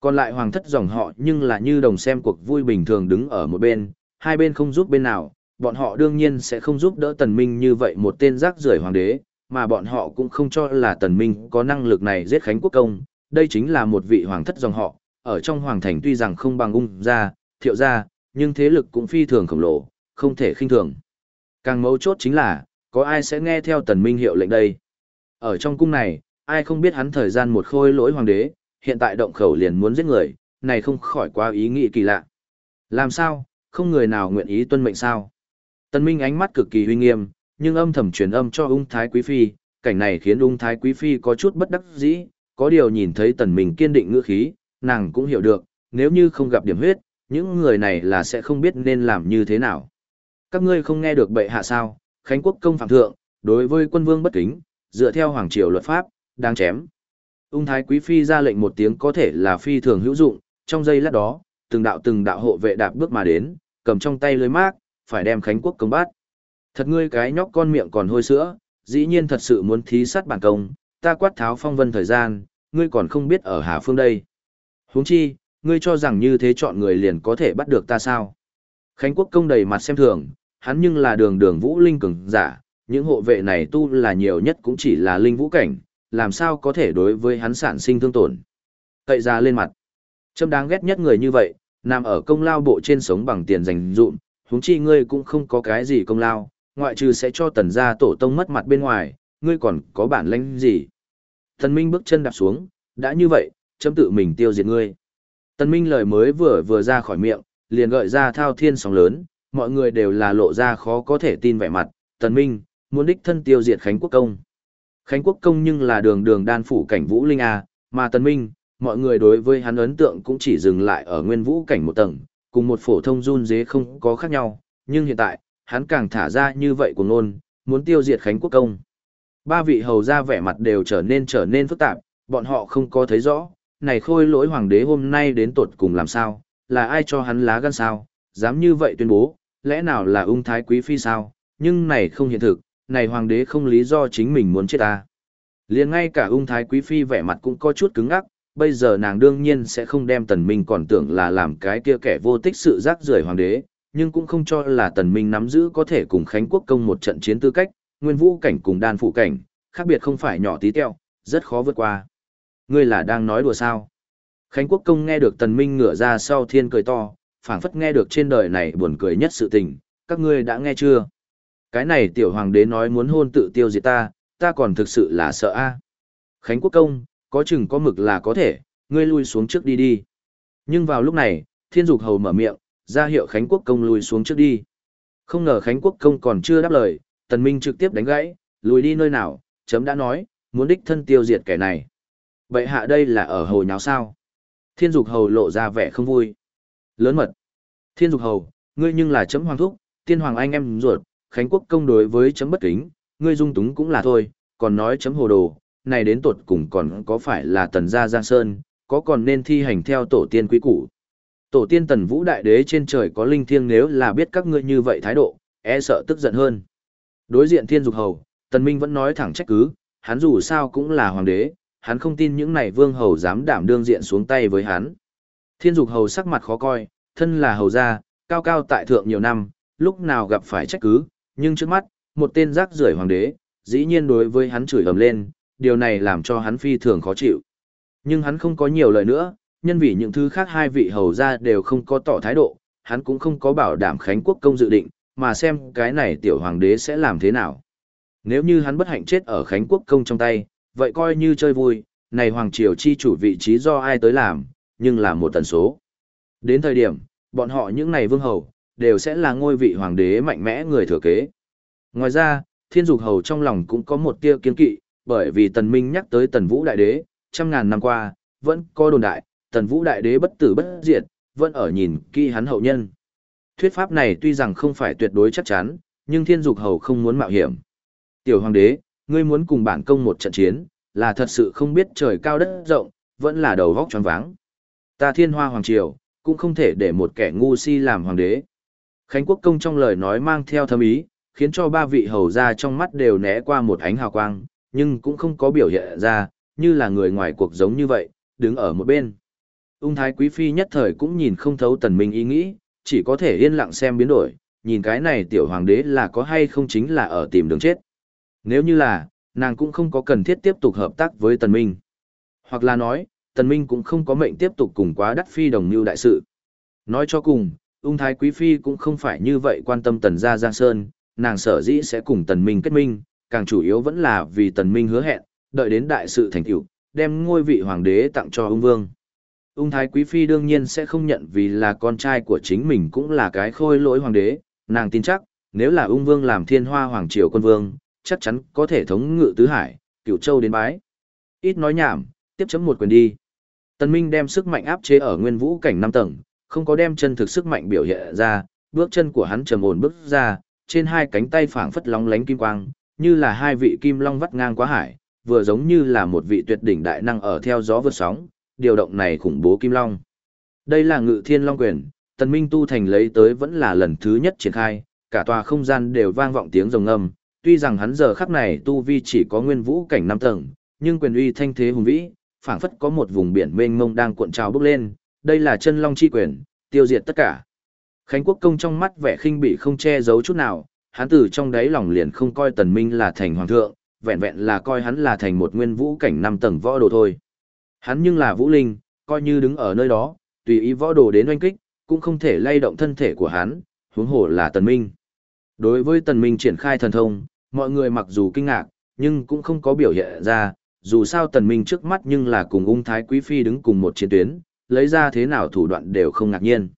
Còn lại hoàng thất dòng họ nhưng là như đồng xem cuộc vui bình thường đứng ở một bên, hai bên không giúp bên nào, bọn họ đương nhiên sẽ không giúp đỡ tần minh như vậy một tên rác rưởi hoàng đế, mà bọn họ cũng không cho là tần minh có năng lực này giết Khánh Quốc công, đây chính là một vị hoàng thất dòng họ, ở trong hoàng thành tuy rằng không bằng ung gia, thiệu gia, nhưng thế lực cũng phi thường khổng lồ, không thể khinh thường. Càng mấu chốt chính là, có ai sẽ nghe theo tần minh hiệu lệnh đây? Ở trong cung này, ai không biết hắn thời gian một khôi lỗi hoàng đế, hiện tại động khẩu liền muốn giết người, này không khỏi quá ý nghĩ kỳ lạ. Làm sao, không người nào nguyện ý tuân mệnh sao? Tần Minh ánh mắt cực kỳ uy nghiêm, nhưng âm thầm truyền âm cho ung thái quý phi, cảnh này khiến ung thái quý phi có chút bất đắc dĩ, có điều nhìn thấy tần minh kiên định ngữ khí, nàng cũng hiểu được, nếu như không gặp điểm huyết, những người này là sẽ không biết nên làm như thế nào. Các ngươi không nghe được bệ hạ sao, Khánh quốc công phạm thượng, đối với quân vương bất kính, dựa theo hoàng triều luật pháp, đang chém. Ung thái quý phi ra lệnh một tiếng có thể là phi thường hữu dụng, trong giây lát đó, từng đạo từng đạo hộ vệ đạp bước mà đến, cầm trong tay lưới mác, phải đem Khánh quốc công bắt. Thật ngươi cái nhóc con miệng còn hôi sữa, dĩ nhiên thật sự muốn thí sát bản công, ta quát tháo phong vân thời gian, ngươi còn không biết ở Hà Phương đây. huống chi, ngươi cho rằng như thế chọn người liền có thể bắt được ta sao. Khánh quốc công đầy mặt xem thường, hắn nhưng là đường đường vũ linh cường giả, những hộ vệ này tu là nhiều nhất cũng chỉ là linh vũ cảnh, làm sao có thể đối với hắn sản sinh thương tổn. Cậy ra lên mặt. trâm đáng ghét nhất người như vậy, nằm ở công lao bộ trên sống bằng tiền dành dụm, huống chi ngươi cũng không có cái gì công lao, ngoại trừ sẽ cho tần gia tổ tông mất mặt bên ngoài, ngươi còn có bản lĩnh gì. Thần Minh bước chân đạp xuống, đã như vậy, chấm tự mình tiêu diệt ngươi. Tần Minh lời mới vừa vừa ra khỏi miệng, liền gợi ra thao thiên sóng lớn, mọi người đều là lộ ra khó có thể tin vẻ mặt. Tần Minh, muốn đích thân tiêu diệt Khánh Quốc Công. Khánh Quốc Công nhưng là đường đường đan phủ cảnh Vũ Linh A, mà Tần Minh, mọi người đối với hắn ấn tượng cũng chỉ dừng lại ở nguyên vũ cảnh một tầng, cùng một phổ thông run dế không có khác nhau, nhưng hiện tại, hắn càng thả ra như vậy của ngôn, muốn tiêu diệt Khánh Quốc Công. Ba vị hầu ra vẻ mặt đều trở nên trở nên phức tạp, bọn họ không có thấy rõ, này khôi lỗi hoàng đế hôm nay đến tột cùng làm sao, là ai cho hắn lá gan sao, dám như vậy tuyên bố, lẽ nào là ung thái quý phi sao, nhưng này không hiện thực, này hoàng đế không lý do chính mình muốn chết ta. liền ngay cả ung thái quý phi vẻ mặt cũng có chút cứng ngắc, bây giờ nàng đương nhiên sẽ không đem tần minh còn tưởng là làm cái kia kẻ vô tích sự rác rưởi hoàng đế, nhưng cũng không cho là tần minh nắm giữ có thể cùng Khánh Quốc công một trận chiến tư cách, nguyên vũ cảnh cùng đan phụ cảnh, khác biệt không phải nhỏ tí teo, rất khó vượt qua. Ngươi là đang nói đùa sao? Khánh Quốc công nghe được tần minh ngửa ra sau thiên cười to, phảng phất nghe được trên đời này buồn cười nhất sự tình, các ngươi đã nghe chưa? Cái này tiểu hoàng đế nói muốn hôn tự tiêu diệt ta, ta còn thực sự là sợ a. Khánh Quốc công, có chừng có mực là có thể, ngươi lui xuống trước đi đi. Nhưng vào lúc này, thiên dục hầu mở miệng, ra hiệu Khánh Quốc công lui xuống trước đi. Không ngờ Khánh Quốc công còn chưa đáp lời, tần minh trực tiếp đánh gãy, lùi đi nơi nào, chấm đã nói, muốn đích thân tiêu diệt kẻ này. Vậy hạ đây là ở hồ nháo sao? Thiên dục hầu lộ ra vẻ không vui. Lớn mật. Thiên dục hầu, ngươi nhưng là chấm hoàng thúc, tiên hoàng anh em ruột, Khánh Quốc công đối với chấm bất kính, ngươi dung túng cũng là thôi, còn nói chấm hồ đồ, này đến tột cùng còn có phải là tần gia Giang Sơn, có còn nên thi hành theo tổ tiên quý củ. Tổ tiên tần vũ đại đế trên trời có linh thiêng nếu là biết các ngươi như vậy thái độ, e sợ tức giận hơn. Đối diện thiên dục hầu, tần minh vẫn nói thẳng trách cứ, hắn dù sao cũng là hoàng đế, hắn không tin những này vương hầu dám đảm đương diện xuống tay với hắn. Thiên dục hầu sắc mặt khó coi, thân là hầu gia, cao cao tại thượng nhiều năm, lúc nào gặp phải trách cứ, nhưng trước mắt, một tên rác rưởi hoàng đế, dĩ nhiên đối với hắn chửi ầm lên, điều này làm cho hắn phi thường khó chịu. Nhưng hắn không có nhiều lời nữa, nhân vì những thứ khác hai vị hầu gia đều không có tỏ thái độ, hắn cũng không có bảo đảm Khánh Quốc công dự định, mà xem cái này tiểu hoàng đế sẽ làm thế nào. Nếu như hắn bất hạnh chết ở Khánh Quốc công trong tay, vậy coi như chơi vui, này hoàng triều chi chủ vị trí do ai tới làm, nhưng là một tần số. Đến thời điểm, bọn họ những này vương hầu, đều sẽ là ngôi vị hoàng đế mạnh mẽ người thừa kế. Ngoài ra, thiên dục hầu trong lòng cũng có một tia kiên kỵ, bởi vì tần minh nhắc tới tần vũ đại đế, trăm ngàn năm qua, vẫn có đồn đại, tần vũ đại đế bất tử bất diệt, vẫn ở nhìn kỳ hắn hậu nhân. Thuyết pháp này tuy rằng không phải tuyệt đối chắc chắn, nhưng thiên dục hầu không muốn mạo hiểm. Tiểu hoàng đế, ngươi muốn cùng bản công một trận chiến, là thật sự không biết trời cao đất rộng, vẫn là đầu vóc tròn váng. Ta thiên hoa hoàng triều, cũng không thể để một kẻ ngu si làm hoàng đế. Khánh quốc công trong lời nói mang theo thâm ý, khiến cho ba vị hầu ra trong mắt đều né qua một ánh hào quang, nhưng cũng không có biểu hiện ra, như là người ngoài cuộc giống như vậy, đứng ở một bên. Ung thái quý phi nhất thời cũng nhìn không thấu tần minh ý nghĩ, chỉ có thể yên lặng xem biến đổi, nhìn cái này tiểu hoàng đế là có hay không chính là ở tìm đường chết. Nếu như là, nàng cũng không có cần thiết tiếp tục hợp tác với tần minh. Hoặc là nói, tần minh cũng không có mệnh tiếp tục cùng quá đắc phi đồng lưu đại sự. Nói cho cùng, ung thái quý phi cũng không phải như vậy quan tâm tần gia Giang Sơn, nàng sở dĩ sẽ cùng tần minh kết minh, càng chủ yếu vẫn là vì tần minh hứa hẹn, đợi đến đại sự thành tựu, đem ngôi vị hoàng đế tặng cho ung vương. Ung Thái Quý Phi đương nhiên sẽ không nhận vì là con trai của chính mình cũng là cái khôi lỗi hoàng đế, nàng tin chắc, nếu là ung vương làm thiên hoa hoàng triều quân vương, chắc chắn có thể thống ngự tứ hải, cửu châu đến bái. Ít nói nhảm, tiếp chấm một quyền đi. Tần Minh đem sức mạnh áp chế ở nguyên vũ cảnh năm tầng, không có đem chân thực sức mạnh biểu hiện ra, bước chân của hắn trầm ổn bước ra, trên hai cánh tay phảng phất lóng lánh kim quang, như là hai vị kim long vắt ngang quá hải, vừa giống như là một vị tuyệt đỉnh đại năng ở theo gió vượt sóng, điều động này khủng bố kim long. Đây là ngự thiên long quyền, tần minh tu thành lấy tới vẫn là lần thứ nhất triển khai, cả tòa không gian đều vang vọng tiếng rồng ngâm, tuy rằng hắn giờ khắc này tu vi chỉ có nguyên vũ cảnh năm tầng, nhưng quyền uy thanh thế hùng vĩ, phảng phất có một vùng biển mênh mông đang cuộn trào bốc lên, đây là chân long chi quyền, tiêu diệt tất cả. Khánh Quốc công trong mắt vẻ khinh bị không che giấu chút nào, hắn từ trong đáy lòng liền không coi Tần Minh là thành hoàng thượng, vẹn vẹn là coi hắn là thành một nguyên vũ cảnh năm tầng võ đồ thôi. Hắn nhưng là vũ linh, coi như đứng ở nơi đó, tùy ý võ đồ đến oanh kích, cũng không thể lay động thân thể của hắn, huống hồ là Tần Minh. Đối với Tần Minh triển khai thần thông, mọi người mặc dù kinh ngạc, nhưng cũng không có biểu hiện ra, dù sao Tần Minh trước mắt nhưng là cùng ung thái quý phi đứng cùng một chiến tuyến, lấy ra thế nào thủ đoạn đều không ngạc nhiên.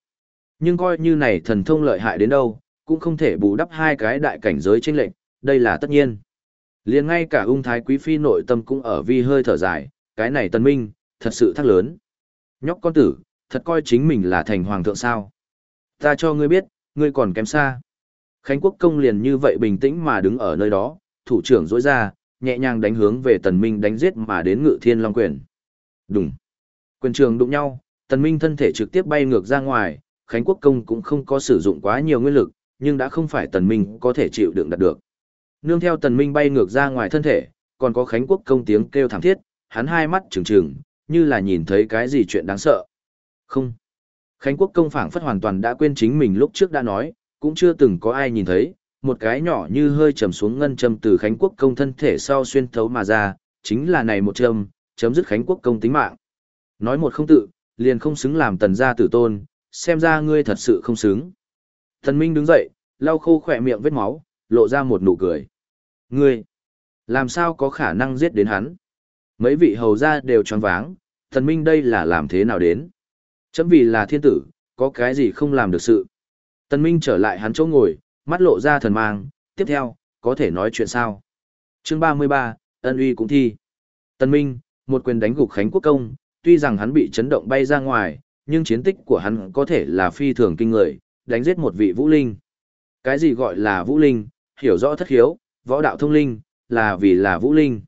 Nhưng coi như này thần thông lợi hại đến đâu, cũng không thể bù đắp hai cái đại cảnh giới chênh lệnh, đây là tất nhiên. Liền ngay cả ung thái quý phi nội tâm cũng ở vi hơi thở dài, cái này Tần Minh, thật sự thắc lớn. Nhóc con tử, thật coi chính mình là thành hoàng thượng sao. Ta cho ngươi biết, ngươi còn kém xa. Khánh Quốc công liền như vậy bình tĩnh mà đứng ở nơi đó, thủ trưởng rỗi ra, nhẹ nhàng đánh hướng về Tần Minh đánh giết mà đến ngự thiên long quyền. Đùng. Quyền trường đụng nhau, Tần Minh thân thể trực tiếp bay ngược ra ngoài, Khánh Quốc công cũng không có sử dụng quá nhiều nguyên lực, nhưng đã không phải Tần Minh có thể chịu đựng đạt được. Nương theo Tần Minh bay ngược ra ngoài thân thể, còn có Khánh Quốc công tiếng kêu thảm thiết, hắn hai mắt trừng trừng, như là nhìn thấy cái gì chuyện đáng sợ. Không. Khánh Quốc công phảng phất hoàn toàn đã quên chính mình lúc trước đã nói, cũng chưa từng có ai nhìn thấy, một cái nhỏ như hơi trầm xuống ngân châm từ Khánh Quốc công thân thể sau xuyên thấu mà ra, chính là này một châm, chấm dứt Khánh Quốc công tính mạng. Nói một không tự, liền không xứng làm tần gia tử tôn, xem ra ngươi thật sự không xứng. Thần Minh đứng dậy, lau khô khỏe miệng vết máu, lộ ra một nụ cười. Ngươi, làm sao có khả năng giết đến hắn? Mấy vị hầu gia đều tròn váng, thần Minh đây là làm thế nào đến? Chấm vì là thiên tử, có cái gì không làm được sự. Tần Minh trở lại hắn chỗ ngồi, mắt lộ ra thần mang, tiếp theo, có thể nói chuyện sao? Chương 33, ân uy cũng thi. Tần Minh, một quyền đánh gục Khánh Quốc Công, tuy rằng hắn bị chấn động bay ra ngoài, nhưng chiến tích của hắn có thể là phi thường kinh người, đánh giết một vị vũ linh. Cái gì gọi là vũ linh, hiểu rõ thất hiếu, võ đạo thông linh, là vì là vũ linh.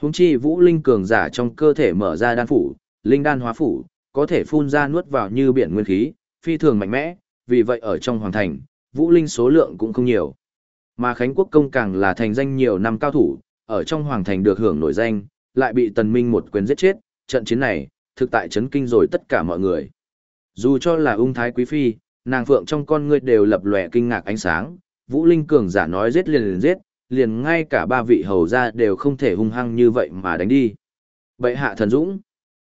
Húng chi vũ linh cường giả trong cơ thể mở ra đan phủ, linh đan hóa phủ, có thể phun ra nuốt vào như biển nguyên khí, phi thường mạnh mẽ, vì vậy ở trong hoàng thành, vũ linh số lượng cũng không nhiều. Mà Khánh Quốc công càng là thành danh nhiều năm cao thủ, ở trong hoàng thành được hưởng nổi danh, lại bị Tần Minh một quyền giết chết, trận chiến này, thực tại chấn kinh rồi tất cả mọi người. Dù cho là ung thái quý phi, nàng phượng trong con ngươi đều lập lòe kinh ngạc ánh sáng, vũ linh cường giả nói giết liền liền giết, liền ngay cả ba vị hầu gia đều không thể hung hăng như vậy mà đánh đi. Bệ hạ thần dũng.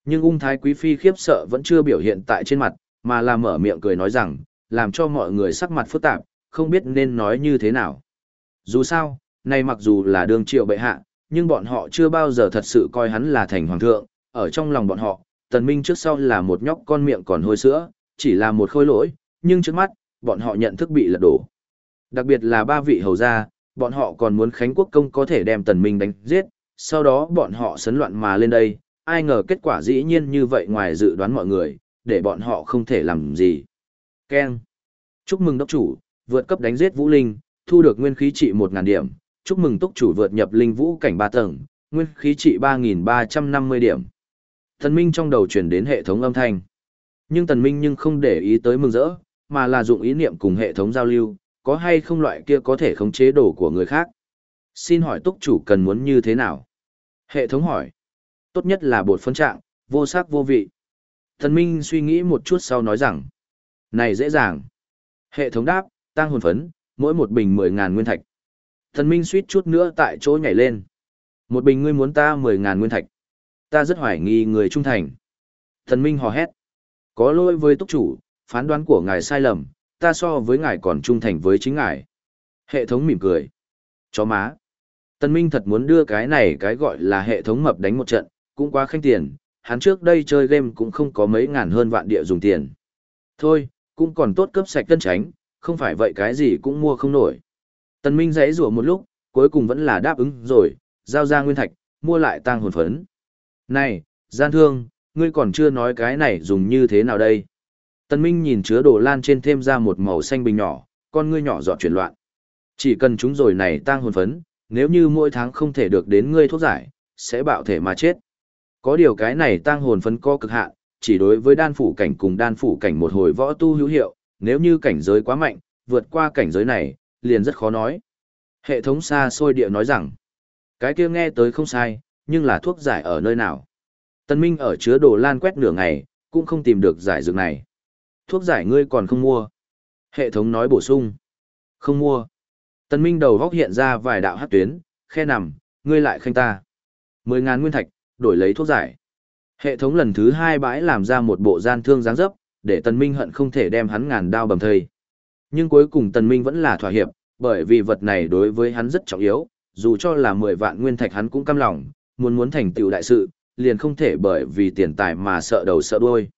Nhưng ung thái quý phi khiếp sợ vẫn chưa biểu hiện tại trên mặt, mà là mở miệng cười nói rằng, làm cho mọi người sắc mặt phức tạp, không biết nên nói như thế nào. Dù sao, nay mặc dù là đương triệu bệ hạ, nhưng bọn họ chưa bao giờ thật sự coi hắn là thành hoàng thượng, ở trong lòng bọn họ, tần minh trước sau là một nhóc con miệng còn hôi sữa, chỉ là một khôi lỗi, nhưng trước mắt, bọn họ nhận thức bị lật đổ. Đặc biệt là ba vị hầu gia, bọn họ còn muốn Khánh Quốc công có thể đem tần minh đánh giết, sau đó bọn họ sấn loạn mà lên đây, ai ngờ kết quả dĩ nhiên như vậy ngoài dự đoán mọi người, để bọn họ không thể làm gì. Ken. Chúc mừng đốc chủ, vượt cấp đánh giết Vũ Linh, thu được nguyên khí trị 1000 điểm. Chúc mừng túc chủ vượt nhập linh vũ cảnh 3 tầng, nguyên khí trị 3350 điểm. Thần Minh trong đầu truyền đến hệ thống âm thanh. Nhưng Tần Minh nhưng không để ý tới mừng rỡ, mà là dụng ý niệm cùng hệ thống giao lưu, có hay không loại kia có thể khống chế đồ của người khác. Xin hỏi túc chủ cần muốn như thế nào? Hệ thống hỏi. Tốt nhất là bột phân trạng, vô sắc vô vị. Thần Minh suy nghĩ một chút sau nói rằng. Này dễ dàng. Hệ thống đáp, tăng hồn phấn, mỗi một bình 10.000 nguyên thạch. Thần Minh suýt chút nữa tại chỗ nhảy lên. Một bình ngươi muốn ta 10.000 nguyên thạch. Ta rất hoài nghi người trung thành. Thần Minh hò hét. Có lỗi với túc chủ, phán đoán của ngài sai lầm, ta so với ngài còn trung thành với chính ngài. Hệ thống mỉm cười. Chó má. Tân Minh thật muốn đưa cái này cái gọi là hệ thống mập đánh một trận, cũng quá khanh tiền, hắn trước đây chơi game cũng không có mấy ngàn hơn vạn địa dùng tiền. Thôi, cũng còn tốt cấp sạch tân tránh, không phải vậy cái gì cũng mua không nổi. Tần Minh giãy rủa một lúc, cuối cùng vẫn là đáp ứng rồi, giao ra nguyên thạch, mua lại tang hồn phấn. Này, gian thương, ngươi còn chưa nói cái này dùng như thế nào đây? Tần Minh nhìn chứa đồ lan trên thêm ra một màu xanh bình nhỏ, con ngươi nhỏ giọt chuyển loạn. Chỉ cần chúng rồi này tang hồn phấn, nếu như mỗi tháng không thể được đến ngươi thuốc giải, sẽ bạo thể mà chết. Có điều cái này tang hồn phấn có cực hạn, chỉ đối với đan phủ cảnh cùng đan phủ cảnh một hồi võ tu hữu hiệu, nếu như cảnh giới quá mạnh, vượt qua cảnh giới này, liền rất khó nói. Hệ thống xa xôi địa nói rằng, cái kia nghe tới không sai, nhưng là thuốc giải ở nơi nào. Tân Minh ở chứa đồ lan quét nửa ngày, cũng không tìm được giải dược này. Thuốc giải ngươi còn không mua. Hệ thống nói bổ sung. Không mua. Tân Minh đầu góc hiện ra vài đạo hát tuyến, khe nằm, ngươi lại khanh ta. Mười ngàn nguyên thạch, đổi lấy thuốc giải. Hệ thống lần thứ hai bãi làm ra một bộ gian thương dáng dấp, để Tần Minh hận không thể đem hắn ngàn đao bầm thây. Nhưng cuối cùng Tần Minh vẫn là thỏa hiệp, bởi vì vật này đối với hắn rất trọng yếu, dù cho là 10 vạn nguyên thạch hắn cũng cam lòng, muốn muốn thành tựu đại sự, liền không thể bởi vì tiền tài mà sợ đầu sợ đuôi.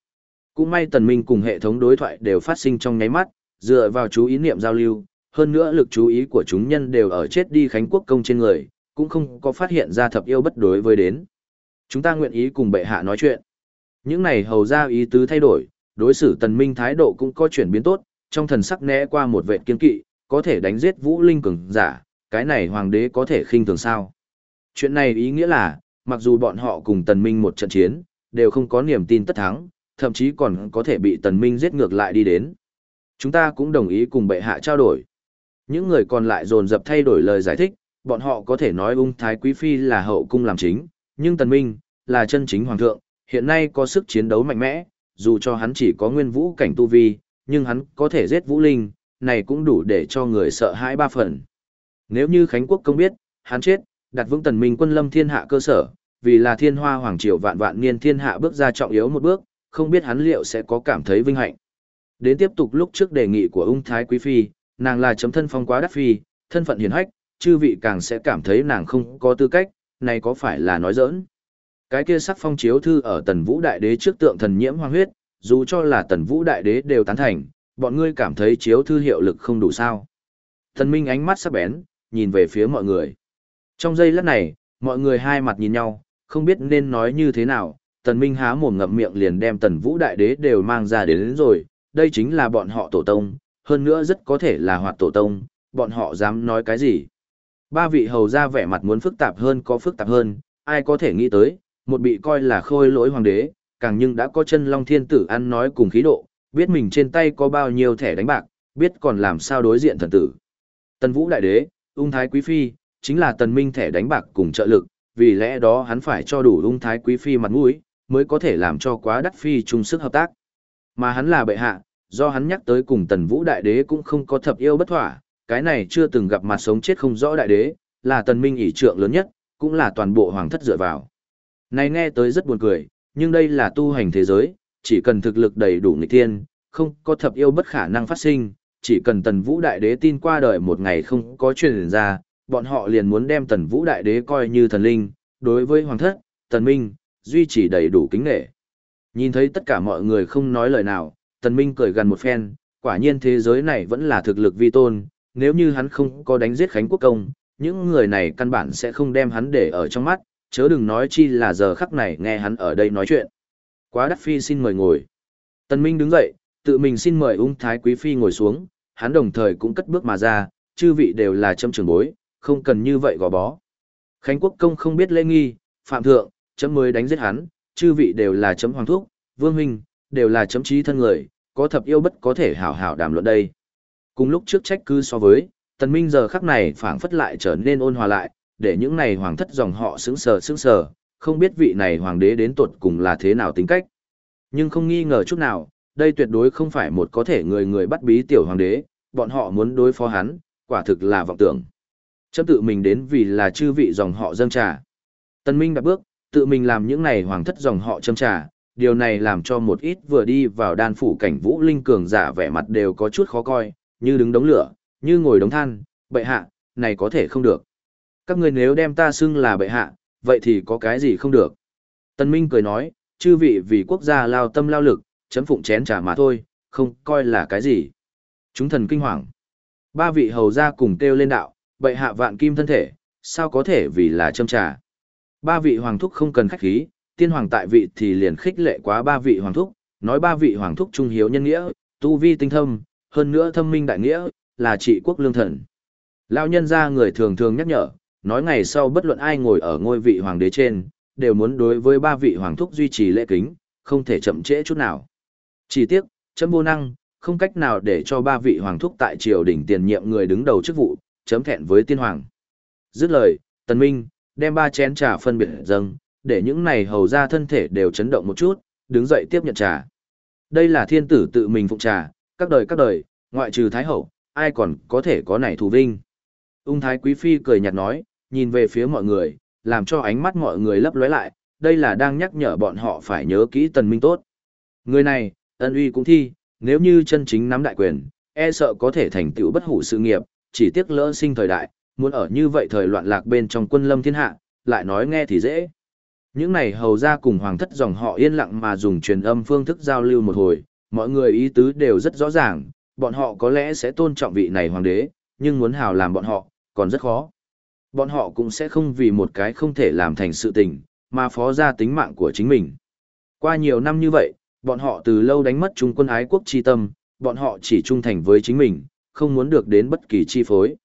Cũng may Tần Minh cùng hệ thống đối thoại đều phát sinh trong nháy mắt, dựa vào chú ý niệm giao lưu, hơn nữa lực chú ý của chúng nhân đều ở chết đi Khánh Quốc công trên người, cũng không có phát hiện ra thập yêu bất đối với đến. Chúng ta nguyện ý cùng bệ hạ nói chuyện. Những này hầu ra ý tứ thay đổi, đối xử Tần Minh thái độ cũng có chuyển biến tốt, trong thần sắc né qua một vệ kiên kỵ, có thể đánh giết Vũ Linh cường giả, cái này hoàng đế có thể khinh thường sao? Chuyện này ý nghĩa là, mặc dù bọn họ cùng Tần Minh một trận chiến, đều không có niềm tin tất thắng, thậm chí còn có thể bị Tần Minh giết ngược lại đi đến. Chúng ta cũng đồng ý cùng bệ hạ trao đổi. Những người còn lại dồn dập thay đổi lời giải thích, bọn họ có thể nói ung thái quý phi là hậu cung làm chính, nhưng Tần Minh, là chân chính hoàng thượng, hiện nay có sức chiến đấu mạnh mẽ, dù cho hắn chỉ có nguyên vũ cảnh tu vi, nhưng hắn có thể giết vũ linh, này cũng đủ để cho người sợ hãi ba phần. Nếu như Khánh Quốc công biết, hắn chết, đặt vững tần minh quân lâm thiên hạ cơ sở, vì là thiên hoa hoàng triều vạn vạn niên thiên hạ bước ra trọng yếu một bước, không biết hắn liệu sẽ có cảm thấy vinh hạnh. Đến tiếp tục lúc trước đề nghị của ung thái quý phi, nàng là chấm thân phong quá đắc phi, thân phận hiền hách, chư vị càng sẽ cảm thấy nàng không có tư cách, này có phải là nói giỡn. Cái kia sắc phong chiếu thư ở tần vũ đại đế trước tượng thần nhiễm hoang huyết, dù cho là tần vũ đại đế đều tán thành, bọn ngươi cảm thấy chiếu thư hiệu lực không đủ sao. Thần minh ánh mắt sắc bén, nhìn về phía mọi người. Trong giây lát này, mọi người hai mặt nhìn nhau, không biết nên nói như thế nào, tần minh há mồm ngậm miệng liền đem tần vũ đại đế đều mang ra đến, đến rồi, đây chính là bọn họ tổ tông, hơn nữa rất có thể là hoạt tổ tông, bọn họ dám nói cái gì. Ba vị hầu ra vẻ mặt muốn phức tạp hơn có phức tạp hơn, ai có thể nghĩ tới, một bị coi là khôi lỗi hoàng đế, càng nhưng đã có chân long thiên tử ăn nói cùng khí độ, biết mình trên tay có bao nhiêu thẻ đánh bạc, biết còn làm sao đối diện thần tử. Tần Vũ Đại Đế, ung thái quý phi, chính là tần minh thẻ đánh bạc cùng trợ lực, vì lẽ đó hắn phải cho đủ ung thái quý phi mặt mũi, mới có thể làm cho quá đắt phi chung sức hợp tác. Mà hắn là bệ hạ, do hắn nhắc tới cùng tần vũ đại đế cũng không có thập yêu bất thỏa, cái này chưa từng gặp mặt sống chết không rõ đại đế, là tần minh ỷ trượng lớn nhất, cũng là toàn bộ hoàng thất dựa vào. Này nghe tới rất buồn cười, nhưng đây là tu hành thế giới, chỉ cần thực lực đầy đủ nghịch thiên, không có thập yêu bất khả năng phát sinh, chỉ cần tần vũ đại đế tin qua đời một ngày không có truyền ra, bọn họ liền muốn đem tần vũ đại đế coi như thần linh, đối với hoàng thất, tần minh, duy trì đầy đủ kính nghệ. Nhìn thấy tất cả mọi người không nói lời nào, tần minh cười gần một phen, quả nhiên thế giới này vẫn là thực lực vi tôn, nếu như hắn không có đánh giết Khánh Quốc Công, những người này căn bản sẽ không đem hắn để ở trong mắt, chớ đừng nói chi là giờ khắc này nghe hắn ở đây nói chuyện. Quá đắc phi xin mời ngồi. Tần Minh đứng dậy, tự mình xin mời ung thái quý phi ngồi xuống, hắn đồng thời cũng cất bước mà ra, chư vị đều là châm trường bối, không cần như vậy gò bó. Khánh quốc công không biết lễ nghi, phạm thượng, chấm mới đánh giết hắn, chư vị đều là chấm hoàng thúc, vương huynh, đều là chấm trí thân người, có thập yêu bất có thể hảo hảo đàm luận đây. Cùng lúc trước trách cứ so với, tần minh giờ khắc này phảng phất lại trở nên ôn hòa lại, để những này hoàng thất dòng họ sững sờ sững sờ, không biết vị này hoàng đế đến tuột cùng là thế nào tính cách. Nhưng không nghi ngờ chút nào, đây tuyệt đối không phải một có thể người người bắt bí tiểu hoàng đế, bọn họ muốn đối phó hắn, quả thực là vọng tưởng. Chấp tự mình đến vì là chư vị dòng họ dâng trà. Tân Minh đặt bước, tự mình làm những này hoàng thất dòng họ châm trà, điều này làm cho một ít vừa đi vào đan phủ cảnh vũ linh cường giả vẻ mặt đều có chút khó coi, như đứng đống lửa, như ngồi đống than, bệ hạ, này có thể không được. Các người nếu đem ta xưng là bệ hạ, vậy thì có cái gì không được. Tân Minh cười nói, chư vị vì quốc gia lao tâm lao lực, chấm phụng chén trà mà thôi, không coi là cái gì. Chúng thần kinh hoàng. Ba vị hầu gia cùng kêu lên đạo, bệ hạ vạn kim thân thể, sao có thể vì là châm trà. Ba vị hoàng thúc không cần khách khí, tiên hoàng tại vị thì liền khích lệ quá ba vị hoàng thúc, nói ba vị hoàng thúc trung hiếu nhân nghĩa, tu vi tinh thâm, hơn nữa thâm minh đại nghĩa, là trị quốc lương thần. Lão nhân gia người thường thường nhắc nhở, nói ngày sau bất luận ai ngồi ở ngôi vị hoàng đế trên, đều muốn đối với ba vị hoàng thúc duy trì lễ kính, không thể chậm trễ chút nào. Chỉ tiếc, chấm vô năng, không cách nào để cho ba vị hoàng thúc tại triều đình tiền nhiệm người đứng đầu chức vụ, chấm thẹn với tiên hoàng. Dứt lời, Tần Minh, đem ba chén trà phân biệt dâng, để những này hầu ra thân thể đều chấn động một chút, đứng dậy tiếp nhận trà. Đây là thiên tử tự mình phụng trà, các đời các đời, ngoại trừ Thái Hậu, ai còn có thể có này thù vinh. Ung Thái Quý Phi cười nhạt nói, nhìn về phía mọi người, làm cho ánh mắt mọi người lấp lóe lại, đây là đang nhắc nhở bọn họ phải nhớ kỹ tần minh tốt. Người này, ân uy cũng thi, nếu như chân chính nắm đại quyền, e sợ có thể thành tựu bất hủ sự nghiệp, chỉ tiếc lỡ sinh thời đại, muốn ở như vậy thời loạn lạc bên trong quân lâm thiên hạ, lại nói nghe thì dễ. Những này hầu ra cùng hoàng thất dòng họ yên lặng mà dùng truyền âm phương thức giao lưu một hồi, mọi người ý tứ đều rất rõ ràng, bọn họ có lẽ sẽ tôn trọng vị này hoàng đế, nhưng muốn hào làm bọn họ, còn rất khó. Bọn họ cũng sẽ không vì một cái không thể làm thành sự tình, mà phó ra tính mạng của chính mình. Qua nhiều năm như vậy, bọn họ từ lâu đánh mất trung quân ái quốc chi tâm, bọn họ chỉ trung thành với chính mình, không muốn được đến bất kỳ chi phối.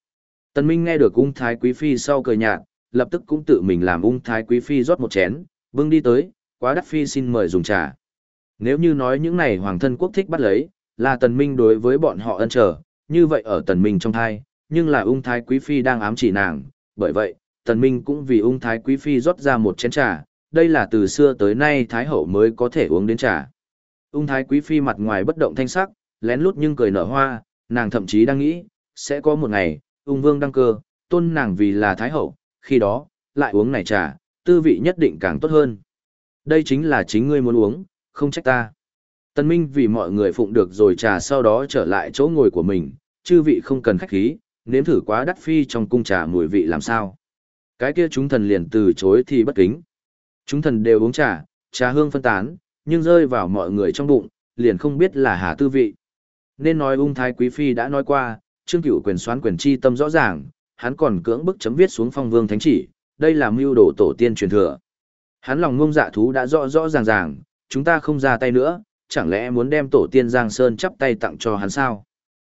Tần Minh nghe được ung thái quý phi sau cười nhạt, lập tức cũng tự mình làm ung thái quý phi rót một chén, bưng đi tới, quá đắt phi xin mời dùng trà. Nếu như nói những này hoàng thân quốc thích bắt lấy, là tần minh đối với bọn họ ân trở, như vậy ở tần minh trong thai, nhưng là ung thái quý phi đang ám chỉ nàng, bởi vậy, tần minh cũng vì ung thái quý phi rót ra một chén trà, đây là từ xưa tới nay thái hậu mới có thể uống đến trà. Ung thái quý phi mặt ngoài bất động thanh sắc, lén lút nhưng cười nở hoa, nàng thậm chí đang nghĩ, sẽ có một ngày, ung vương đăng cơ, tôn nàng vì là thái hậu, khi đó, lại uống này trà, tư vị nhất định càng tốt hơn. Đây chính là chính ngươi muốn uống, không trách ta. Tân Minh vì mọi người phụng được rồi trà sau đó trở lại chỗ ngồi của mình, chư vị không cần khách khí, nếm thử quá đắt phi trong cung trà mùi vị làm sao. Cái kia chúng thần liền từ chối thì bất kính. Chúng thần đều uống trà, trà hương phân tán, nhưng rơi vào mọi người trong bụng, liền không biết là hà tư vị. Nên nói ung thái quý phi đã nói qua, trương cửu quyền xoán quyền chi tâm rõ ràng, hắn còn cưỡng bức chấm viết xuống phong vương thánh chỉ, đây là mưu đồ tổ tiên truyền thừa. Hắn lòng ngông dạ thú đã rõ rõ ràng ràng, chúng ta không ra tay nữa, chẳng lẽ muốn đem tổ tiên Giang Sơn chắp tay tặng cho hắn sao?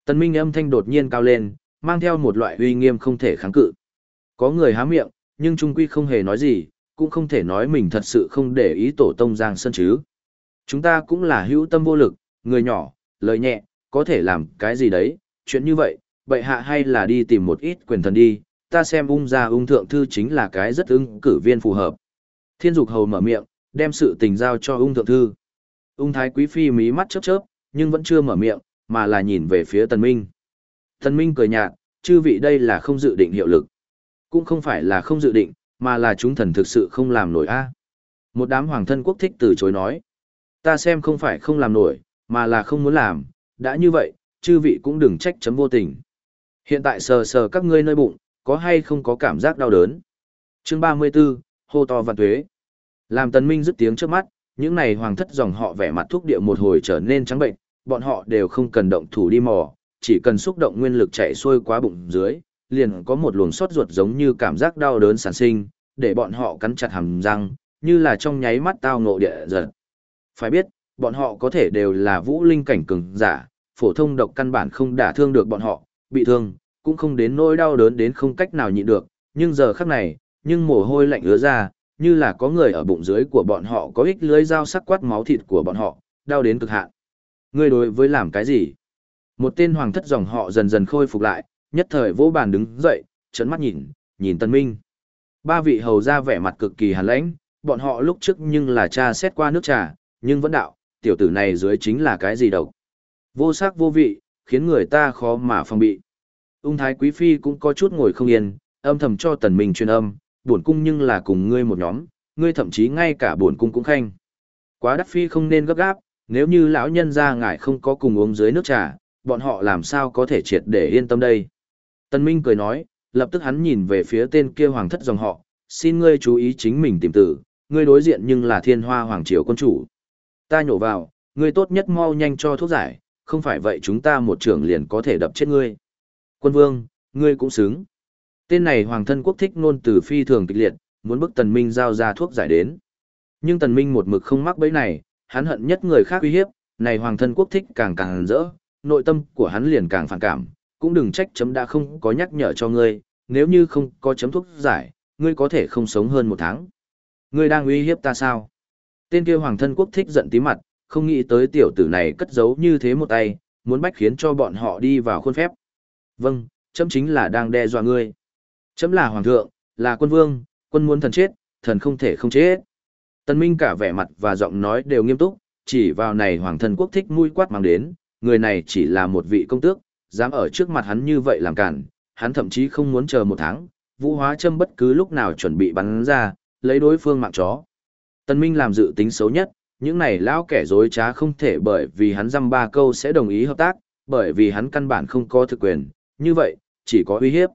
Tần Minh âm thanh đột nhiên cao lên, mang theo một loại uy nghiêm không thể kháng cự. Có người há miệng, nhưng trung quy không hề nói gì, cũng không thể nói mình thật sự không để ý tổ tông Giang Sơn chứ. Chúng ta cũng là hữu tâm vô lực, người nhỏ, lời nhẹ, có thể làm cái gì đấy, chuyện như vậy, bệ hạ hay là đi tìm một ít quyền thần đi, ta xem ung gia ung thượng thư chính là cái rất ứng cử viên phù hợp. Thiên dục hầu mở miệng, đem sự tình giao cho ung thượng thư. Ung thái quý phi mí mắt chớp chớp, nhưng vẫn chưa mở miệng, mà là nhìn về phía tần minh. Tần minh cười nhạt, chư vị đây là không dự định hiệu lực. Cũng không phải là không dự định, mà là chúng thần thực sự không làm nổi a. Một đám hoàng thân quốc thích từ chối nói. Ta xem không phải không làm nổi, mà là không muốn làm, đã như vậy, chư vị cũng đừng trách chấm vô tình. Hiện tại sờ sờ các ngươi nơi bụng, có hay không có cảm giác đau đớn. Chương 34, hô to và tuế. Làm tần minh dứt tiếng trước mắt, những này hoàng thất dòng họ vẻ mặt thuốc địa một hồi trở nên trắng bệnh, bọn họ đều không cần động thủ đi mò, chỉ cần xúc động nguyên lực chạy xuôi quá bụng dưới, liền có một luồng sốt ruột giống như cảm giác đau đớn sản sinh, để bọn họ cắn chặt hàm răng, như là trong nháy mắt tao ngộ địa giật. Phải biết, bọn họ có thể đều là vũ linh cảnh cường giả, phổ thông độc căn bản không đả thương được bọn họ, bị thương, cũng không đến nỗi đau đớn đến không cách nào nhịn được, nhưng giờ khắc này, nhưng mồ hôi lạnh ứa ra, như là có người ở bụng dưới của bọn họ có ích lưới dao sắc quát máu thịt của bọn họ, đau đến cực hạn. Ngươi đối với làm cái gì? Một tên hoàng thất dòng họ dần dần khôi phục lại, nhất thời vô bàn đứng dậy, trấn mắt nhìn, nhìn Tân Minh. Ba vị hầu ra vẻ mặt cực kỳ hàn lãnh, bọn họ lúc trước nhưng là cha xét qua nước trà, nhưng vẫn đạo, tiểu tử này dưới chính là cái gì độc. Vô sắc vô vị, khiến người ta khó mà phòng bị. Ung thái quý phi cũng có chút ngồi không yên, âm thầm cho tần minh truyền âm, buồn cung nhưng là cùng ngươi một nhóm, ngươi thậm chí ngay cả buồn cung cũng khanh. Quá đắc phi không nên gấp gáp, nếu như lão nhân gia ngài không có cùng uống dưới nước trà, bọn họ làm sao có thể triệt để yên tâm đây. Tần minh cười nói, lập tức hắn nhìn về phía tên kia hoàng thất dòng họ, xin ngươi chú ý chính mình tìm tử, ngươi đối diện nhưng là thiên hoa hoàng triều quân chủ. Ta nhổ vào, ngươi tốt nhất mau nhanh cho thuốc giải, không phải vậy chúng ta một trưởng liền có thể đập chết ngươi. Quân vương, ngươi cũng xứng. Tên này hoàng thân quốc thích nôn từ phi thường kịch liệt, muốn bức tần minh giao ra thuốc giải đến. Nhưng tần minh một mực không mắc bẫy này, hắn hận nhất người khác uy hiếp, này hoàng thân quốc thích càng càng rỡ, nội tâm của hắn liền càng phản cảm, cũng đừng trách chấm đã không có nhắc nhở cho ngươi, nếu như không có chấm thuốc giải, ngươi có thể không sống hơn một tháng. Ngươi đang uy hiếp ta sao? Tên kia hoàng thân quốc thích giận tí mặt, không nghĩ tới tiểu tử này cất giấu như thế một tay, muốn bách khiến cho bọn họ đi vào khuôn phép. Vâng, chấm chính là đang đe dọa ngươi. Chấm là hoàng thượng, là quân vương, quân muốn thần chết, thần không thể không chết. Tân Minh cả vẻ mặt và giọng nói đều nghiêm túc, chỉ vào này hoàng thân quốc thích mũi quát mang đến, người này chỉ là một vị công tước, dám ở trước mặt hắn như vậy làm cản, hắn thậm chí không muốn chờ một tháng, vũ hóa châm bất cứ lúc nào chuẩn bị bắn ra, lấy đối phương mạng chó. Tân Minh làm dự tính xấu nhất, những này lão kẻ dối trá không thể bởi vì hắn dăm ba câu sẽ đồng ý hợp tác, bởi vì hắn căn bản không có thực quyền, như vậy, chỉ có uy hiếp.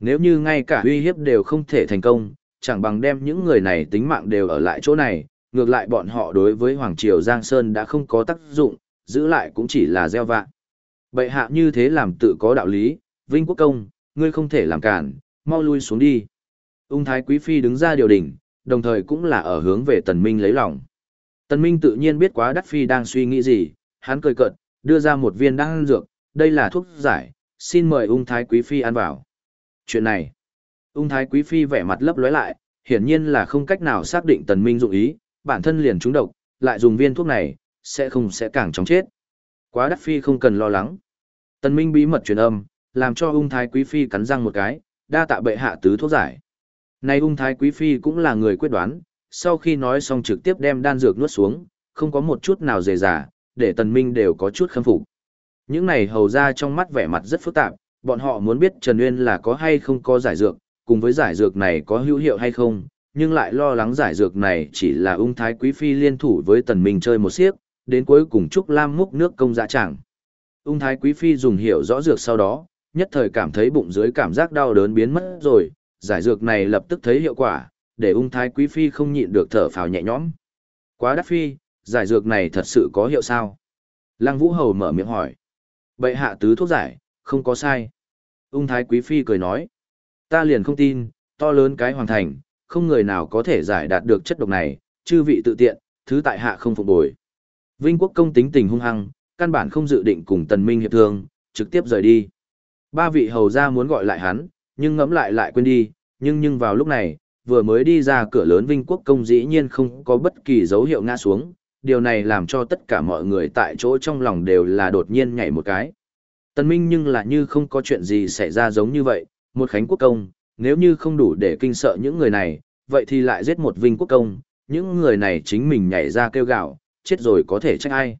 Nếu như ngay cả uy hiếp đều không thể thành công, chẳng bằng đem những người này tính mạng đều ở lại chỗ này, ngược lại bọn họ đối với Hoàng Triều Giang Sơn đã không có tác dụng, giữ lại cũng chỉ là gieo vạ. Bệ hạ như thế làm tự có đạo lý, Vinh Quốc Công, ngươi không thể làm cản, mau lui xuống đi. Ung Thái Quý Phi đứng ra điều đình, đồng thời cũng là ở hướng về Tần Minh lấy lòng. Tần Minh tự nhiên biết quá Đắc Phi đang suy nghĩ gì, hắn cười cợt, đưa ra một viên đan dược, đây là thuốc giải, xin mời ung Thái Quý Phi ăn vào. Chuyện này, ung Thái Quý Phi vẻ mặt lấp lóe lại, hiển nhiên là không cách nào xác định Tần Minh dụng ý, bản thân liền trúng độc, lại dùng viên thuốc này, sẽ không sẽ càng chóng chết. Quá Đắc Phi không cần lo lắng. Tần Minh bí mật truyền âm, làm cho ung Thái Quý Phi cắn răng một cái, đa tạ bệ hạ tứ thuốc giải. Này ung Thái Quý Phi cũng là người quyết đoán, sau khi nói xong trực tiếp đem đan dược nuốt xuống, không có một chút nào dề dà, để Tần Minh đều có chút khâm phục. Những này hầu ra trong mắt vẻ mặt rất phức tạp, bọn họ muốn biết Trần Nguyên là có hay không có giải dược, cùng với giải dược này có hữu hiệu hay không, nhưng lại lo lắng giải dược này chỉ là ung thái quý phi liên thủ với Tần Minh chơi một xiếc, đến cuối cùng Trúc Lam múc nước công dạ chẳng. Ung thái quý phi dùng hiểu rõ dược sau đó, nhất thời cảm thấy bụng dưới cảm giác đau đớn biến mất rồi, giải dược này lập tức thấy hiệu quả, để ung thái quý phi không nhịn được thở phào nhẹ nhõm. Quá đắt phi, giải dược này thật sự có hiệu sao? Lăng Vũ Hầu mở miệng hỏi. Bệ hạ tứ thuốc giải, không có sai. Ung thái quý phi cười nói. Ta liền không tin, to lớn cái hoàng thành, không người nào có thể giải đạt được chất độc này, chư vị tự tiện, thứ tại hạ không phục bồi. Vinh quốc công tính tình hung hăng, căn bản không dự định cùng tần minh hiệp thương, trực tiếp rời đi. Ba vị hầu gia muốn gọi lại hắn, nhưng ngẫm lại lại quên đi, nhưng nhưng vào lúc này, vừa mới đi ra cửa lớn Vinh Quốc công dĩ nhiên không có bất kỳ dấu hiệu ngã xuống, điều này làm cho tất cả mọi người tại chỗ trong lòng đều là đột nhiên nhảy một cái. Tân Minh nhưng là như không có chuyện gì xảy ra giống như vậy, một khánh quốc công, nếu như không đủ để kinh sợ những người này, vậy thì lại giết một Vinh quốc công, những người này chính mình nhảy ra kêu gạo, chết rồi có thể trách ai.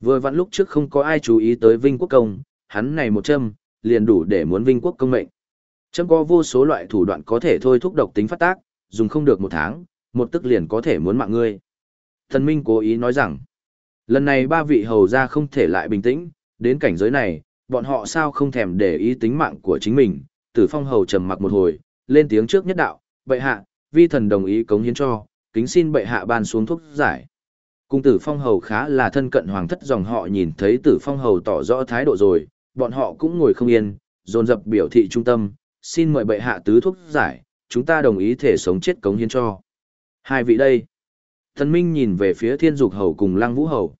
Vừa vặn lúc trước không có ai chú ý tới Vinh quốc công, hắn này một châm, liền đủ để muốn Vinh quốc công mệnh. Châm có vô số loại thủ đoạn có thể thôi thúc độc tính phát tác, dùng không được một tháng, một tức liền có thể muốn mạng ngươi. Thần Minh cố ý nói rằng, lần này ba vị hầu ra không thể lại bình tĩnh, đến cảnh giới này, bọn họ sao không thèm để ý tính mạng của chính mình. Tử phong hầu trầm mặc một hồi, lên tiếng trước nhất đạo, bệ hạ, vi thần đồng ý cống hiến cho, kính xin bệ hạ ban xuống thuốc giải. Cung tử phong hầu khá là thân cận hoàng thất dòng họ nhìn thấy tử phong hầu tỏ rõ thái độ rồi, bọn họ cũng ngồi không yên, dồn dập biểu thị trung tâm, xin mời bệ hạ tứ thuốc giải, chúng ta đồng ý thể sống chết cống hiến cho. Hai vị đây. Thần Minh nhìn về phía thiên dục hầu cùng lăng vũ hầu.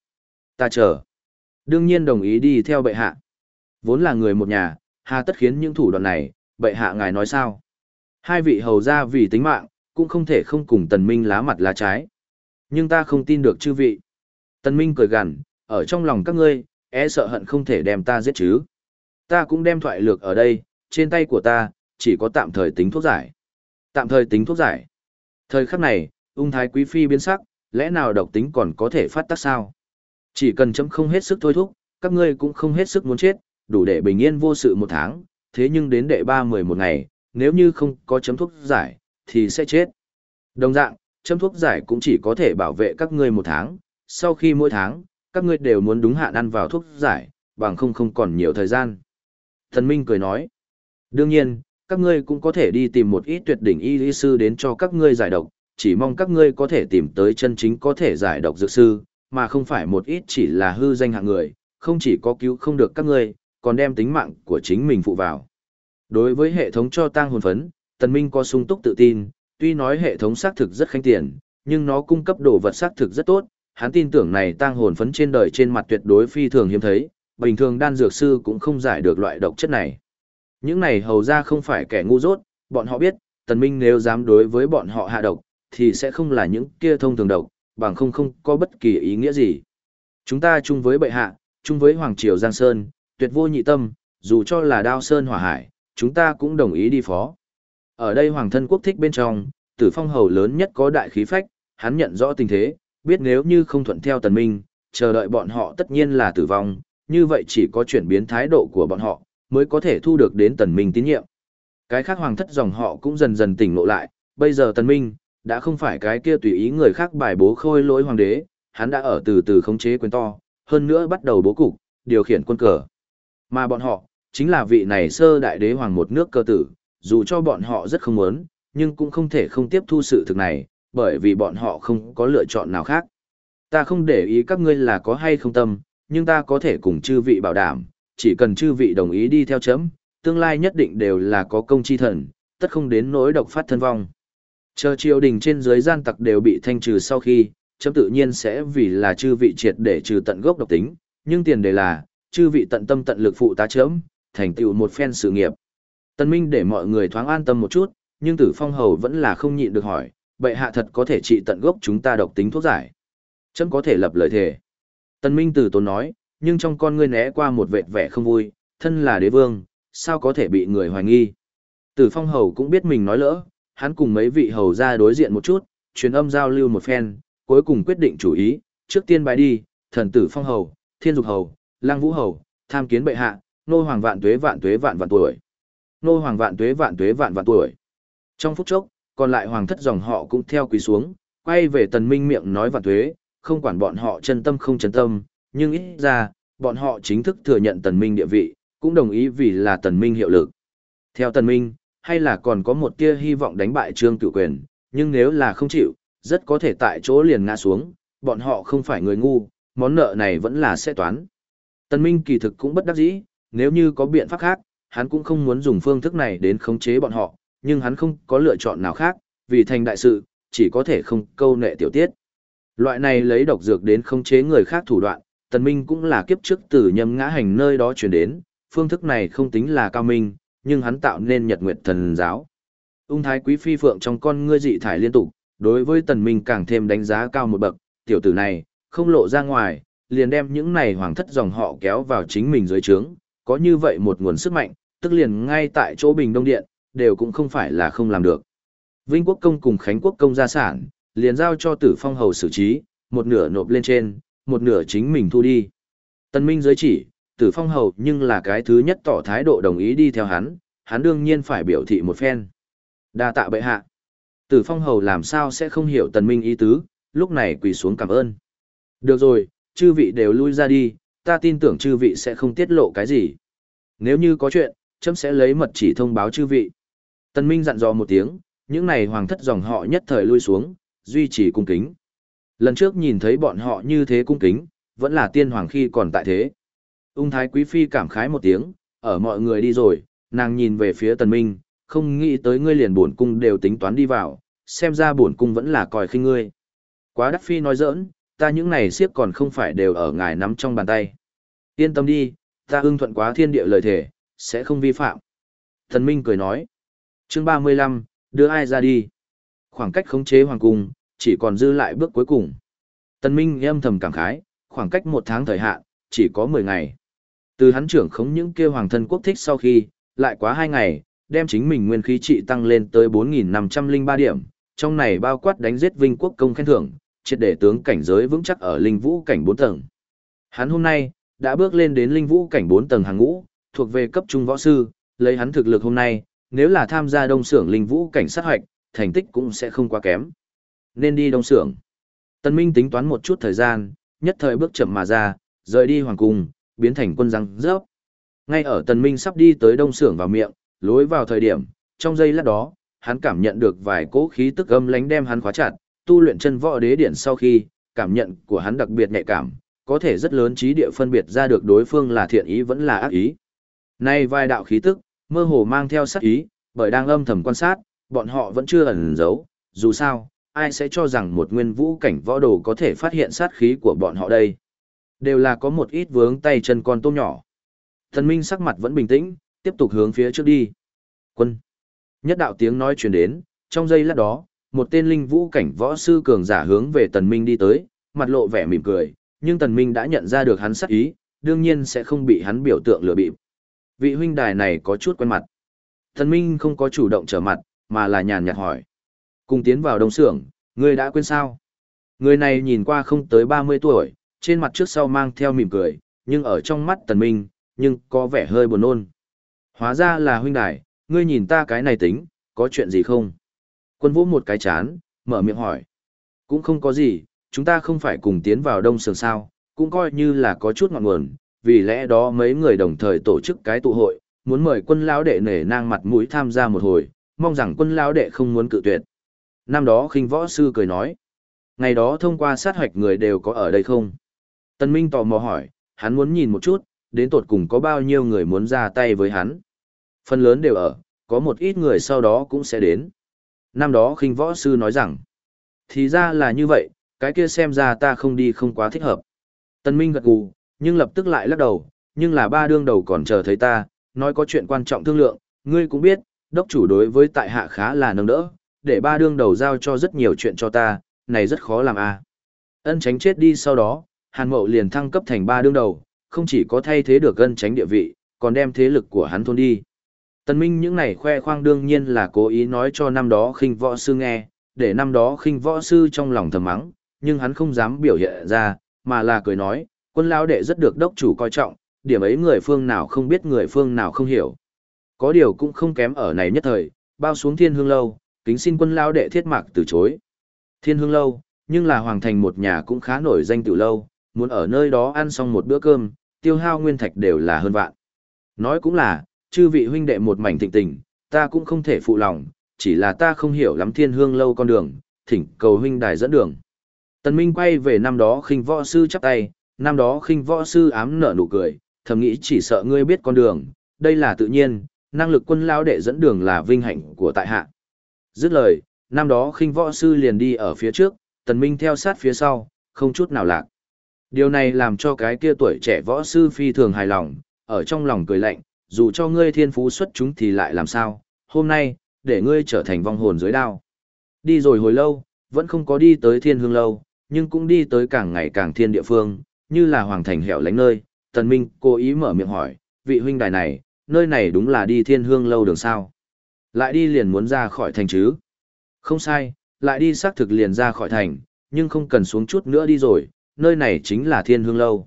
Ta chờ. Đương nhiên đồng ý đi theo bệ hạ. Vốn là người một nhà, hà tất khiến những thủ đoạn này, bệ hạ ngài nói sao? Hai vị hầu ra vì tính mạng, cũng không thể không cùng tần minh lá mặt lá trái. Nhưng ta không tin được chư vị. Tần minh cười gằn, ở trong lòng các ngươi, e sợ hận không thể đem ta giết chứ. Ta cũng đem thoại lược ở đây, trên tay của ta, chỉ có tạm thời tính thuốc giải. Tạm thời tính thuốc giải. Thời khắc này, ung thái quý phi biến sắc, lẽ nào độc tính còn có thể phát tác sao? Chỉ cần chấm không hết sức thôi thúc, các ngươi cũng không hết sức muốn chết, đủ để bình yên vô sự một tháng, thế nhưng đến đệ ba mười một ngày, nếu như không có chấm thuốc giải, thì sẽ chết. Đồng dạng, chấm thuốc giải cũng chỉ có thể bảo vệ các ngươi một tháng, sau khi mỗi tháng, các ngươi đều muốn đúng hạn ăn vào thuốc giải, bằng không không còn nhiều thời gian. Thần Minh cười nói, đương nhiên, các ngươi cũng có thể đi tìm một ít tuyệt đỉnh y lý sư đến cho các ngươi giải độc, chỉ mong các ngươi có thể tìm tới chân chính có thể giải độc dược sư, mà không phải một ít chỉ là hư danh hạng người, không chỉ có cứu không được các ngươi, còn đem tính mạng của chính mình phụ vào. Đối với hệ thống cho tăng hồn phấn, Tần Minh có sung túc tự tin, tuy nói hệ thống xác thực rất khanh tiền, nhưng nó cung cấp đồ vật xác thực rất tốt, hắn tin tưởng này tăng hồn phấn trên đời trên mặt tuyệt đối phi thường hiếm thấy, bình thường đan dược sư cũng không giải được loại độc chất này. Những này hầu ra không phải kẻ ngu dốt, bọn họ biết, Tần Minh nếu dám đối với bọn họ hạ độc, thì sẽ không là những kia thông thường độc, bằng không không có bất kỳ ý nghĩa gì. Chúng ta chung với bệ hạ, chung với Hoàng Triều Giang Sơn, tuyệt vô nhị tâm, dù cho là đao sơn hỏa hải, chúng ta cũng đồng ý đi phó. Ở đây Hoàng thân quốc thích bên trong, tử phong hầu lớn nhất có đại khí phách, hắn nhận rõ tình thế, biết nếu như không thuận theo tần minh, chờ đợi bọn họ tất nhiên là tử vong, như vậy chỉ có chuyển biến thái độ của bọn họ, mới có thể thu được đến tần minh tín nhiệm. Cái khác hoàng thất dòng họ cũng dần dần tỉnh ngộ lại, bây giờ tần minh, đã không phải cái kia tùy ý người khác bài bố khôi lỗi hoàng đế, hắn đã ở từ từ khống chế quyền to, hơn nữa bắt đầu bố cục, điều khiển quân cờ. Mà bọn họ, chính là vị này sơ đại đế hoàng một nước cơ tử, dù cho bọn họ rất không muốn, nhưng cũng không thể không tiếp thu sự thực này, bởi vì bọn họ không có lựa chọn nào khác. Ta không để ý các ngươi là có hay không tâm, nhưng ta có thể cùng chư vị bảo đảm, chỉ cần chư vị đồng ý đi theo chấm, tương lai nhất định đều là có công chi thần, tất không đến nỗi độc phát thân vong. Chờ triều đình trên dưới gian tặc đều bị thanh trừ sau khi, chấm tự nhiên sẽ vì là chư vị triệt để trừ tận gốc độc tính, nhưng tiền đề là, chư vị tận tâm tận lực phụ tá chấm, thành tựu một phen sự nghiệp. Tân Minh để mọi người thoáng an tâm một chút, nhưng Tử Phong Hầu vẫn là không nhịn được hỏi, bệ hạ thật có thể trị tận gốc chúng ta độc tính thuốc giải. Chấm có thể lập lời thề. Tân Minh từ tốn nói, nhưng trong con ngươi né qua một vệt vẻ không vui, thân là đế vương, sao có thể bị người hoài nghi. Tử Phong Hầu cũng biết mình nói lỡ, hắn cùng mấy vị hầu ra đối diện một chút, truyền âm giao lưu một phen, cuối cùng quyết định chủ ý, trước tiên bài đi, thần tử Phong Hầu, Thiên Dục Hầu, Lăng Vũ Hầu, tham kiến bệ hạ, nô hoàng vạn tuế vạn tuế vạn vạn tuổi. Nô hoàng vạn tuế vạn tuế vạn vạn tuổi. Trong phút chốc, còn lại hoàng thất dòng họ cũng theo quỳ xuống, quay về tần minh miệng nói vạn tuế, không quản bọn họ chân tâm không chân tâm, nhưng ít ra, bọn họ chính thức thừa nhận tần minh địa vị, cũng đồng ý vì là tần minh hiệu lực. Theo tần minh, hay là còn có một tia hy vọng đánh bại trương cửu quyền, nhưng nếu là không chịu, rất có thể tại chỗ liền ngã xuống, bọn họ không phải người ngu, món nợ này vẫn là sẽ toán. Tần minh kỳ thực cũng bất đắc dĩ, nếu như có biện pháp khác, hắn cũng không muốn dùng phương thức này đến khống chế bọn họ, nhưng hắn không có lựa chọn nào khác, vì thành đại sự, chỉ có thể không câu nệ tiểu tiết. Loại này lấy độc dược đến khống chế người khác thủ đoạn, tần minh cũng là kiếp trước từ nhâm ngã hành nơi đó truyền đến, phương thức này không tính là cao minh, nhưng hắn tạo nên nhật nguyệt thần giáo. Ung thái quý phi phượng trong con ngươi dị thải liên tục, đối với tần minh càng thêm đánh giá cao một bậc, tiểu tử này, không lộ ra ngoài, liền đem những này hoàng thất dòng họ kéo vào chính mình dưới trướng, có như vậy một nguồn sức mạnh, tức liền ngay tại chỗ Bình Đông Điện, đều cũng không phải là không làm được. Vinh Quốc Công cùng Khánh Quốc Công gia sản, liền giao cho Tử Phong Hầu xử trí, một nửa nộp lên trên, một nửa chính mình thu đi. Tân Minh giới chỉ, Tử Phong Hầu nhưng là cái thứ nhất tỏ thái độ đồng ý đi theo hắn, hắn đương nhiên phải biểu thị một phen. đa tạ bệ hạ. Tử Phong Hầu làm sao sẽ không hiểu Tần Minh ý tứ, lúc này quỳ xuống cảm ơn. Được rồi, chư vị đều lui ra đi, ta tin tưởng chư vị sẽ không tiết lộ cái gì. Nếu như có chuyện, chấm sẽ lấy mật chỉ thông báo chư vị. Tần Minh dặn dò một tiếng, những này hoàng thất dòng họ nhất thời lui xuống, duy trì cung kính. Lần trước nhìn thấy bọn họ như thế cung kính, vẫn là tiên hoàng khi còn tại thế. Ung thái quý phi cảm khái một tiếng, ở mọi người đi rồi, nàng nhìn về phía tần minh, không nghĩ tới ngươi liền bổn cung đều tính toán đi vào, xem ra bổn cung vẫn là còi khinh ngươi. Quá đắc phi nói giỡn, ta những này siếp còn không phải đều ở ngài nắm trong bàn tay. Yên tâm đi, ta ưng thuận quá thiên địa lời thể, sẽ không vi phạm. Thần Minh cười nói. chương 35, đưa ai ra đi. Khoảng cách khống chế hoàng cung, chỉ còn dư lại bước cuối cùng. tân Minh âm thầm cảm khái, khoảng cách một tháng thời hạn, chỉ có 10 ngày. Từ hắn trưởng khống những kêu hoàng thân quốc thích sau khi, lại quá 2 ngày, đem chính mình nguyên khí trị tăng lên tới 4.503 điểm, trong này bao quát đánh giết vinh quốc công khen thưởng, triệt để tướng cảnh giới vững chắc ở linh vũ cảnh 4 tầng. Hắn hôm nay, đã bước lên đến linh vũ cảnh 4 tầng hàng ngũ, thuộc về cấp trung võ sư, lấy hắn thực lực hôm nay, nếu là tham gia đông xưởng linh vũ cảnh sát hoạch, thành tích cũng sẽ không quá kém. Nên đi đông xưởng. Tân Minh tính toán một chút thời gian, nhất thời bước chậm mà ra, rời đi hoàng cung, biến thành quân răng rớp. Ngay ở Tần Minh sắp đi tới đông xưởng vào miệng, lối vào thời điểm, trong giây lát đó, hắn cảm nhận được vài cỗ khí tức âm lánh đem hắn khóa chặt, tu luyện chân võ đế điển sau khi, cảm nhận của hắn đặc biệt nhạy cảm, có thể rất lớn trí địa phân biệt ra được đối phương là thiện ý vẫn là ác ý. Nay vài đạo khí tức, mơ hồ mang theo sát ý, bởi đang âm thầm quan sát, bọn họ vẫn chưa ẩn giấu, dù sao, ai sẽ cho rằng một nguyên vũ cảnh võ đồ có thể phát hiện sát khí của bọn họ đây. Đều là có một ít vướng tay chân con tôm nhỏ. Thần Minh sắc mặt vẫn bình tĩnh, tiếp tục hướng phía trước đi. Quân. Nhất đạo tiếng nói truyền đến, trong giây lát đó, một tên linh vũ cảnh võ sư cường giả hướng về Tần Minh đi tới, mặt lộ vẻ mỉm cười, nhưng Tần Minh đã nhận ra được hắn sắc ý, đương nhiên sẽ không bị hắn biểu tượng lừa bịp. Vị huynh đài này có chút quen mặt. Tần Minh không có chủ động trở mặt, mà là nhàn nhạt hỏi. Cùng tiến vào đồng xưởng, ngươi đã quên sao? Người này nhìn qua không tới 30 tuổi, trên mặt trước sau mang theo mỉm cười, nhưng ở trong mắt Tần Minh, nhưng có vẻ hơi buồn nôn. Hóa ra là huynh đài, ngươi nhìn ta cái này tính, có chuyện gì không? Quân vũ một cái chán, mở miệng hỏi. Cũng không có gì, chúng ta không phải cùng tiến vào đông sườn sao, cũng coi như là có chút ngọn nguồn, vì lẽ đó mấy người đồng thời tổ chức cái tụ hội, muốn mời quân lão đệ nể nang mặt mũi tham gia một hồi, mong rằng quân lão đệ không muốn cự tuyệt. Năm đó khinh võ sư cười nói, ngày đó thông qua sát hoạch người đều có ở đây không? Tân Minh tò mò hỏi, hắn muốn nhìn một chút, đến tột cùng có bao nhiêu người muốn ra tay với hắn. Phần lớn đều ở, có một ít người sau đó cũng sẽ đến. Năm đó khinh võ sư nói rằng, thì ra là như vậy, cái kia xem ra ta không đi không quá thích hợp. Tân Minh gật gù, nhưng lập tức lại lắc đầu, nhưng là ba đương đầu còn chờ thấy ta, nói có chuyện quan trọng thương lượng, ngươi cũng biết, đốc chủ đối với tại hạ khá là nâng đỡ, để ba đương đầu giao cho rất nhiều chuyện cho ta, này rất khó làm a. À. Ân tránh chết đi sau đó, Hàn Mậu liền thăng cấp thành ba đương đầu, không chỉ có thay thế được ân tránh địa vị, còn đem thế lực của hắn thôn đi. Tần Minh những này khoe khoang đương nhiên là cố ý nói cho năm đó khinh võ sư nghe, để năm đó khinh võ sư trong lòng thầm mắng, nhưng hắn không dám biểu hiện ra, mà là cười nói, quân lao đệ rất được đốc chủ coi trọng, điểm ấy người phương nào không biết người phương nào không hiểu. Có điều cũng không kém ở này nhất thời, bao xuống thiên hương lâu, kính xin quân lao đệ thiết mạc từ chối. Thiên hương lâu, nhưng là hoàng thành một nhà cũng khá nổi danh từ lâu, muốn ở nơi đó ăn xong một bữa cơm, tiêu hao nguyên thạch đều là hơn vạn. Nói cũng là, chư vị huynh đệ một mảnh thịnh tình, ta cũng không thể phụ lòng, chỉ là ta không hiểu lắm thiên hương lâu con đường, thỉnh cầu huynh đài dẫn đường. Tần Minh quay về năm đó khinh võ sư chắp tay, năm đó khinh võ sư ám nở nụ cười, thầm nghĩ chỉ sợ ngươi biết con đường, đây là tự nhiên, năng lực quân lao đệ dẫn đường là vinh hạnh của tại hạ. Dứt lời, năm đó khinh võ sư liền đi ở phía trước, tần minh theo sát phía sau, không chút nào lạc. Điều này làm cho cái kia tuổi trẻ võ sư phi thường hài lòng, ở trong lòng cười lạnh, dù cho ngươi thiên phú xuất chúng thì lại làm sao, hôm nay, để ngươi trở thành vong hồn dưới đao. Đi rồi hồi lâu, vẫn không có đi tới thiên hương lâu, nhưng cũng đi tới càng ngày càng thiên địa phương, như là hoàng thành hẻo lánh nơi. Tần Minh cố ý mở miệng hỏi, vị huynh đài này, nơi này đúng là đi thiên hương lâu đường sao. Lại đi liền muốn ra khỏi thành chứ. Không sai, lại đi xác thực liền ra khỏi thành, nhưng không cần xuống chút nữa đi rồi, nơi này chính là thiên hương lâu.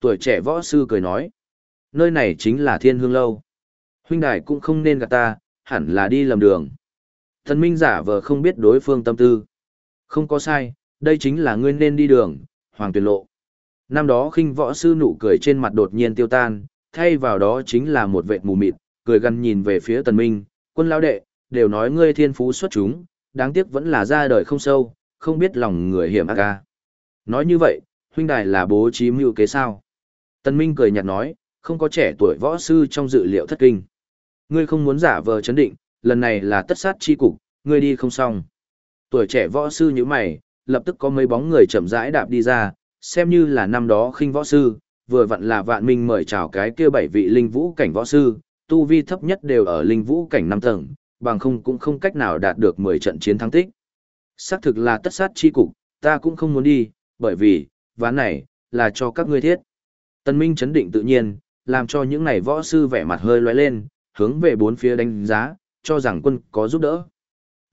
Tuổi trẻ võ sư cười nói, nơi này chính là thiên hương lâu. Huynh đài cũng không nên gạt ta, hẳn là đi lầm đường. Thần minh giả vờ không biết đối phương tâm tư. Không có sai, đây chính là ngươi nên đi đường, hoàng tuyển lộ. Năm đó khinh võ sư nụ cười trên mặt đột nhiên tiêu tan, thay vào đó chính là một vệt mù mịt, cười gằn nhìn về phía tần minh, quân lao đệ, đều nói ngươi thiên phú xuất chúng, đáng tiếc vẫn là ra đời không sâu, không biết lòng người hiểm ác ca. Nói như vậy, huynh đài là bố trí mưu kế sao? Tần minh cười nhạt nói, không có trẻ tuổi võ sư trong dự liệu thất kinh. Ngươi không muốn giả vờ chấn định, lần này là tất sát chi cục, ngươi đi không xong. Tuổi trẻ võ sư như mày, lập tức có mấy bóng người chậm rãi đạp đi ra, xem như là năm đó khinh võ sư, vừa vặn là vạn minh mời chào cái kia bảy vị linh vũ cảnh võ sư, tu vi thấp nhất đều ở linh vũ cảnh năm tầng, bằng không cũng không cách nào đạt được 10 trận chiến thắng tích. Xác thực là tất sát chi cục, ta cũng không muốn đi, bởi vì, ván này, là cho các ngươi thiết. Tân Minh chấn định tự nhiên, làm cho những này võ sư vẻ mặt hơi lóe lên, hướng về bốn phía đánh giá, cho rằng quân có giúp đỡ.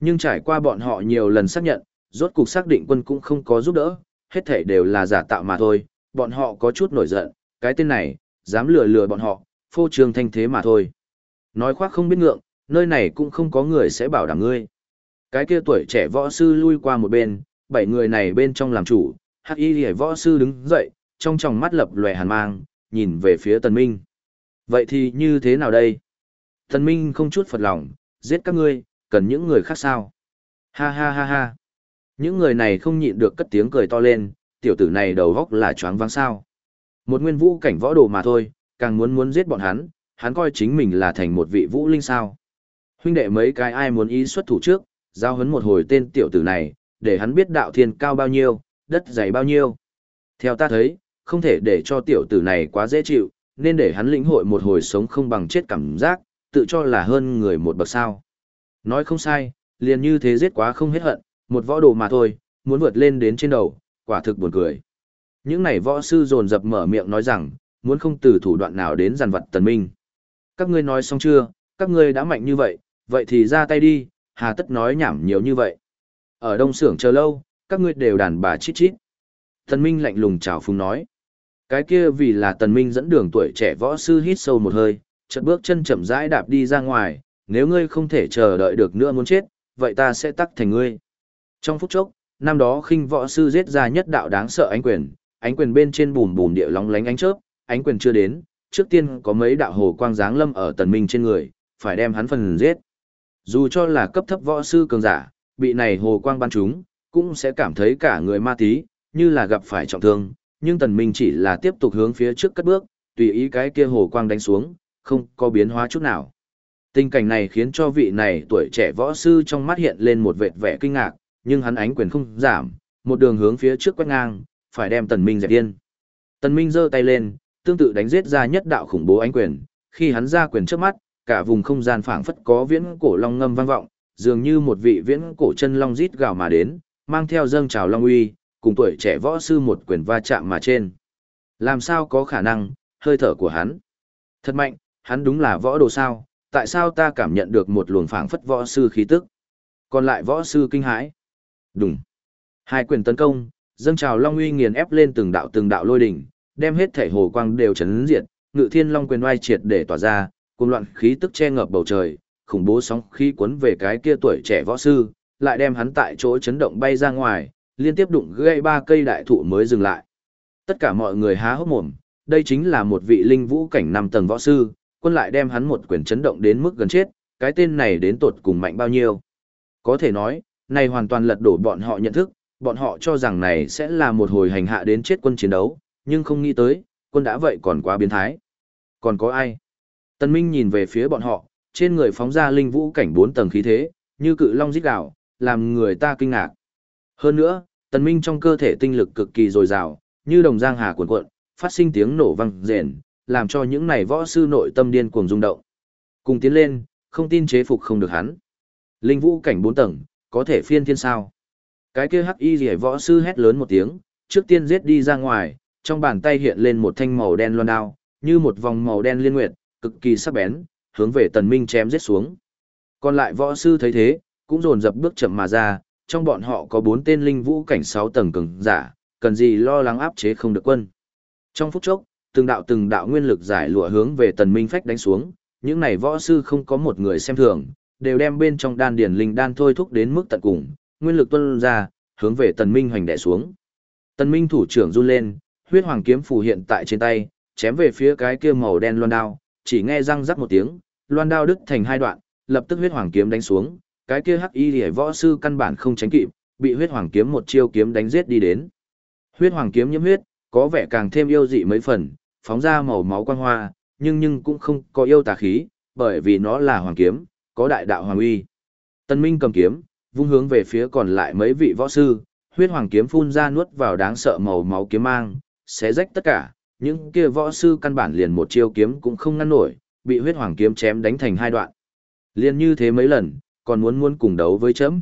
Nhưng trải qua bọn họ nhiều lần xác nhận, rốt cục xác định quân cũng không có giúp đỡ, hết thảy đều là giả tạo mà thôi, bọn họ có chút nổi giận, cái tên này, dám lừa lừa bọn họ, phô trương thanh thế mà thôi. Nói khoác không biết ngượng, nơi này cũng không có người sẽ bảo đảm ngươi. Cái kia tuổi trẻ võ sư lui qua một bên, bảy người này bên trong làm chủ, hắc y lìa võ sư đứng dậy, trong tròng mắt lập lòe hàn mang, nhìn về phía tần minh. Vậy thì như thế nào đây? Tần minh không chút phật lòng, giết các ngươi, cần những người khác sao? Ha ha ha ha. Những người này không nhịn được cất tiếng cười to lên, tiểu tử này đầu góc là choáng váng sao. Một nguyên vũ cảnh võ đồ mà thôi, càng muốn muốn giết bọn hắn, hắn coi chính mình là thành một vị vũ linh sao. Huynh đệ mấy cái ai muốn ý xuất thủ trước, giao hấn một hồi tên tiểu tử này, để hắn biết đạo thiên cao bao nhiêu, đất dày bao nhiêu. Theo ta thấy, không thể để cho tiểu tử này quá dễ chịu, nên để hắn lĩnh hội một hồi sống không bằng chết cảm giác, tự cho là hơn người một bậc sao. Nói không sai, liền như thế giết quá không hết hận, một võ đồ mà thôi, muốn vượt lên đến trên đầu, quả thực buồn cười. Những này võ sư dồn dập mở miệng nói rằng, muốn không từ thủ đoạn nào đến giàn vật tần minh. Các ngươi nói xong chưa, các ngươi đã mạnh như vậy, vậy thì ra tay đi, hà tất nói nhảm nhiều như vậy. Ở đông xưởng chờ lâu, các ngươi đều đàn bà chít chít. Tần minh lạnh lùng chào phúng nói. Cái kia vì là tần minh dẫn đường tuổi trẻ võ sư hít sâu một hơi, chợt bước chân chậm rãi đạp đi ra ngoài, nếu ngươi không thể chờ đợi được nữa muốn chết, vậy ta sẽ tắc thành ngươi. Trong phút chốc, năm đó khinh võ sư giết ra nhất đạo đáng sợ ánh quyền, ánh quyền bên trên bùm bùm địa lóng lánh ánh chớp, ánh quyền chưa đến, trước tiên có mấy đạo hồ quang giáng lâm ở tần minh trên người, phải đem hắn phần giết. Dù cho là cấp thấp võ sư cường giả, bị này hồ quang ban chúng, cũng sẽ cảm thấy cả người ma tí, như là gặp phải trọng thương, nhưng tần minh chỉ là tiếp tục hướng phía trước cất bước, tùy ý cái kia hồ quang đánh xuống, không có biến hóa chút nào. Tình cảnh này khiến cho vị này tuổi trẻ võ sư trong mắt hiện lên một vệt vẻ kinh ngạc, nhưng hắn ánh quyền không giảm, một đường hướng phía trước quét ngang, phải đem Tần Minh dẹp điên. Tần Minh giơ tay lên, tương tự đánh giết ra nhất đạo khủng bố ánh quyền, khi hắn ra quyền trước mắt, cả vùng không gian phảng phất có viễn cổ long ngâm vang vọng, dường như một vị viễn cổ chân long rít gào mà đến, mang theo dâng trào long uy, cùng tuổi trẻ võ sư một quyền va chạm mà trên. Làm sao có khả năng, hơi thở của hắn. Thật mạnh, hắn đúng là võ đồ sao, tại sao ta cảm nhận được một luồng phảng phất võ sư khí tức. Còn lại võ sư kinh hãi. Đúng. Hai quyền tấn công, dâng trào long uy nghiền ép lên từng đạo từng đạo lôi đỉnh, đem hết thể hồ quang đều chấn diệt, ngự thiên long quyền oai triệt để tỏa ra, cùng loạn khí tức che ngập bầu trời, khủng bố sóng khí cuốn về cái kia tuổi trẻ võ sư, lại đem hắn tại chỗ chấn động bay ra ngoài, liên tiếp đụng gãy ba cây đại thụ mới dừng lại. Tất cả mọi người há hốc mồm, đây chính là một vị linh vũ cảnh năm tầng võ sư, quân lại đem hắn một quyền chấn động đến mức gần chết, cái tên này đến tột cùng mạnh bao nhiêu. Có thể nói, này hoàn toàn lật đổ bọn họ nhận thức, bọn họ cho rằng này sẽ là một hồi hành hạ đến chết quân chiến đấu, nhưng không nghĩ tới, quân đã vậy còn quá biến thái. Còn có ai? Tân Minh nhìn về phía bọn họ, trên người phóng ra linh vũ cảnh 4 tầng khí thế, như cự long rít gào, làm người ta kinh ngạc. Hơn nữa, Tân Minh trong cơ thể tinh lực cực kỳ dồi dào, như đồng giang hà cuộn cuộn, phát sinh tiếng nổ vang rền, làm cho những này võ sư nội tâm điên cuồng rung động. Cùng tiến lên, không tin chế phục không được hắn. Linh vũ cảnh 4 tầng, có thể phiên thiên sao. Cái kia hắc y rỉa võ sư hét lớn một tiếng, trước tiên giết đi ra ngoài, trong bàn tay hiện lên một thanh màu đen loan đao, như một vòng màu đen liên nguyệt, cực kỳ sắc bén, hướng về tần minh chém giết xuống. Còn lại võ sư thấy thế, cũng dồn dập bước chậm mà ra, trong bọn họ có bốn tên linh vũ cảnh 6 tầng cường giả, cần gì lo lắng áp chế không được quân. Trong phút chốc, từng đạo từng đạo nguyên lực giải lụa hướng về tần minh phách đánh xuống, những này võ sư không có một người xem thường, đều đem bên trong đan điển linh đan thôi thúc đến mức tận cùng, nguyên lực tuôn ra, hướng về tần minh hoành đè xuống. Tần minh thủ trưởng run lên, huyết hoàng kiếm phù hiện tại trên tay, chém về phía cái kia màu đen loan đao, chỉ nghe răng rắc một tiếng, loan đao đứt thành hai đoạn, lập tức huyết hoàng kiếm đánh xuống, cái kia hắc y liễu võ sư căn bản không tránh kịp, bị huyết hoàng kiếm một chiêu kiếm đánh giết đi đến. Huyết hoàng kiếm nhiễm huyết, có vẻ càng thêm yêu dị mấy phần, phóng ra màu máu quang hoa, nhưng nhưng cũng không có yêu tà khí, bởi vì nó là hoàng kiếm, có đại đạo hoàng uy. Tân Minh cầm kiếm, vung hướng về phía còn lại mấy vị võ sư, huyết hoàng kiếm phun ra nuốt vào đáng sợ màu máu kiếm mang, xé rách tất cả, những kia võ sư căn bản liền một chiêu kiếm cũng không ngăn nổi, bị huyết hoàng kiếm chém đánh thành hai đoạn. Liên như thế mấy lần, còn muốn muốn cùng đấu với chấm.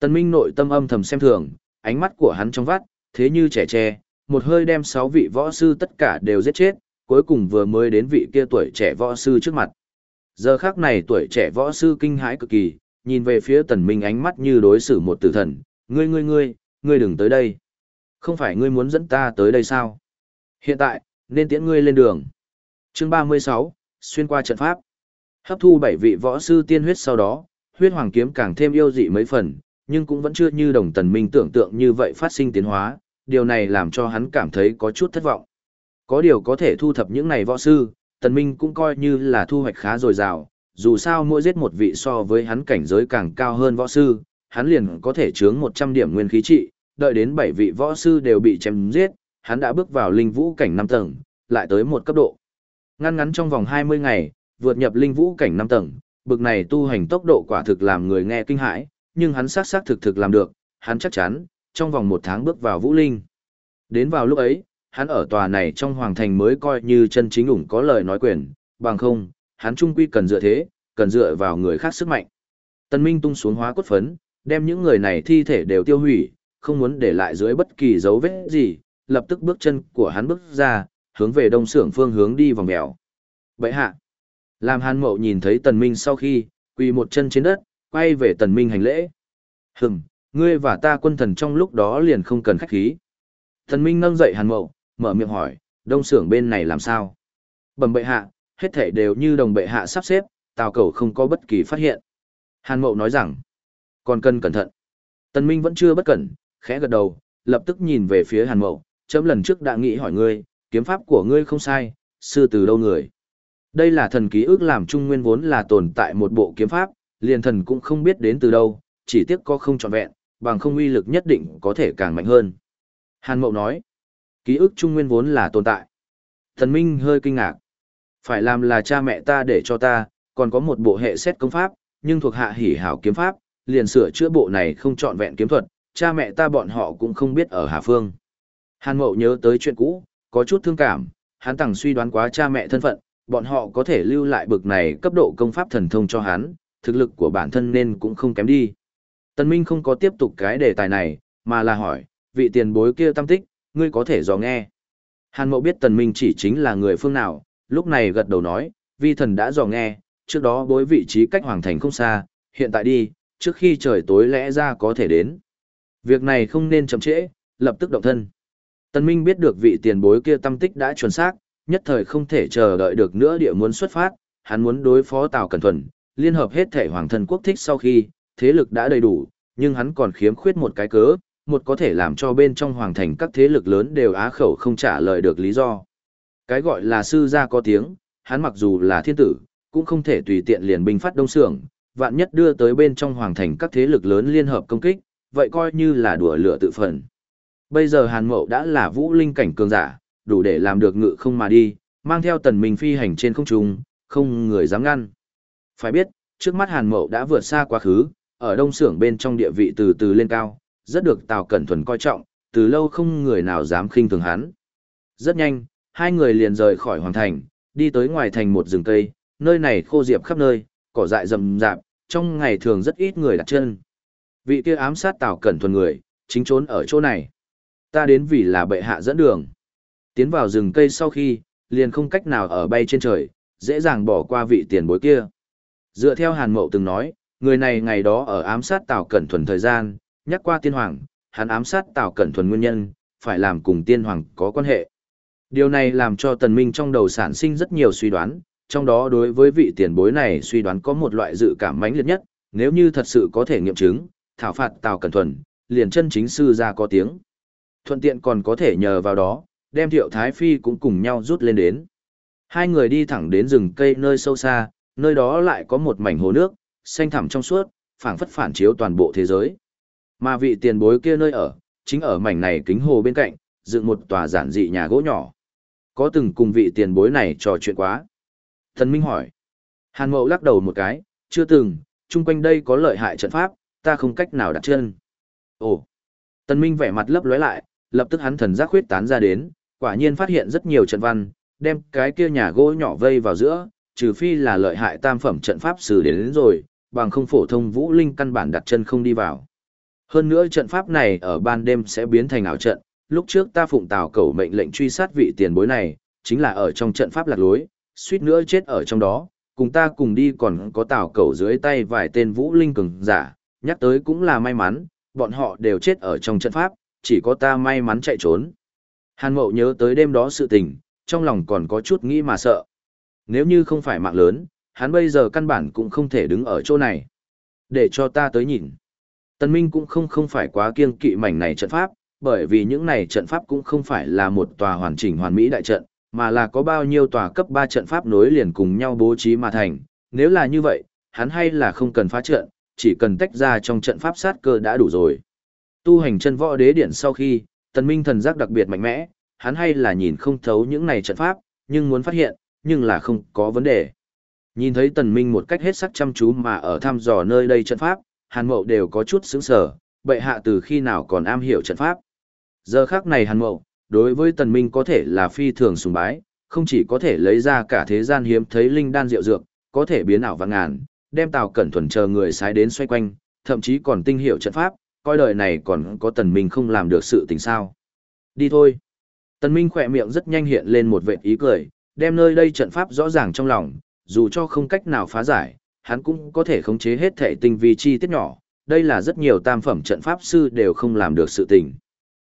Tân Minh nội tâm âm thầm xem thường, ánh mắt của hắn trong vắt, thế như trẻ tre, một hơi đem sáu vị võ sư tất cả đều giết chết, cuối cùng vừa mới đến vị kia tuổi trẻ võ sư trước mặt. Giờ khắc này tuổi trẻ võ sư kinh hãi cực kỳ, nhìn về phía tần minh ánh mắt như đối xử một tử thần, ngươi ngươi ngươi, ngươi đừng tới đây. Không phải ngươi muốn dẫn ta tới đây sao? Hiện tại, nên tiễn ngươi lên đường. Chương 36, xuyên qua trận pháp. Hấp thu bảy vị võ sư tiên huyết sau đó, huyết hoàng kiếm càng thêm yêu dị mấy phần, nhưng cũng vẫn chưa như đồng tần minh tưởng tượng như vậy phát sinh tiến hóa, điều này làm cho hắn cảm thấy có chút thất vọng. Có điều có thể thu thập những này võ sư, tần minh cũng coi như là thu hoạch khá dồi dào, dù sao mỗi giết một vị so với hắn cảnh giới càng cao hơn võ sư, hắn liền có thể chướng 100 điểm nguyên khí trị, đợi đến bảy vị võ sư đều bị chém giết, hắn đã bước vào linh vũ cảnh 5 tầng, lại tới một cấp độ. Ngăn ngắn trong vòng 20 ngày, vượt nhập linh vũ cảnh 5 tầng, bực này tu hành tốc độ quả thực làm người nghe kinh hãi, nhưng hắn xác xác thực thực làm được, hắn chắc chắn, trong vòng một tháng bước vào vũ linh. Đến vào lúc ấy, hắn ở tòa này trong hoàng thành mới coi như chân chính ủng có lời nói quyền, bằng không, hắn trung quy cần dựa thế, cần dựa vào người khác sức mạnh. Tân Minh tung xuống hóa cốt phấn, đem những người này thi thể đều tiêu hủy, không muốn để lại dưới bất kỳ dấu vết gì, lập tức bước chân của hắn bước ra, hướng về đông xưởng phương hướng đi vòng mèo. Bậy hạ, làm hàn mậu nhìn thấy tần minh sau khi, quỳ một chân trên đất, quay về tần minh hành lễ. Hừm, ngươi và ta quân thần trong lúc đó liền không cần khách khí. Tần minh nâng dậy hàn mậu, mở miệng hỏi, đông xưởng bên này làm sao? Bẩm bệ hạ, hết thảy đều như đồng bệ hạ sắp xếp, tào cầu không có bất kỳ phát hiện. Hàn mậu nói rằng, còn cần cẩn thận. Tần minh vẫn chưa bất cẩn, khẽ gật đầu, lập tức nhìn về phía hàn mậu, chấm lần trước đã nghĩ hỏi ngươi, kiếm pháp của ngươi không sai, sư từ đâu người. Đây là thần ký ức làm trung nguyên vốn là tồn tại một bộ kiếm pháp, liền thần cũng không biết đến từ đâu, chỉ tiếc có không trọn vẹn, bằng không uy lực nhất định có thể càng mạnh hơn. Hàn Mậu nói, ký ức trung nguyên vốn là tồn tại. Thần Minh hơi kinh ngạc. Phải làm là cha mẹ ta để cho ta, còn có một bộ hệ xét công pháp, nhưng thuộc hạ hỉ hảo kiếm pháp, liền sửa chữa bộ này không trọn vẹn kiếm thuật, cha mẹ ta bọn họ cũng không biết ở Hà Phương. Hàn Mậu nhớ tới chuyện cũ, có chút thương cảm, hắn tẳng suy đoán quá cha mẹ thân phận, bọn họ có thể lưu lại bực này cấp độ công pháp thần thông cho hắn, thực lực của bản thân nên cũng không kém đi. Tần Minh không có tiếp tục cái đề tài này, mà là hỏi, vị tiền bối kia tâm tích, ngươi có thể dò nghe. Hàn Mậu biết Tần Minh chỉ chính là người phương nào, lúc này gật đầu nói, vi thần đã dò nghe, trước đó bối vị trí cách hoàng thành không xa, hiện tại đi, trước khi trời tối lẽ ra có thể đến. Việc này không nên chậm trễ, lập tức động thân. Tân Minh biết được vị tiền bối kia tâm tích đã chuẩn xác, nhất thời không thể chờ đợi được nữa địa muốn xuất phát, hắn muốn đối phó Tào Cẩn Thuần, liên hợp hết thể hoàng thân quốc thích sau khi, thế lực đã đầy đủ, nhưng hắn còn khiếm khuyết một cái cớ, một có thể làm cho bên trong hoàng thành các thế lực lớn đều á khẩu không trả lời được lý do. Cái gọi là sư gia có tiếng, hắn mặc dù là thiên tử, cũng không thể tùy tiện liền binh phát đông sưởng, vạn nhất đưa tới bên trong hoàng thành các thế lực lớn liên hợp công kích, vậy coi như là đùa lửa tự phần. Bây giờ Hàn Mậu đã là vũ linh cảnh cường giả, đủ để làm được ngự không mà đi, mang theo tần mình phi hành trên không trung, không người dám ngăn. Phải biết, trước mắt Hàn Mậu đã vượt xa quá khứ, ở đông xưởng bên trong địa vị từ từ lên cao, rất được Tào Cẩn Thuần coi trọng, từ lâu không người nào dám khinh thường hắn. Rất nhanh, hai người liền rời khỏi hoàng thành, đi tới ngoài thành một rừng cây, nơi này khô diệp khắp nơi, cỏ dại rậm rạp, trong ngày thường rất ít người đặt chân. Vị kia ám sát Tào Cẩn Thuần người, chính trốn ở chỗ này. Ta đến vì là bệ hạ dẫn đường. Tiến vào rừng cây sau khi, liền không cách nào ở bay trên trời, dễ dàng bỏ qua vị tiền bối kia. Dựa theo Hàn Mậu từng nói, người này ngày đó ở ám sát Tào Cẩn Thuần thời gian, nhắc qua tiên hoàng, hắn ám sát Tào Cẩn Thuần nguyên nhân, phải làm cùng tiên hoàng có quan hệ. Điều này làm cho Tần Minh trong đầu sản sinh rất nhiều suy đoán, trong đó đối với vị tiền bối này suy đoán có một loại dự cảm mãnh liệt nhất, nếu như thật sự có thể nghiệm chứng, thảo phạt Tào Cẩn Thuần, liền chân chính sư ra có tiếng. Thuận tiện còn có thể nhờ vào đó, đem Thiệu Thái Phi cũng cùng nhau rút lên đến. Hai người đi thẳng đến rừng cây nơi sâu xa, nơi đó lại có một mảnh hồ nước, xanh thẳm trong suốt, phảng phất phản chiếu toàn bộ thế giới. Mà vị tiền bối kia nơi ở, chính ở mảnh này kính hồ bên cạnh, dựng một tòa giản dị nhà gỗ nhỏ. Có từng cùng vị tiền bối này trò chuyện quá? Thần Minh hỏi. Hàn Mậu lắc đầu một cái, chưa từng, chung quanh đây có lợi hại trận pháp, ta không cách nào đặt chân. Ồ! Tần Minh vẻ mặt lấp lóe lại, lập tức hắn thần giác khuyết tán ra đến, quả nhiên phát hiện rất nhiều trận văn, đem cái kia nhà gỗ nhỏ vây vào giữa, trừ phi là lợi hại tam phẩm trận pháp sử đến, đến rồi, bằng không phổ thông vũ linh căn bản đặt chân không đi vào. Hơn nữa trận pháp này ở ban đêm sẽ biến thành ảo trận, lúc trước ta phụng tào cầu mệnh lệnh truy sát vị tiền bối này, chính là ở trong trận pháp lạc lối, suýt nữa chết ở trong đó, cùng ta cùng đi còn có tào cầu dưới tay vài tên vũ linh cường giả, nhắc tới cũng là may mắn, bọn họ đều chết ở trong trận pháp, chỉ có ta may mắn chạy trốn. Hàn Mậu nhớ tới đêm đó sự tình, trong lòng còn có chút nghĩ mà sợ. Nếu như không phải mạng lớn, hắn bây giờ căn bản cũng không thể đứng ở chỗ này. Để cho ta tới nhìn. Tân Minh cũng không không phải quá kiêng kỵ mảnh này trận pháp, bởi vì những này trận pháp cũng không phải là một tòa hoàn chỉnh hoàn mỹ đại trận, mà là có bao nhiêu tòa cấp 3 trận pháp nối liền cùng nhau bố trí mà thành, nếu là như vậy, hắn hay là không cần phá trận, chỉ cần tách ra trong trận pháp sát cơ đã đủ rồi. Tu hành chân võ đế điển sau khi, tần minh thần giác đặc biệt mạnh mẽ, hắn hay là nhìn không thấu những này trận pháp, nhưng muốn phát hiện, nhưng là không có vấn đề. Nhìn thấy tần minh một cách hết sức chăm chú mà ở thăm dò nơi đây trận pháp, hàn mậu đều có chút sững sờ, bệ hạ từ khi nào còn am hiểu trận pháp. Giờ khắc này hàn mậu, đối với tần minh có thể là phi thường sùng bái, không chỉ có thể lấy ra cả thế gian hiếm thấy linh đan diệu dược, có thể biến ảo vạn ngàn, đem Tào Cẩn Thuần chờ người sai đến xoay quanh, thậm chí còn tinh hiểu trận pháp, coi đời này còn có tần minh không làm được sự tình sao. Đi thôi. Tần minh khỏe miệng rất nhanh hiện lên một vệt ý cười, đem nơi đây trận pháp rõ ràng trong lòng, dù cho không cách nào phá giải, hắn cũng có thể khống chế hết thể tinh vi chi tiết nhỏ, đây là rất nhiều tam phẩm trận pháp sư đều không làm được sự tình.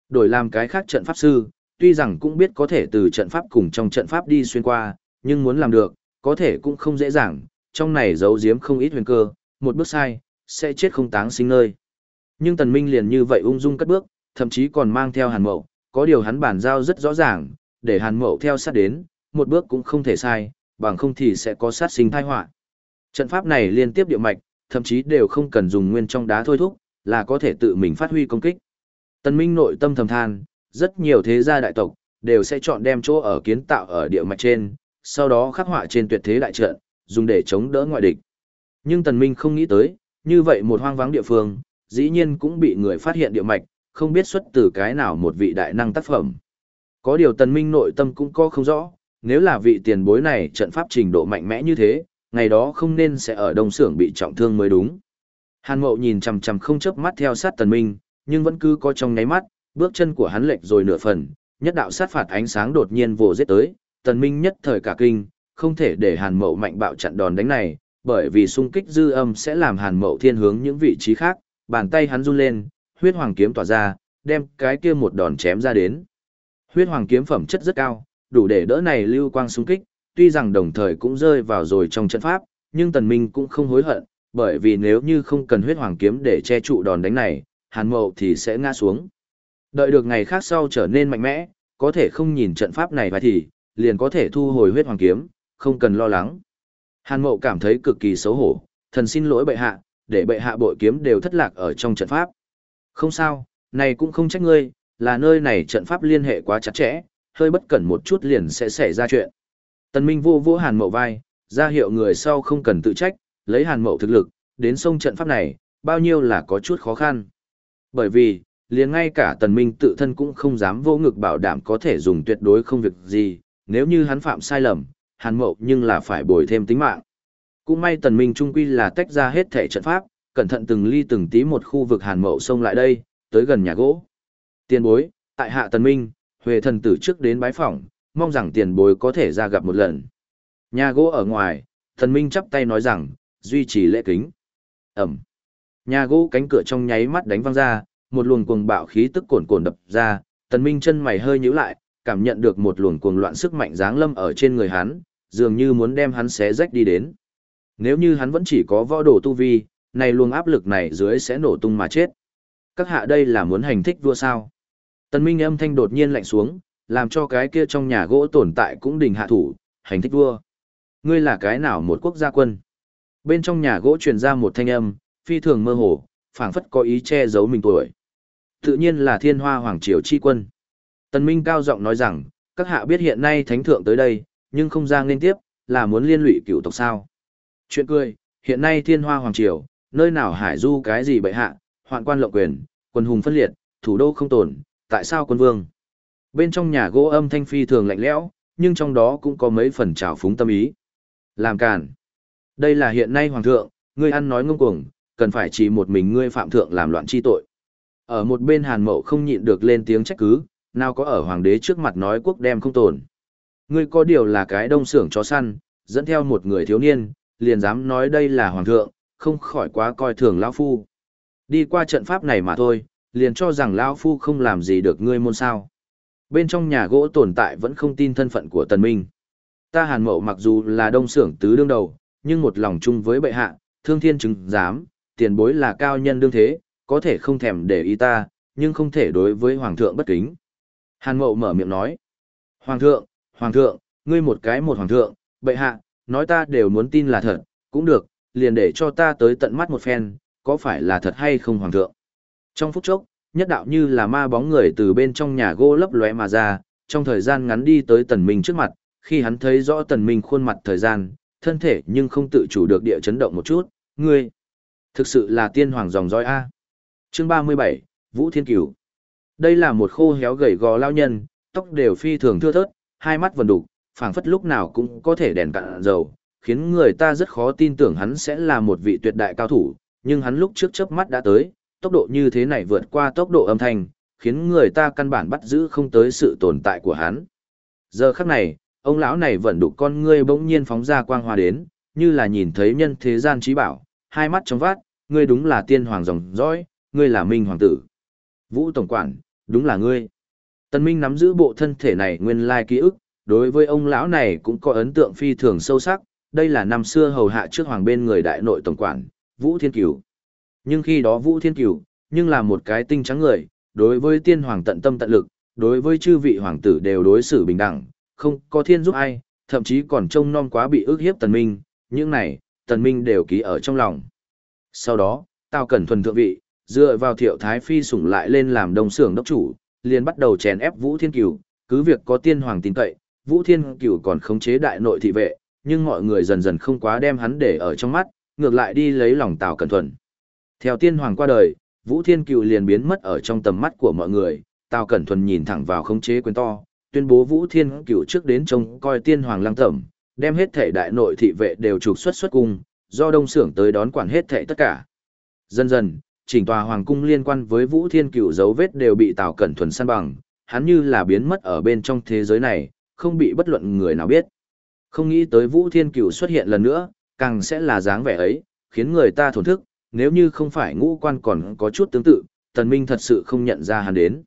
Đổi làm cái khác trận pháp sư, tuy rằng cũng biết có thể từ trận pháp cùng trong trận pháp đi xuyên qua, nhưng muốn làm được, có thể cũng không dễ dàng, trong này giấu giếm không ít huyền cơ, một bước sai, sẽ chết không táng sinh nơi. Nhưng Tần Minh liền như vậy ung dung cất bước, thậm chí còn mang theo Hàn Mậu, có điều hắn bản giao rất rõ ràng, để Hàn Mậu theo sát đến, một bước cũng không thể sai, bằng không thì sẽ có sát sinh tai họa. Trận pháp này liên tiếp địa mạch, thậm chí đều không cần dùng nguyên trong đá thôi thúc, là có thể tự mình phát huy công kích. Tần Minh nội tâm thầm than, rất nhiều thế gia đại tộc đều sẽ chọn đem chỗ ở kiến tạo ở địa mạch trên, sau đó khắc họa trên tuyệt thế đại trận, dùng để chống đỡ ngoại địch. Nhưng Tần Minh không nghĩ tới, như vậy một hoang vắng địa phương, dĩ nhiên cũng bị người phát hiện địa mạch, không biết xuất từ cái nào một vị đại năng tác phẩm. Có điều Tần Minh nội tâm cũng có không rõ, nếu là vị tiền bối này trận pháp trình độ mạnh mẽ như thế, ngày đó không nên sẽ ở đông xưởng bị trọng thương mới đúng. Hàn Mậu nhìn chằm chằm không chớp mắt theo sát Tần Minh, nhưng vẫn cứ có trong nháy mắt, bước chân của hắn lệch rồi nửa phần, nhất đạo sát phạt ánh sáng đột nhiên vồ giết tới, Tần Minh nhất thời cả kinh, không thể để Hàn Mậu mạnh bạo chặn đòn đánh này, bởi vì xung kích dư âm sẽ làm Hàn Mậu thiên hướng những vị trí khác, bàn tay hắn run lên, huyết hoàng kiếm tỏa ra, đem cái kia một đòn chém ra đến. Huyết hoàng kiếm phẩm chất rất cao, đủ để đỡ này lưu quang xung kích, tuy rằng đồng thời cũng rơi vào rồi trong trận pháp, nhưng Tần Minh cũng không hối hận, bởi vì nếu như không cần huyết hoàng kiếm để che trụ đòn đánh này, Hàn Mậu thì sẽ ngã xuống. Đợi được ngày khác sau trở nên mạnh mẽ, có thể không nhìn trận pháp này và thì, liền có thể thu hồi huyết hoàng kiếm, không cần lo lắng. Hàn Mậu cảm thấy cực kỳ xấu hổ, thần xin lỗi bệ hạ, để bệ hạ bội kiếm đều thất lạc ở trong trận pháp. Không sao, này cũng không trách ngươi, là nơi này trận pháp liên hệ quá chặt chẽ, hơi bất cẩn một chút liền sẽ xảy ra chuyện. Tần Minh vô vô Hàn Mậu vai, ra hiệu người sau không cần tự trách, lấy Hàn Mậu thực lực, đến sông trận pháp này, bao nhiêu là có chút khó khăn. Bởi vì, liền ngay cả Tần Minh tự thân cũng không dám vô ngực bảo đảm có thể dùng tuyệt đối không việc gì, nếu như hắn phạm sai lầm, Hàn Mậu nhưng là phải bồi thêm tính mạng. Cũng may Tần Minh trung quy là tách ra hết thể trận pháp, cẩn thận từng ly từng tí một khu vực Hàn Mậu xông lại đây, tới gần nhà gỗ. Tiền bối, tại hạ Tần Minh, Huệ thần tử trước đến bái phỏng, mong rằng tiền bối có thể ra gặp một lần. Nhà gỗ ở ngoài, Tần Minh chắp tay nói rằng, duy trì lễ kính. Ẩm. Nhà gỗ cánh cửa trong nháy mắt đánh văng ra, một luồng cuồng bạo khí tức cồn cồn đập ra, Tần Minh chân mày hơi nhíu lại, cảm nhận được một luồng cuồng loạn sức mạnh giáng lâm ở trên người hắn, dường như muốn đem hắn xé rách đi đến. Nếu như hắn vẫn chỉ có võ đồ tu vi, này luồng áp lực này dưới sẽ nổ tung mà chết. Các hạ đây là muốn hành thích vua sao? Tần Minh âm thanh đột nhiên lạnh xuống, làm cho cái kia trong nhà gỗ tồn tại cũng đình hạ thủ, hành thích vua. Ngươi là cái nào một quốc gia quân? Bên trong nhà gỗ truyền ra một thanh âm, phi thường mơ hồ, phảng phất có ý che giấu mình tuổi. Tự nhiên là thiên hoa hoàng triều chi quân. Tần Minh cao giọng nói rằng, các hạ biết hiện nay thánh thượng tới đây, nhưng không ra nên tiếp, là muốn liên lụy cựu tộc sao. Chuyện cười, hiện nay thiên hoa hoàng triều, nơi nào hải du cái gì bệ hạ, hoạn quan lộng quyền, quân hùng phân liệt, thủ đô không tồn, tại sao quân vương? Bên trong nhà gỗ âm thanh phi thường lạnh lẽo, nhưng trong đó cũng có mấy phần trào phúng tâm ý. Làm càn. Đây là hiện nay hoàng thượng, ngươi ăn nói ngông cuồng, cần phải chỉ một mình ngươi phạm thượng làm loạn chi tội. Ở một bên Hàn Mậu không nhịn được lên tiếng trách cứ, nào có ở hoàng đế trước mặt nói quốc đem không tồn. Ngươi có điều là cái đông xưởng chó săn, dẫn theo một người thiếu niên, liền dám nói đây là hoàng thượng, không khỏi quá coi thường lão phu. Đi qua trận pháp này mà thôi, liền cho rằng lão phu không làm gì được ngươi môn sao. Bên trong nhà gỗ tồn tại vẫn không tin thân phận của Tần Minh. Ta Hàn Mậu mặc dù là đông xưởng tứ đương đầu, nhưng một lòng chung với bệ hạ, thương thiên chứng giám, tiền bối là cao nhân đương thế, có thể không thèm để ý ta, nhưng không thể đối với hoàng thượng bất kính. Hàn Mậu mở miệng nói, Hoàng thượng, Hoàng thượng, ngươi một cái một hoàng thượng, bệ hạ, nói ta đều muốn tin là thật, Cũng được, liền để cho ta tới tận mắt một phen, có phải là thật hay không hoàng thượng. Trong phút chốc, nhất đạo như là ma bóng người từ bên trong nhà gỗ lấp lóe mà ra, trong thời gian ngắn đi tới tần minh trước mặt, khi hắn thấy rõ tần minh khuôn mặt thời gian, thân thể nhưng không tự chủ được địa chấn động một chút, ngươi, thực sự là tiên hoàng dòng dõi A. Chương 37, Vũ Thiên Cửu. Đây là một khô héo gầy gò lao nhân, tóc đều phi thường thưa thớt, hai mắt vần đục, phảng phất lúc nào cũng có thể đèn cạn dầu, khiến người ta rất khó tin tưởng hắn sẽ là một vị tuyệt đại cao thủ, nhưng hắn lúc trước chớp mắt đã tới, tốc độ như thế này vượt qua tốc độ âm thanh, khiến người ta căn bản bắt giữ không tới sự tồn tại của hắn. Giờ khắc này, ông lão này vẫn đục con ngươi bỗng nhiên phóng ra quang hoa đến, như là nhìn thấy nhân thế gian trí bảo, hai mắt trong vát, ngươi đúng là tiên hoàng dòng dõi, ngươi là minh hoàng tử. Vũ tổng quản, đúng là ngươi. Tân Minh nắm giữ bộ thân thể này nguyên lai ký ức, đối với ông lão này cũng có ấn tượng phi thường sâu sắc, đây là năm xưa hầu hạ trước hoàng bên người đại nội tổng quản, Vũ Thiên Cửu. Nhưng khi đó Vũ Thiên Cửu, nhưng là một cái tinh trắng người, đối với tiên hoàng tận tâm tận lực, đối với chư vị hoàng tử đều đối xử bình đẳng, không có thiên giúp ai, thậm chí còn trông non quá bị ức hiếp tần minh, những này, tần minh đều ký ở trong lòng. Sau đó, Tào Cẩn Thuần thượng vị, dựa vào thiệu thái phi sủng lại lên làm đông sưởng đốc chủ, liền bắt đầu chèn ép Vũ Thiên Cửu, cứ việc có tiên hoàng tin cậy, Vũ Thiên Cửu còn khống chế đại nội thị vệ, nhưng mọi người dần dần không quá đem hắn để ở trong mắt, ngược lại đi lấy lòng Tào Cẩn Thuần. Theo tiên hoàng qua đời, Vũ Thiên Cửu liền biến mất ở trong tầm mắt của mọi người, Tào Cẩn Thuần nhìn thẳng vào khống chế quyền to, tuyên bố Vũ Thiên Cửu trước đến trông coi tiên hoàng lăng tẩm, đem hết thể đại nội thị vệ đều trục xuất xuất cung, do đông xưởng tới đón quản hết thể tất cả. Dần dần, chỉnh tòa hoàng cung liên quan với Vũ Thiên Cựu dấu vết đều bị Tào Cẩn Thuần săn bằng, hắn như là biến mất ở bên trong thế giới này, không bị bất luận người nào biết. Không nghĩ tới Vũ Thiên Cửu xuất hiện lần nữa, càng sẽ là dáng vẻ ấy, khiến người ta thổn thức, nếu như không phải ngũ quan còn có chút tương tự, Tần Minh thật sự không nhận ra hắn đến.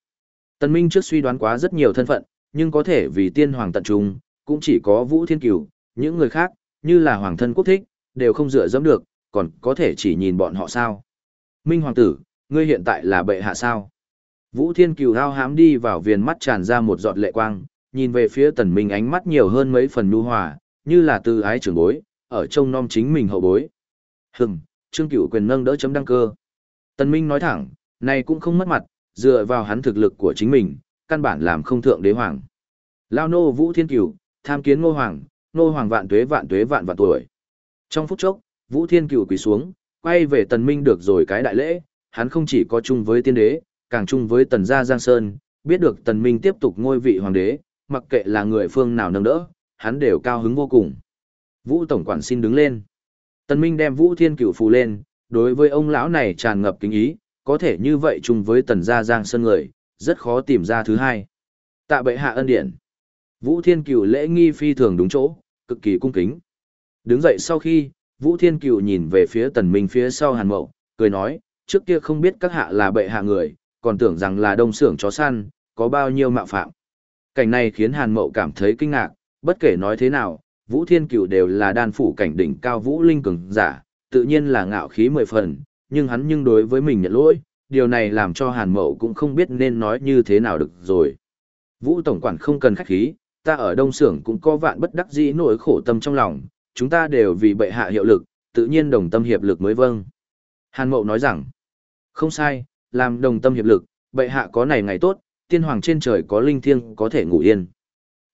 Tần Minh trước suy đoán quá rất nhiều thân phận, nhưng có thể vì tiên hoàng tận trung, cũng chỉ có Vũ Thiên Cửu, những người khác, như là hoàng thân quốc thích, đều không dựa dẫm được, còn có thể chỉ nhìn bọn họ sao. Minh hoàng tử, ngươi hiện tại là bệ hạ sao? Vũ Thiên Cửu hao hám đi vào viền mắt tràn ra một giọt lệ quang, nhìn về phía tần minh ánh mắt nhiều hơn mấy phần nhu hòa, như là từ ái trưởng bối, ở trông nom chính mình hậu bối. Hừm, Trương Cửu quyền nâng đỡ chấm đăng cơ. Tần Minh nói thẳng, này cũng không mất mặt, dựa vào hắn thực lực của chính mình, căn bản làm không thượng đế hoàng. Lao nô Vũ Thiên Cửu, tham kiến ngô hoàng, ngô hoàng vạn tuế vạn tuế vạn vạn tuổi. Trong phút chốc, Vũ Thiên Cửu quỳ xuống, quay về Tần Minh được rồi cái đại lễ, hắn không chỉ có chung với tiên đế, càng chung với Tần gia Giang Sơn, biết được Tần Minh tiếp tục ngôi vị hoàng đế, mặc kệ là người phương nào nâng đỡ, hắn đều cao hứng vô cùng. Vũ Tổng Quản xin đứng lên. Tần Minh đem Vũ Thiên Cửu phù lên, đối với ông lão này tràn ngập kính ý, có thể như vậy chung với Tần Gia Giang Sơn người, rất khó tìm ra thứ hai. Tạ bệ hạ ân điển. Vũ Thiên Cửu lễ nghi phi thường đúng chỗ, cực kỳ cung kính. Đứng dậy sau khi, Vũ Thiên Cửu nhìn về phía Tần Minh phía sau Hàn Mậu, cười nói, trước kia không biết các hạ là bệ hạ người, còn tưởng rằng là đông sưởng chó săn, có bao nhiêu mạo phạm. Cảnh này khiến Hàn Mậu cảm thấy kinh ngạc, bất kể nói thế nào, Vũ Thiên Cửu đều là đan phủ cảnh đỉnh cao Vũ Linh cường giả, tự nhiên là ngạo khí mười phần, nhưng hắn nhưng đối với mình nhận lỗi, điều này làm cho Hàn Mậu cũng không biết nên nói như thế nào được rồi. Vũ Tổng Quản không cần khách khí, ta ở Đông Sưởng cũng có vạn bất đắc dĩ nỗi khổ tâm trong lòng, chúng ta đều vì bệ hạ hiệu lực, tự nhiên đồng tâm hiệp lực mới vâng. Hàn Mậu nói rằng, không sai, làm đồng tâm hiệp lực, bệ hạ có này ngày tốt, tiên hoàng trên trời có linh thiêng có thể ngủ yên.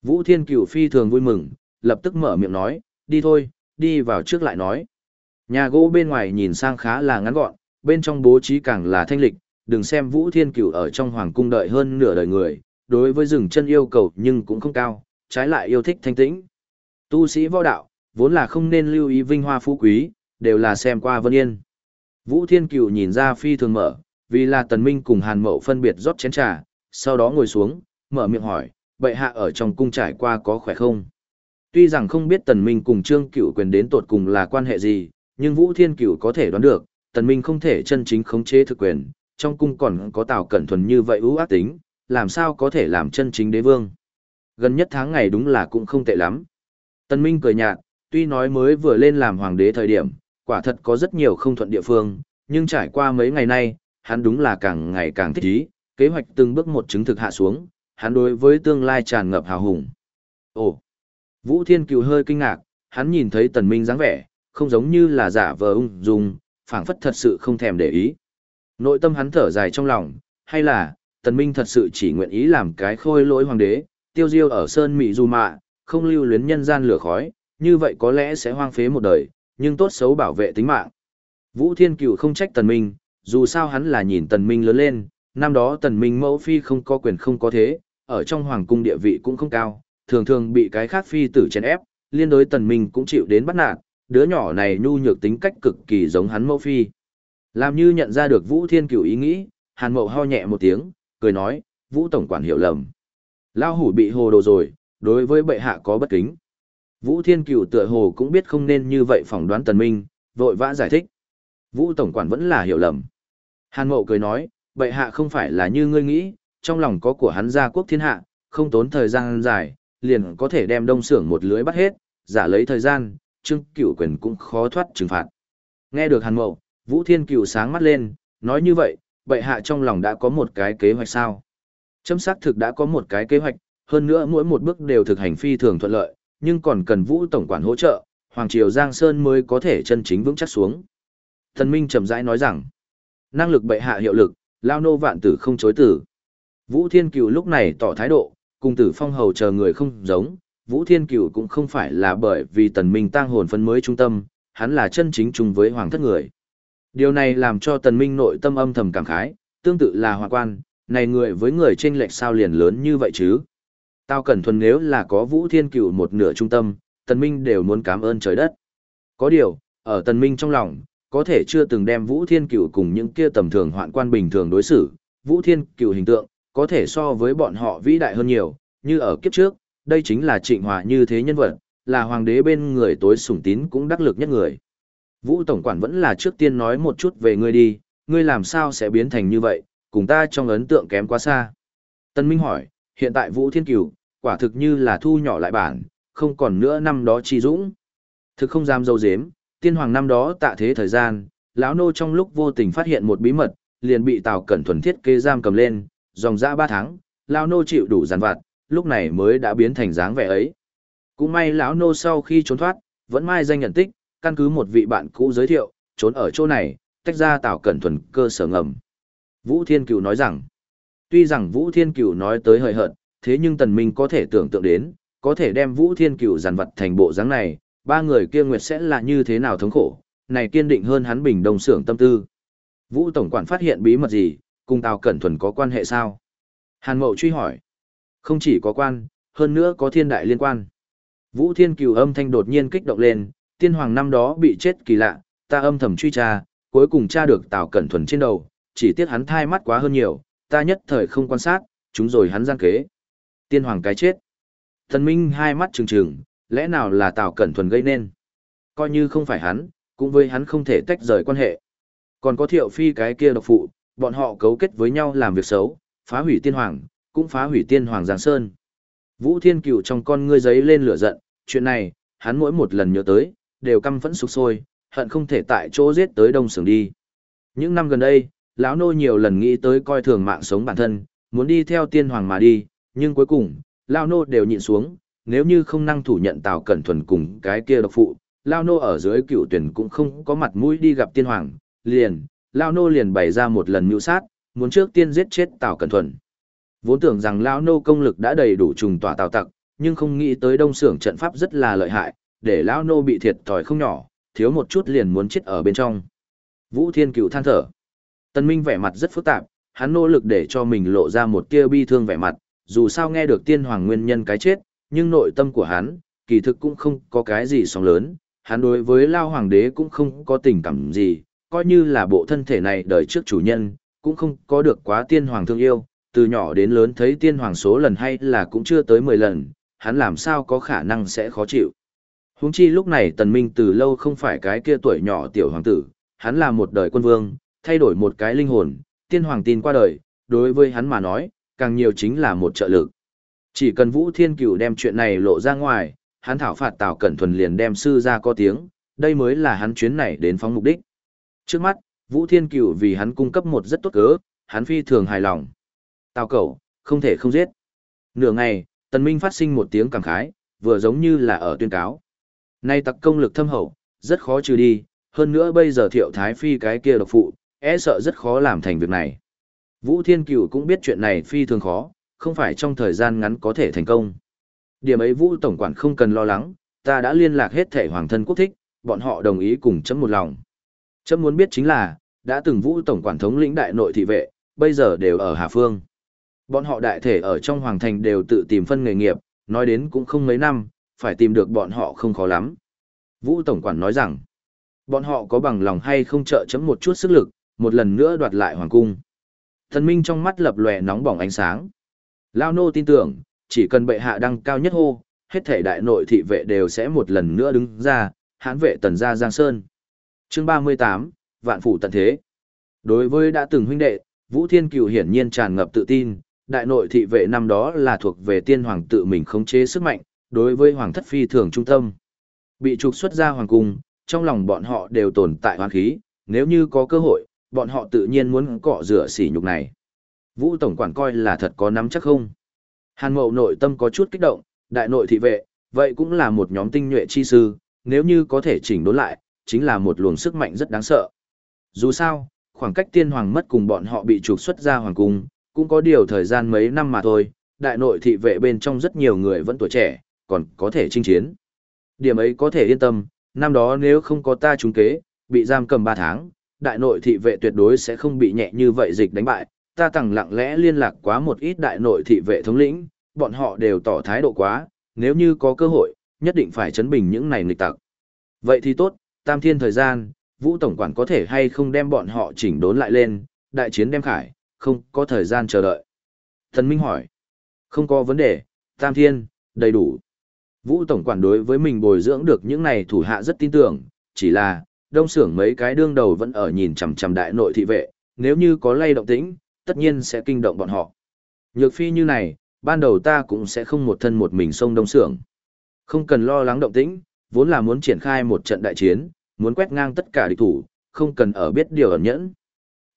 Vũ Thiên Cửu phi thường vui mừng, lập tức mở miệng nói, đi thôi, đi vào trước lại nói. Nhà gỗ bên ngoài nhìn sang khá là ngắn gọn, bên trong bố trí càng là thanh lịch, đừng xem Vũ Thiên Cửu ở trong hoàng cung đợi hơn nửa đời người, đối với rừng chân yêu cầu nhưng cũng không cao, trái lại yêu thích thanh tĩnh. Tu sĩ võ đạo, vốn là không nên lưu ý vinh hoa phú quý, đều là xem qua vân yên. Vũ Thiên Cửu nhìn ra phi thường mở, vì là Tần Minh cùng Hàn Mậu phân biệt rót chén trà, sau đó ngồi xuống, mở miệng hỏi, bệ hạ ở trong cung trải qua có khỏe không? Tuy rằng không biết Tần Minh cùng Trương Cửu quyền đến tột cùng là quan hệ gì, nhưng Vũ Thiên Cửu có thể đoán được, Tần Minh không thể chân chính khống chế thực quyền, trong cung còn có Tào Cẩn Thuần như vậy ưu ác tính, làm sao có thể làm chân chính đế vương. Gần nhất tháng ngày đúng là cũng không tệ lắm. Tần Minh cười nhạt, tuy nói mới vừa lên làm hoàng đế thời điểm, quả thật có rất nhiều không thuận địa phương, nhưng trải qua mấy ngày nay, hắn đúng là càng ngày càng thích ý, kế hoạch từng bước một chứng thực hạ xuống, hắn đối với tương lai tràn ngập hào hùng. Ồ! Vũ Thiên Cửu hơi kinh ngạc, hắn nhìn thấy Tần Minh dáng vẻ, không giống như là giả vờ ung dung, phảng phất thật sự không thèm để ý. Nội tâm hắn thở dài trong lòng, hay là, tần minh thật sự chỉ nguyện ý làm cái khôi lỗi hoàng đế, tiêu diêu ở sơn mị du mạ, không lưu luyến nhân gian lửa khói, như vậy có lẽ sẽ hoang phế một đời, nhưng tốt xấu bảo vệ tính mạng. Vũ Thiên Cửu không trách tần minh, dù sao hắn là nhìn tần minh lớn lên, năm đó tần minh mẫu phi không có quyền không có thế, ở trong hoàng cung địa vị cũng không cao, thường thường bị cái khác phi tử chèn ép, liên đối tần minh cũng chịu đến bắt nạt, đứa nhỏ này nhu nhược tính cách cực kỳ giống hắn mẫu phi. Làm như nhận ra được Vũ Thiên Cửu ý nghĩ, Hàn Mậu ho nhẹ một tiếng, cười nói, Vũ Tổng quản hiểu lầm. Lao hủ bị hồ đồ rồi, đối với bệ hạ có bất kính. Vũ Thiên Cửu tựa hồ cũng biết không nên như vậy phỏng đoán tần minh, vội vã giải thích. Vũ Tổng quản vẫn là hiểu lầm. Hàn Mậu cười nói, bệ hạ không phải là như ngươi nghĩ, trong lòng có của hắn gia quốc thiên hạ, không tốn thời gian dài, liền có thể đem đông sưởng một lưới bắt hết, giả lấy thời gian, trương cửu quyền cũng khó thoát trừng phạt. Nghe được Hàn Mậu, Vũ Thiên Cửu sáng mắt lên, nói như vậy, bệ hạ trong lòng đã có một cái kế hoạch sao. Chấm xác thực đã có một cái kế hoạch, hơn nữa mỗi một bước đều thực hành phi thường thuận lợi, nhưng còn cần Vũ Tổng quản hỗ trợ, Hoàng Triều Giang Sơn mới có thể chân chính vững chắc xuống. Thần Minh chậm rãi nói rằng, năng lực bệ hạ hiệu lực, lao nô vạn tử không chối tử. Vũ Thiên Cửu lúc này tỏ thái độ, cùng tử phong hầu chờ người không giống, Vũ Thiên Cửu cũng không phải là bởi vì tần minh tăng hồn phân mới trung tâm, hắn là chân chính chung với hoàng thất người. Điều này làm cho tần minh nội tâm âm thầm cảm khái, tương tự là hoàng quan, này người với người trên lệch sao liền lớn như vậy chứ. Tao cẩn thuần nếu là có Vũ Thiên Cửu một nửa trung tâm, tần minh đều muốn cảm ơn trời đất. Có điều, ở tần minh trong lòng, có thể chưa từng đem Vũ Thiên Cửu cùng những kia tầm thường hoạn quan bình thường đối xử, Vũ Thiên Cửu hình tượng, có thể so với bọn họ vĩ đại hơn nhiều, như ở kiếp trước, đây chính là trịnh hòa như thế nhân vật, là hoàng đế bên người tối sủng tín cũng đắc lực nhất người. Vũ Tổng Quản vẫn là trước tiên nói một chút về ngươi đi, ngươi làm sao sẽ biến thành như vậy, cùng ta trong ấn tượng kém quá xa. Tân Minh hỏi, hiện tại Vũ Thiên Cửu, quả thực như là thu nhỏ lại bản, không còn nữa năm đó chi dũng. Thực không dám dâu dếm, tiên hoàng năm đó tạ thế thời gian, lão nô trong lúc vô tình phát hiện một bí mật, liền bị Tào Cẩn thuần thiết kế giam cầm lên, dòng dã ba tháng, lão nô chịu đủ giàn vặt, lúc này mới đã biến thành dáng vẻ ấy. Cũng may lão nô sau khi trốn thoát, vẫn mai danh nhận tích, căn cứ một vị bạn cũ giới thiệu, trốn ở chỗ này, tách ra Tào Cẩn thuần cơ sở ngầm. Vũ Thiên Cửu nói rằng, tuy rằng Vũ Thiên Cửu nói tới hời hợt, thế nhưng Tần Minh có thể tưởng tượng đến, có thể đem Vũ Thiên Cửu giàn vật thành bộ dáng này, ba người kia nguyệt sẽ là như thế nào thống khổ, này kiên định hơn hắn bình đồng sưởng tâm tư. Vũ Tổng quản phát hiện bí mật gì, cùng Tào Cẩn Thuần có quan hệ sao? Hàn Mậu truy hỏi. Không chỉ có quan, hơn nữa có thiên đại liên quan. Vũ Thiên Cửu âm thanh đột nhiên kích động lên, tiên hoàng năm đó bị chết kỳ lạ, ta âm thầm truy tra, cuối cùng tra được Tào Cẩn Thuần trên đầu, chỉ tiếc hắn thai mắt quá hơn nhiều, ta nhất thời không quan sát, chúng rồi hắn gian kế. Tiên hoàng cái chết. Thần Minh hai mắt trừng trừng, lẽ nào là Tào Cẩn Thuần gây nên? Coi như không phải hắn, cũng với hắn không thể tách rời quan hệ. Còn có thiệu phi cái kia độc phụ, bọn họ cấu kết với nhau làm việc xấu, phá hủy tiên hoàng, cũng phá hủy tiên hoàng Giang Sơn. Vũ Thiên Cửu trong con ngươi giấy lên lửa giận, chuyện này, hắn mỗi một lần nhớ tới, đều căm phẫn sục sôi, hận không thể tại chỗ giết tới đông sưởng đi. Những năm gần đây, lão nô nhiều lần nghĩ tới coi thường mạng sống bản thân, muốn đi theo tiên hoàng mà đi, nhưng cuối cùng, lão nô đều nhịn xuống, nếu như không năng thủ nhận Tào Cẩn Thuần cùng cái kia độc phụ, Lao Nô ở dưới cựu tuyển cũng không có mặt mũi đi gặp tiên hoàng, liền, Lao Nô liền bày ra một lần mưu sát, muốn trước tiên giết chết Tào Cẩn Thuần. Vốn tưởng rằng Lao Nô công lực đã đầy đủ trùng tỏa Tào Tặc, nhưng không nghĩ tới đông xưởng trận pháp rất là lợi hại, để Lao Nô bị thiệt thòi không nhỏ, thiếu một chút liền muốn chết ở bên trong. Vũ Thiên Cựu than thở. Tân Minh vẻ mặt rất phức tạp, hắn nỗ lực để cho mình lộ ra một tia bi thương vẻ mặt, dù sao nghe được tiên hoàng nguyên nhân cái chết, nhưng nội tâm của hắn, kỳ thực cũng không có cái gì sóng lớn, hắn đối với Lao Hoàng đế cũng không có tình cảm gì, coi như là bộ thân thể này đời trước chủ nhân, cũng không có được quá tiên hoàng thương yêu, từ nhỏ đến lớn thấy tiên hoàng số lần hay là cũng chưa tới 10 lần, hắn làm sao có khả năng sẽ khó chịu. Huống chi lúc này tần minh từ lâu không phải cái kia tuổi nhỏ tiểu hoàng tử, hắn là một đời quân vương, thay đổi một cái linh hồn, tiên hoàng tin qua đời, đối với hắn mà nói, càng nhiều chính là một trợ lực. Chỉ cần Vũ Thiên Cửu đem chuyện này lộ ra ngoài, hắn thảo phạt Tào Cẩn Thuần liền đem sư ra có tiếng, đây mới là hắn chuyến này đến phóng mục đích. Trước mắt, Vũ Thiên Cửu vì hắn cung cấp một rất tốt cớ, hắn phi thường hài lòng. Tào cẩu, không thể không giết. Nửa ngày, Tần Minh phát sinh một tiếng cảm khái, vừa giống như là ở tuyên cáo. Nay tặc công lực thâm hậu, rất khó trừ đi, hơn nữa bây giờ thiệu thái phi cái kia độc phụ, e sợ rất khó làm thành việc này. Vũ Thiên Cửu cũng biết chuyện này phi thường khó, không phải trong thời gian ngắn có thể thành công. Điểm ấy Vũ Tổng quản không cần lo lắng, ta đã liên lạc hết thể hoàng thân quốc thích, bọn họ đồng ý cùng chấm một lòng. Chấm muốn biết chính là, đã từng Vũ Tổng quản thống lĩnh đại nội thị vệ, bây giờ đều ở Hà Phương. Bọn họ đại thể ở trong hoàng thành đều tự tìm phân nghề nghiệp, nói đến cũng không mấy năm, phải tìm được bọn họ không khó lắm. Vũ Tổng quản nói rằng, bọn họ có bằng lòng hay không trợ chấm một chút sức lực, một lần nữa đoạt lại hoàng cung. Thần Minh trong mắt lập lòe nóng bỏng ánh sáng. Lao nô tin tưởng, chỉ cần bệ hạ đăng cao nhất hô, hết thể đại nội thị vệ đều sẽ một lần nữa đứng ra, hãn vệ tần gia Giang Sơn. Chương 38, Vạn Phủ Tận Thế. Đối với đã từng huynh đệ, Vũ Thiên Cửu hiển nhiên tràn ngập tự tin, đại nội thị vệ năm đó là thuộc về tiên hoàng tự mình khống chế sức mạnh, đối với hoàng thất phi thường trung tâm. Bị trục xuất ra hoàng cung, trong lòng bọn họ đều tồn tại hoang khí, nếu như có cơ hội, bọn họ tự nhiên muốn cọ rửa sỉ nhục này. Vũ Tổng quản coi là thật có nắm chắc không? Hàn Mậu nội tâm có chút kích động, đại nội thị vệ, vậy cũng là một nhóm tinh nhuệ chi sư, nếu như có thể chỉnh đốn lại, chính là một luồng sức mạnh rất đáng sợ. Dù sao, khoảng cách tiên hoàng mất cùng bọn họ bị trục xuất ra hoàng cung, cũng có điều thời gian mấy năm mà thôi, đại nội thị vệ bên trong rất nhiều người vẫn tuổi trẻ, còn có thể chinh chiến. Điểm ấy có thể yên tâm, năm đó nếu không có ta trúng kế, bị giam cầm 3 tháng, đại nội thị vệ tuyệt đối sẽ không bị nhẹ như vậy dịch đánh bại, ta tặng lặng lẽ liên lạc quá một ít đại nội thị vệ thống lĩnh, bọn họ đều tỏ thái độ quá, nếu như có cơ hội, nhất định phải chấn bình những này nghịch tặc. Vậy thì tốt, tam thiên thời gian, Vũ Tổng quản có thể hay không đem bọn họ chỉnh đốn lại lên, đại chiến đem khải, không có thời gian chờ đợi. Thần Minh hỏi, không có vấn đề, tam thiên, đầy đủ. Vũ Tổng quản đối với mình bồi dưỡng được những này thủ hạ rất tin tưởng, chỉ là, đông xưởng mấy cái đương đầu vẫn ở nhìn chằm chằm đại nội thị vệ, nếu như có lay động tĩnh, tất nhiên sẽ kinh động bọn họ. Nhược phi như này, ban đầu ta cũng sẽ không một thân một mình xông đông xưởng. Không cần lo lắng động tĩnh, vốn là muốn triển khai một trận đại chiến, muốn quét ngang tất cả địch thủ, không cần ở biết điều ẩn nhẫn.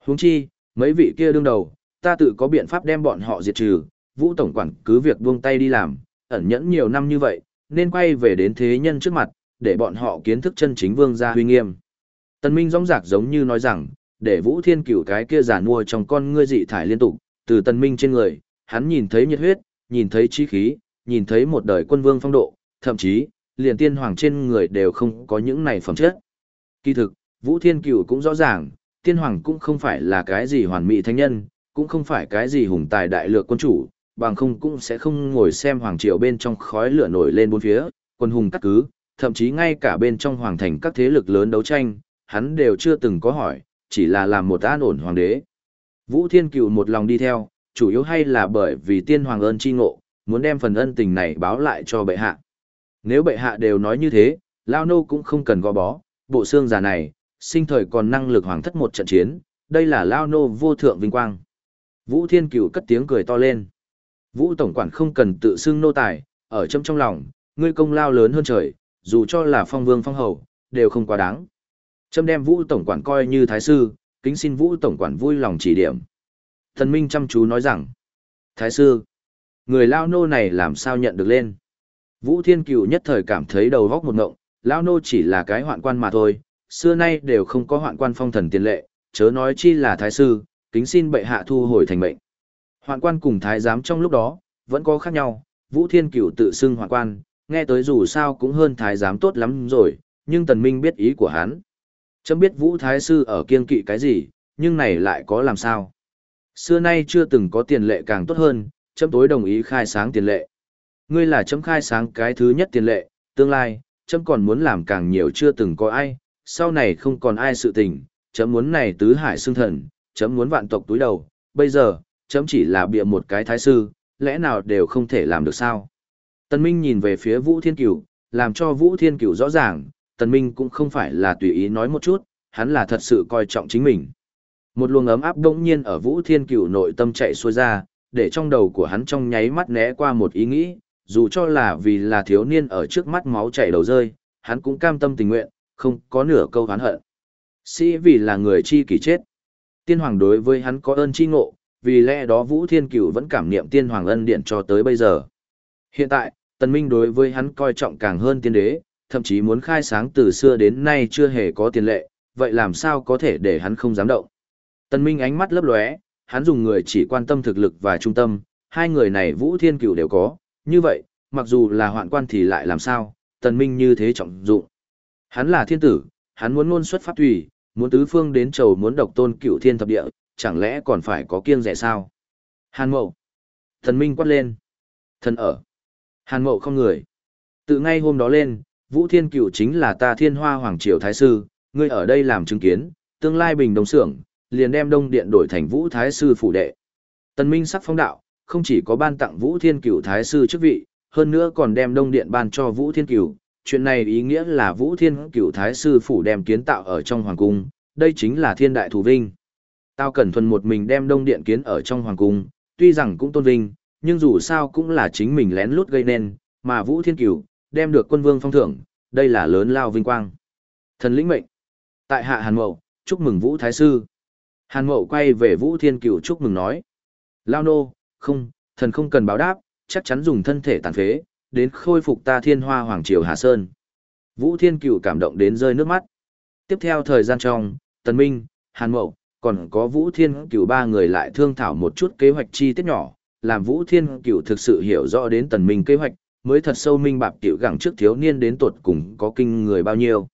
Huống chi, mấy vị kia đương đầu, ta tự có biện pháp đem bọn họ diệt trừ, Vũ tổng quản cứ việc buông tay đi làm, ẩn nhẫn nhiều năm như vậy, nên quay về đến thế nhân trước mặt, để bọn họ kiến thức chân chính vương gia huy nghiêm. Tần Minh rõng rạc giống như nói rằng, để Vũ Thiên Cửu cái kia giả mua trong con ngươi dị thải liên tục, từ Tần Minh trên người, hắn nhìn thấy nhiệt huyết, nhìn thấy chí khí, nhìn thấy một đời quân vương phong độ, thậm chí, liền tiên hoàng trên người đều không có những này phẩm chất. Kỳ thực, Vũ Thiên Cửu cũng rõ ràng, tiên hoàng cũng không phải là cái gì hoàn mỹ thánh nhân, cũng không phải cái gì hùng tài đại lược quân chủ, bằng không cũng sẽ không ngồi xem hoàng triều bên trong khói lửa nổi lên bốn phía, quân hùng cắt cứ, thậm chí ngay cả bên trong hoàng thành các thế lực lớn đấu tranh, hắn đều chưa từng có hỏi, chỉ là làm một an ổn hoàng đế. Vũ Thiên Cửu một lòng đi theo, chủ yếu hay là bởi vì tiên hoàng ơn chi ngộ, muốn đem phần ân tình này báo lại cho bệ hạ. Nếu bệ hạ đều nói như thế, Lao Nô cũng không cần gò bó, bộ xương già này, sinh thời còn năng lực hoàng thất một trận chiến, đây là Lao Nô vô thượng vinh quang. Vũ Thiên Cửu cất tiếng cười to lên. Vũ Tổng quản không cần tự xưng nô tài, ở trong trong lòng, ngươi công lao lớn hơn trời, dù cho là phong vương phong hầu, đều không quá đáng. Trâm đem Vũ Tổng quản coi như thái sư, kính xin Vũ Tổng quản vui lòng chỉ điểm. Thần Minh chăm chú nói rằng, Thái sư, người lao nô này làm sao nhận được lên. Vũ Thiên Cựu nhất thời cảm thấy đầu góc một ngộng, lao nô chỉ là cái hoạn quan mà thôi, xưa nay đều không có hoạn quan phong thần tiền lệ, chớ nói chi là thái sư, kính xin bệ hạ thu hồi thành mệnh. Hoạn quan cùng thái giám trong lúc đó, vẫn có khác nhau, Vũ Thiên Cựu tự xưng hoạn quan, nghe tới dù sao cũng hơn thái giám tốt lắm rồi, nhưng Tần Minh biết ý của hắn. Chấm biết Vũ Thái Sư ở kiên kỵ cái gì, nhưng này lại có làm sao. Xưa nay chưa từng có tiền lệ càng tốt hơn, chấm tối đồng ý khai sáng tiền lệ. Ngươi là chấm khai sáng cái thứ nhất tiền lệ, tương lai, chấm còn muốn làm càng nhiều chưa từng có ai, sau này không còn ai sự tình, chấm muốn này tứ hải xương thần, chấm muốn vạn tộc túi đầu, bây giờ, chấm chỉ là bịa một cái thái sư, lẽ nào đều không thể làm được sao. Tân Minh nhìn về phía Vũ Thiên Cửu, làm cho Vũ Thiên Cửu rõ ràng, Tần Minh cũng không phải là tùy ý nói một chút, hắn là thật sự coi trọng chính mình. Một luồng ấm áp đống nhiên ở Vũ Thiên Cửu nội tâm chạy xuôi ra, để trong đầu của hắn trong nháy mắt né qua một ý nghĩ, dù cho là vì là thiếu niên ở trước mắt máu chảy đầu rơi, hắn cũng cam tâm tình nguyện, không có nửa câu hán hận. Sĩ vì là người chi kỷ chết. Tiên hoàng đối với hắn có ơn chi ngộ, vì lẽ đó Vũ Thiên Cửu vẫn cảm niệm tiên hoàng ân điện cho tới bây giờ. Hiện tại, Tần Minh đối với hắn coi trọng càng hơn tiên đế, thậm chí muốn khai sáng từ xưa đến nay chưa hề có tiền lệ, vậy làm sao có thể để hắn không dám động. Tần Minh ánh mắt lấp lóe, hắn dùng người chỉ quan tâm thực lực và trung tâm, hai người này Vũ Thiên Cửu đều có, như vậy, mặc dù là hoạn quan thì lại làm sao, Tần Minh như thế trọng dụng. Hắn là thiên tử, hắn muốn luôn xuất pháp tùy, muốn tứ phương đến chầu muốn độc tôn cửu thiên thập địa, chẳng lẽ còn phải có kiêng rẻ sao? Hàn Mậu. Thần Minh quát lên. Thần ở. Hàn Mậu không người. Từ ngay hôm đó lên, Vũ Thiên Cửu chính là ta Thiên Hoa Hoàng Triều Thái Sư, ngươi ở đây làm chứng kiến, tương lai bình đồng xưởng, liền đem Đông Điện đổi thành Vũ Thái Sư phủ đệ. Tần Minh sắc phong đạo, không chỉ có ban tặng Vũ Thiên Cửu Thái Sư chức vị, hơn nữa còn đem Đông Điện ban cho Vũ Thiên Cửu. Chuyện này ý nghĩa là Vũ Thiên Cửu Thái Sư phủ đem kiến tạo ở trong Hoàng Cung, đây chính là thiên đại thủ vinh. Tao cẩn thuần một mình đem Đông Điện kiến ở trong Hoàng Cung, tuy rằng cũng tôn vinh, nhưng dù sao cũng là chính mình lén lút gây nên, mà Vũ Thiên Cửu đem được quân vương phong thưởng, đây là lớn lao vinh quang. Thần lĩnh mệnh. Tại hạ Hàn Mậu, chúc mừng Vũ Thái Sư. Hàn Mậu quay về Vũ Thiên Cửu chúc mừng nói. Lao nô, không, thần không cần báo đáp, chắc chắn dùng thân thể tàn phế, đến khôi phục ta thiên hoa hoàng triều Hà Sơn. Vũ Thiên Cửu cảm động đến rơi nước mắt. Tiếp theo thời gian trong, Tần Minh, Hàn Mậu, còn có Vũ Thiên Cửu ba người lại thương thảo một chút kế hoạch chi tiết nhỏ, làm Vũ Thiên Cửu thực sự hiểu rõ đến Tần Minh kế hoạch, mới thật sâu minh bạc tiểu gẳng trước thiếu niên đến tuột cùng có kinh người bao nhiêu.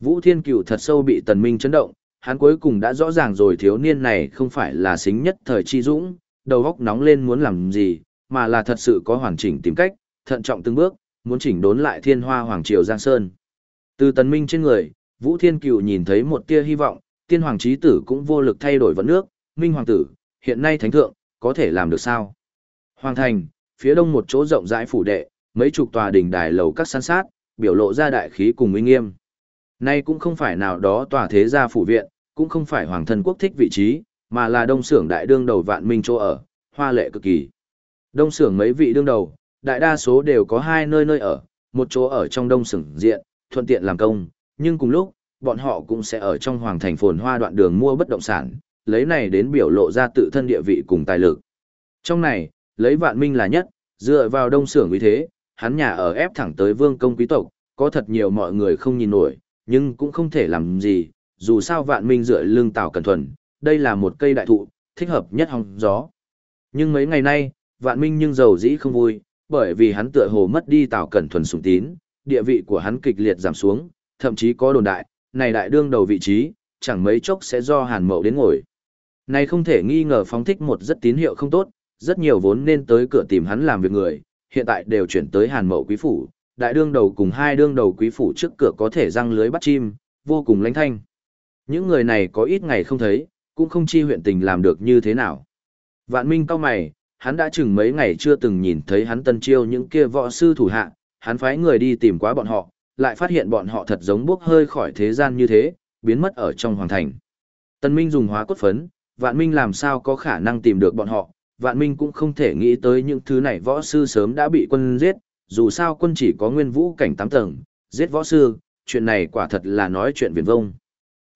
Vũ Thiên Cửu thật sâu bị Tần Minh chấn động, hắn cuối cùng đã rõ ràng rồi thiếu niên này không phải là xính nhất thời chi dũng, đầu óc nóng lên muốn làm gì, mà là thật sự có hoàn chỉnh tìm cách, thận trọng từng bước, muốn chỉnh đốn lại thiên hoa hoàng triều Giang Sơn. Từ Tần Minh trên người, Vũ Thiên Cửu nhìn thấy một tia hy vọng, tiên hoàng trí tử cũng vô lực thay đổi vận nước, Minh hoàng tử, hiện nay thánh thượng, có thể làm được sao? Hoàng thành, phía đông một chỗ rộng rãi phủ đệ, mấy chục tòa đỉnh đài lầu các san sát, biểu lộ ra đại khí cùng uy nghiêm. Nay cũng không phải nào đó tòa thế gia phủ viện, cũng không phải hoàng thân quốc thích vị trí, mà là đông xưởng đại đương đầu vạn minh chỗ ở, hoa lệ cực kỳ. Đông xưởng mấy vị đương đầu, đại đa số đều có hai nơi nơi ở, một chỗ ở trong đông xưởng diện, thuận tiện làm công, nhưng cùng lúc, bọn họ cũng sẽ ở trong hoàng thành phồn hoa đoạn đường mua bất động sản, lấy này đến biểu lộ ra tự thân địa vị cùng tài lực. Trong này, lấy vạn minh là nhất, dựa vào đông xưởng uy thế, hắn nhà ở ép thẳng tới vương công quý tộc, có thật nhiều mọi người không nhìn nổi, nhưng cũng không thể làm gì, dù sao vạn minh dựa lưng tào cẩn thuần, đây là một cây đại thụ, thích hợp nhất hòng gió. Nhưng mấy ngày nay, vạn minh nhưng giàu dĩ không vui, bởi vì hắn tựa hồ mất đi tào cẩn thuần sùng tín, địa vị của hắn kịch liệt giảm xuống, thậm chí có đồn đại, này đại đương đầu vị trí, chẳng mấy chốc sẽ do hàn mậu đến ngồi. Này không thể nghi ngờ phóng thích một rất tín hiệu không tốt, rất nhiều vốn nên tới cửa tìm hắn làm việc người, hiện tại đều chuyển tới hàn mậu quý phủ, đại đương đầu cùng hai đương đầu quý phủ trước cửa có thể răng lưới bắt chim, vô cùng lãnh thanh. Những người này có ít ngày không thấy, cũng không chi huyện tình làm được như thế nào. Vạn Minh cao mày, hắn đã chừng mấy ngày chưa từng nhìn thấy hắn tân chiêu những kia võ sư thủ hạ, hắn phái người đi tìm quá bọn họ, lại phát hiện bọn họ thật giống bước hơi khỏi thế gian như thế, biến mất ở trong hoàng thành. Tân Minh dùng hóa cốt phấn, Vạn Minh làm sao có khả năng tìm được bọn họ, Vạn Minh cũng không thể nghĩ tới những thứ này võ sư sớm đã bị quân giết, dù sao quân chỉ có nguyên vũ cảnh 8 tầng, giết võ sư, chuyện này quả thật là nói chuyện viển vông.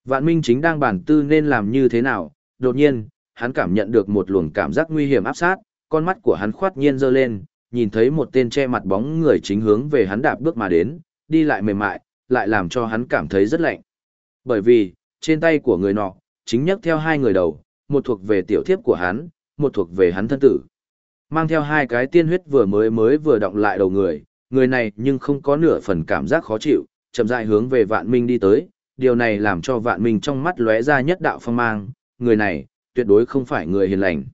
Vạn Minh chính đang bản tư nên làm như thế nào, đột nhiên, hắn cảm nhận được một luồng cảm giác nguy hiểm áp sát, con mắt của hắn khoát nhiên dơ lên, nhìn thấy một tên che mặt bóng người chính hướng về hắn đạp bước mà đến, đi lại mềm mại, lại làm cho hắn cảm thấy rất lạnh. Bởi vì, trên tay của người nọ, chính nhấc theo hai người đầu, một thuộc về tiểu thiếp của hắn, một thuộc về hắn thân tử. Mang theo hai cái tiên huyết vừa mới mới vừa động lại đầu người, người này nhưng không có nửa phần cảm giác khó chịu, chậm rãi hướng về vạn minh đi tới, điều này làm cho vạn minh trong mắt lóe ra nhất đạo phong mang, người này, tuyệt đối không phải người hiền lành.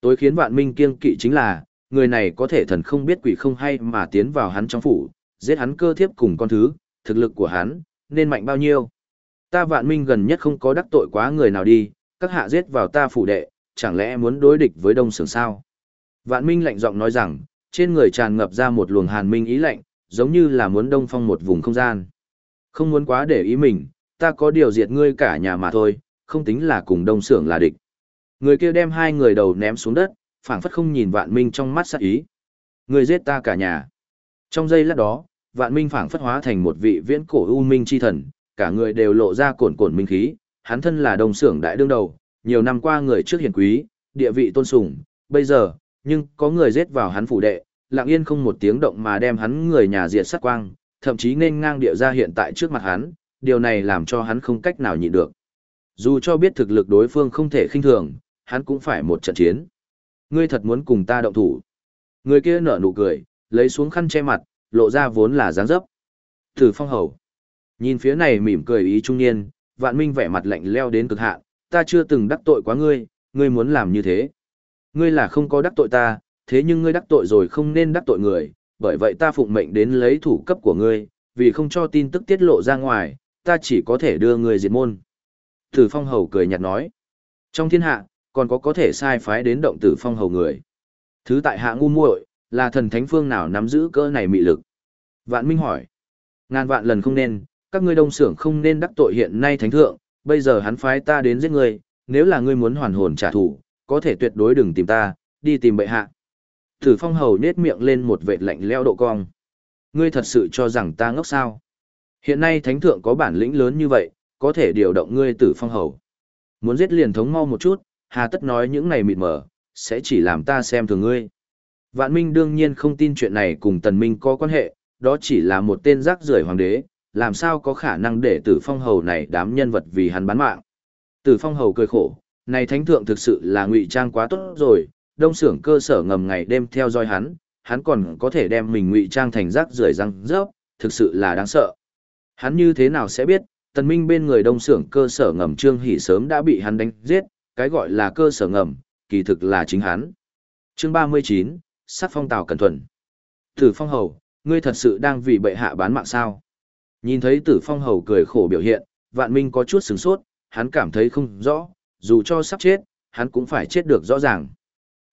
Tối khiến vạn minh kiêng kỵ chính là, người này có thể thần không biết quỷ không hay mà tiến vào hắn trong phủ, giết hắn cơ thiếp cùng con thứ, thực lực của hắn, nên mạnh bao nhiêu. Ta vạn minh gần nhất không có đắc tội quá người nào đi, các hạ giết vào ta phủ đệ, chẳng lẽ muốn đối địch với đông sưởng sao? Vạn minh lạnh giọng nói rằng, trên người tràn ngập ra một luồng hàn minh ý lạnh, giống như là muốn đông phong một vùng không gian. Không muốn quá để ý mình, ta có điều diệt ngươi cả nhà mà thôi, không tính là cùng đông sưởng là địch. Người kia đem hai người đầu ném xuống đất, phảng phất không nhìn vạn minh trong mắt sắc ý. Người giết ta cả nhà. Trong giây lát đó, vạn minh phảng phất hóa thành một vị viễn cổ u minh chi thần, cả người đều lộ ra cổn cổn minh khí, hắn thân là đồng Sưởng đại đương đầu, nhiều năm qua người trước hiền quý, địa vị tôn sùng, bây giờ, nhưng có người giết vào hắn phủ đệ, lặng yên không một tiếng động mà đem hắn người nhà diệt sát quang, thậm chí nên ngang địa ra hiện tại trước mặt hắn, điều này làm cho hắn không cách nào nhịn được. Dù cho biết thực lực đối phương không thể khinh thường, hắn cũng phải một trận chiến. Ngươi thật muốn cùng ta động thủ. Người kia nở nụ cười, lấy xuống khăn che mặt, lộ ra vốn là dáng dấp. Thử phong hầu. Nhìn phía này mỉm cười ý trung niên, vạn minh vẻ mặt lạnh leo đến cực hạn, ta chưa từng đắc tội quá ngươi, ngươi muốn làm như thế. Ngươi là không có đắc tội ta, thế nhưng ngươi đắc tội rồi không nên đắc tội người, bởi vậy ta phụng mệnh đến lấy thủ cấp của ngươi, vì không cho tin tức tiết lộ ra ngoài, ta chỉ có thể đưa ngươi diệt môn. Tử phong hầu cười nhạt nói, trong thiên hạ, còn có có thể sai phái đến động tử phong hầu người. Thứ tại hạ ngu muội, là thần thánh phương nào nắm giữ cỡ này mị lực? Vạn Minh hỏi, ngàn vạn lần không nên, các ngươi đông sưởng không nên đắc tội hiện nay thánh thượng, bây giờ hắn phái ta đến giết ngươi, nếu là ngươi muốn hoàn hồn trả thù, có thể tuyệt đối đừng tìm ta, đi tìm bệ hạ. Tử phong hầu nết miệng lên một vệt lạnh leo độ cong. Ngươi thật sự cho rằng ta ngốc sao? Hiện nay thánh thượng có bản lĩnh lớn như vậy, có thể điều động ngươi tử phong hầu. Muốn giết liền thống mau một chút, hà tất nói những này mịt mờ, sẽ chỉ làm ta xem thường ngươi. Vạn Minh đương nhiên không tin chuyện này cùng Tần Minh có quan hệ, đó chỉ là một tên rác rưởi hoàng đế, làm sao có khả năng để tử phong hầu này đám nhân vật vì hắn bán mạng. Tử phong hầu cười khổ, này thánh thượng thực sự là ngụy trang quá tốt rồi, đông xưởng cơ sở ngầm ngày đêm theo dõi hắn, hắn còn có thể đem mình ngụy trang thành rác rưởi răng rớp, thực sự là đáng sợ. Hắn như thế nào sẽ biết, tần minh bên người đông xưởng cơ sở ngầm trương hỉ sớm đã bị hắn đánh giết, cái gọi là cơ sở ngầm, kỳ thực là chính hắn. Chương 39, sát phong tào cẩn thuần. Tử phong hầu, ngươi thật sự đang vì bệ hạ bán mạng sao? Nhìn thấy tử phong hầu cười khổ biểu hiện, vạn minh có chút sửng sốt, hắn cảm thấy không rõ, dù cho sắp chết, hắn cũng phải chết được rõ ràng.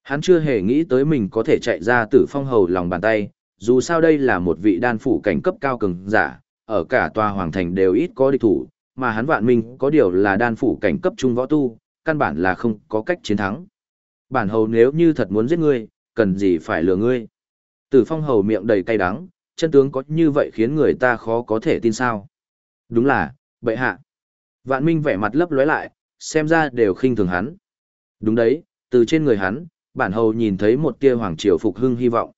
Hắn chưa hề nghĩ tới mình có thể chạy ra tử phong hầu lòng bàn tay, dù sao đây là một vị đan phủ cảnh cấp cao cường giả, ở cả tòa hoàng thành đều ít có địch thủ, mà hắn vạn minh có điều là đan phủ cảnh cấp trung võ tu, căn bản là không có cách chiến thắng. Bản hầu nếu như thật muốn giết ngươi, cần gì phải lừa ngươi. Tử phong hầu miệng đầy cay đắng, chân tướng có như vậy khiến người ta khó có thể tin sao. Đúng là, bệ hạ. Vạn minh vẻ mặt lấp lóe lại, xem ra đều khinh thường hắn. Đúng đấy, từ trên người hắn, bản hầu nhìn thấy một tia hoàng triều phục hưng hy vọng.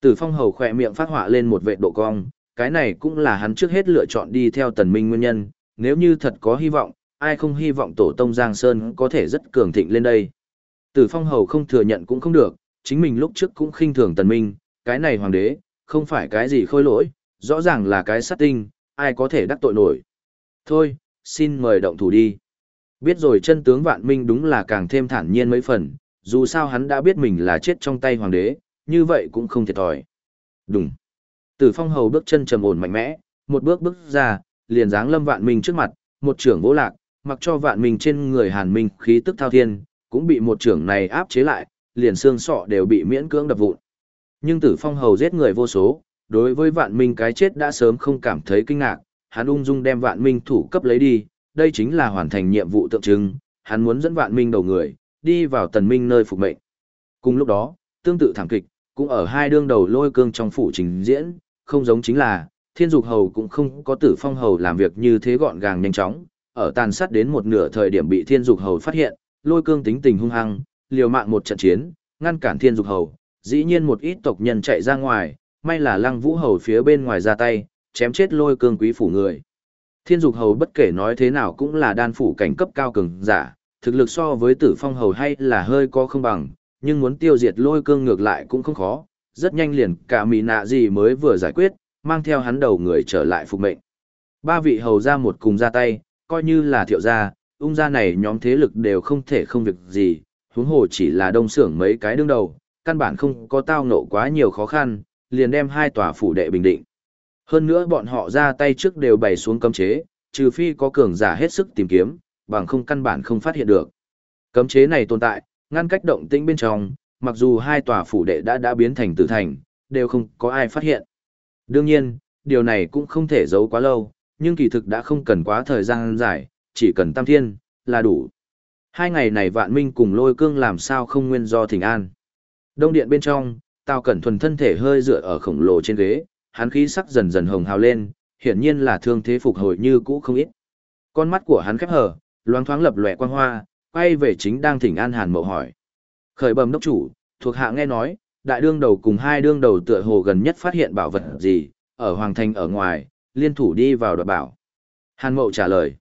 Tử phong hầu khỏe miệng phát họa lên một vệ độ cong, cái này cũng là hắn trước hết lựa chọn đi theo tần minh nguyên nhân, nếu như thật có hy vọng, ai không hy vọng tổ tông Giang Sơn có thể rất cường thịnh lên đây. Tử phong hầu không thừa nhận cũng không được, chính mình lúc trước cũng khinh thường tần minh, cái này hoàng đế, không phải cái gì khôi lỗi, rõ ràng là cái sát tinh, ai có thể đắc tội nổi. Thôi, xin mời động thủ đi. Biết rồi chân tướng vạn minh đúng là càng thêm thản nhiên mấy phần, dù sao hắn đã biết mình là chết trong tay hoàng đế, như vậy cũng không thiệt thòi. Đúng. Tử phong hầu bước chân trầm ổn mạnh mẽ, một bước bước ra, liền dáng lâm vạn minh trước mặt, một trưởng vỗ lạc, mặc cho vạn minh trên người hàn minh khí tức thao thiên, cũng bị một trưởng này áp chế lại, liền xương sọ đều bị miễn cưỡng đập vụn. Nhưng tử phong hầu giết người vô số, đối với vạn minh cái chết đã sớm không cảm thấy kinh ngạc, hắn ung dung đem vạn minh thủ cấp lấy đi, đây chính là hoàn thành nhiệm vụ tượng trưng, hắn muốn dẫn vạn minh đầu người, đi vào tần minh nơi phục mệnh. Cùng lúc đó, tương tự thảm kịch, cũng ở hai đương đầu lôi cương trong phủ trình diễn, không giống chính là, thiên dục hầu cũng không có tử phong hầu làm việc như thế gọn gàng nhanh chóng, ở tàn sát đến một nửa thời điểm bị thiên dục hầu phát hiện, lôi cương tính tình hung hăng, liều mạng một trận chiến, ngăn cản thiên dục hầu, dĩ nhiên một ít tộc nhân chạy ra ngoài, may là lăng vũ hầu phía bên ngoài ra tay, chém chết lôi cương quý phủ người. Thiên dục hầu bất kể nói thế nào cũng là đan phủ cảnh cấp cao cường giả, thực lực so với tử phong hầu hay là hơi có không bằng, nhưng muốn tiêu diệt lôi cương ngược lại cũng không khó, rất nhanh liền cả mì nạ gì mới vừa giải quyết, mang theo hắn đầu người trở lại phục mệnh. Ba vị hầu ra một cùng ra tay, coi như là thiệu gia, ung gia này nhóm thế lực đều không thể không việc gì, huống hồ chỉ là đông xưởng mấy cái đương đầu, căn bản không có tao nộ quá nhiều khó khăn, liền đem hai tòa phủ đệ bình định. Hơn nữa bọn họ ra tay trước đều bày xuống cấm chế, trừ phi có cường giả hết sức tìm kiếm, bằng không căn bản không phát hiện được. Cấm chế này tồn tại, ngăn cách động tĩnh bên trong, mặc dù hai tòa phủ đệ đã đã biến thành tử thành, đều không có ai phát hiện. Đương nhiên, điều này cũng không thể giấu quá lâu, nhưng kỳ thực đã không cần quá thời gian dài, chỉ cần tam thiên, là đủ. Hai ngày này vạn minh cùng lôi cương làm sao không nguyên do thỉnh an. Đông điện bên trong, Tào Cẩn Thuần thân thể hơi dựa ở khổng lồ trên ghế, hắn khí sắc dần dần hồng hào lên, hiển nhiên là thương thế phục hồi như cũ không ít. Con mắt của hắn khép hờ, loáng thoáng lập lòe quang hoa, quay về chính đang thỉnh an Hàn Mậu hỏi. Khởi bẩm đốc chủ, thuộc hạ nghe nói, đại đương đầu cùng hai đương đầu tựa hồ gần nhất phát hiện bảo vật gì, ở Hoàng Thành ở ngoài, liên thủ đi vào đoạt bảo. Hàn Mậu trả lời.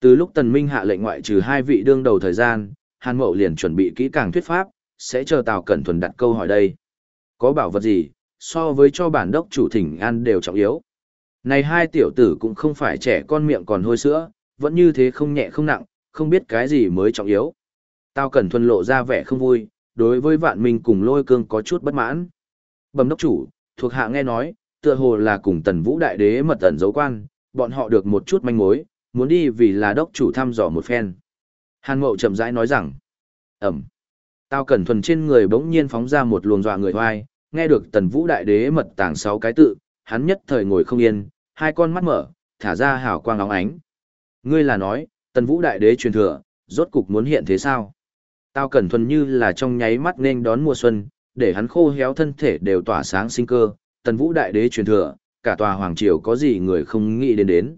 Từ lúc Tần Minh hạ lệnh ngoại trừ hai vị đương đầu thời gian, Hàn Mậu liền chuẩn bị kỹ càng thuyết pháp, sẽ chờ Tào Cẩn Thuần đặt câu hỏi đây. Có bảo vật gì, so với cho bản đốc chủ thỉnh an đều trọng yếu. Này hai tiểu tử cũng không phải trẻ con miệng còn hôi sữa, vẫn như thế không nhẹ không nặng, không biết cái gì mới trọng yếu. Tào Cẩn Thuần lộ ra vẻ không vui, đối với vạn minh cùng lôi cương có chút bất mãn. Bẩm đốc chủ, thuộc hạ nghe nói, tựa hồ là cùng tần vũ đại đế mật ẩn dấu quan, bọn họ được một chút manh mối, muốn đi vì là đốc chủ thăm dò một phen. Hàn Mậu chậm rãi nói rằng, ẩm. Tao cẩn thuần trên người bỗng nhiên phóng ra một luồng dọa người hoai, nghe được tần vũ đại đế mật tàng sáu cái tự, hắn nhất thời ngồi không yên, hai con mắt mở, thả ra hào quang óng ánh. Ngươi là nói, tần vũ đại đế truyền thừa, rốt cục muốn hiện thế sao? Tao cẩn thuần như là trong nháy mắt nên đón mùa xuân, để hắn khô héo thân thể đều tỏa sáng sinh cơ, tần vũ đại đế truyền thừa, cả tòa hoàng triều có gì người không nghĩ đến đến.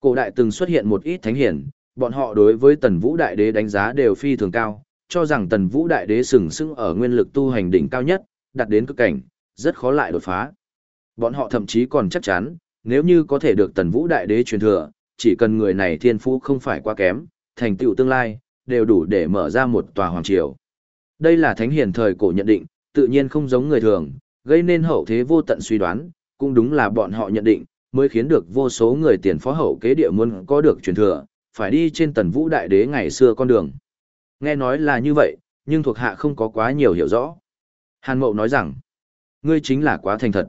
Cổ đại từng xuất hiện một ít thánh hiển, bọn họ đối với tần vũ đại đế đánh giá đều phi thường cao, cho rằng tần vũ đại đế sừng sững ở nguyên lực tu hành đỉnh cao nhất, đạt đến cực cảnh, rất khó lại đột phá. Bọn họ thậm chí còn chắc chắn, nếu như có thể được tần vũ đại đế truyền thừa, chỉ cần người này thiên phú không phải quá kém, thành tựu tương lai, đều đủ để mở ra một tòa hoàng triều. Đây là thánh hiền thời cổ nhận định, tự nhiên không giống người thường, gây nên hậu thế vô tận suy đoán, cũng đúng là bọn họ nhận định, mới khiến được vô số người tiền phó hậu kế địa muốn có được truyền thừa, phải đi trên tần vũ đại đế ngày xưa con đường. Nghe nói là như vậy, nhưng thuộc hạ không có quá nhiều hiểu rõ. Hàn Mậu nói rằng, ngươi chính là quá thành thật.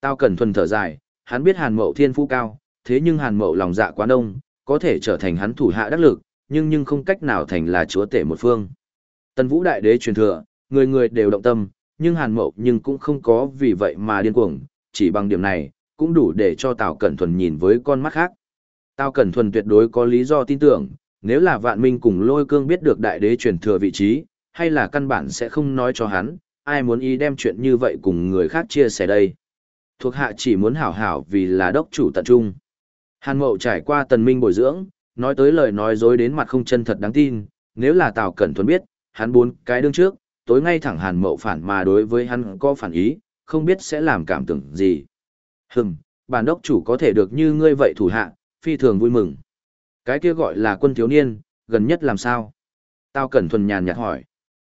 Tao cần thuần thở dài, hắn biết Hàn Mậu thiên phú cao, thế nhưng Hàn Mậu lòng dạ quá đông, có thể trở thành hắn thủ hạ đắc lực, nhưng nhưng không cách nào thành là chúa tể một phương. Tần Vũ Đại Đế truyền thừa, người người đều động tâm, nhưng Hàn Mậu nhưng cũng không có vì vậy mà điên cuồng, chỉ bằng điểm này, cũng đủ để cho Tào Cẩn Thuần nhìn với con mắt khác. Tào Cẩn Thuần tuyệt đối có lý do tin tưởng, nếu là Vạn Minh cùng Lôi Cương biết được Đại Đế truyền thừa vị trí, hay là căn bản sẽ không nói cho hắn, ai muốn ý đem chuyện như vậy cùng người khác chia sẻ đây. Thuộc hạ chỉ muốn hảo hảo vì là đốc chủ tận trung. Hàn Mậu trải qua tần minh bồi dưỡng, nói tới lời nói dối đến mặt không chân thật đáng tin, nếu là Tào Cẩn Thuần biết, hắn bốn cái đương trước, tối ngay thẳng Hàn Mậu phản mà đối với hắn có phản ý, không biết sẽ làm cảm tưởng gì. Hừm, bản đốc chủ có thể được như ngươi vậy thủ hạ, phi thường vui mừng. Cái kia gọi là quân thiếu niên, gần nhất làm sao? Tao cẩn thuần nhàn nhạt hỏi.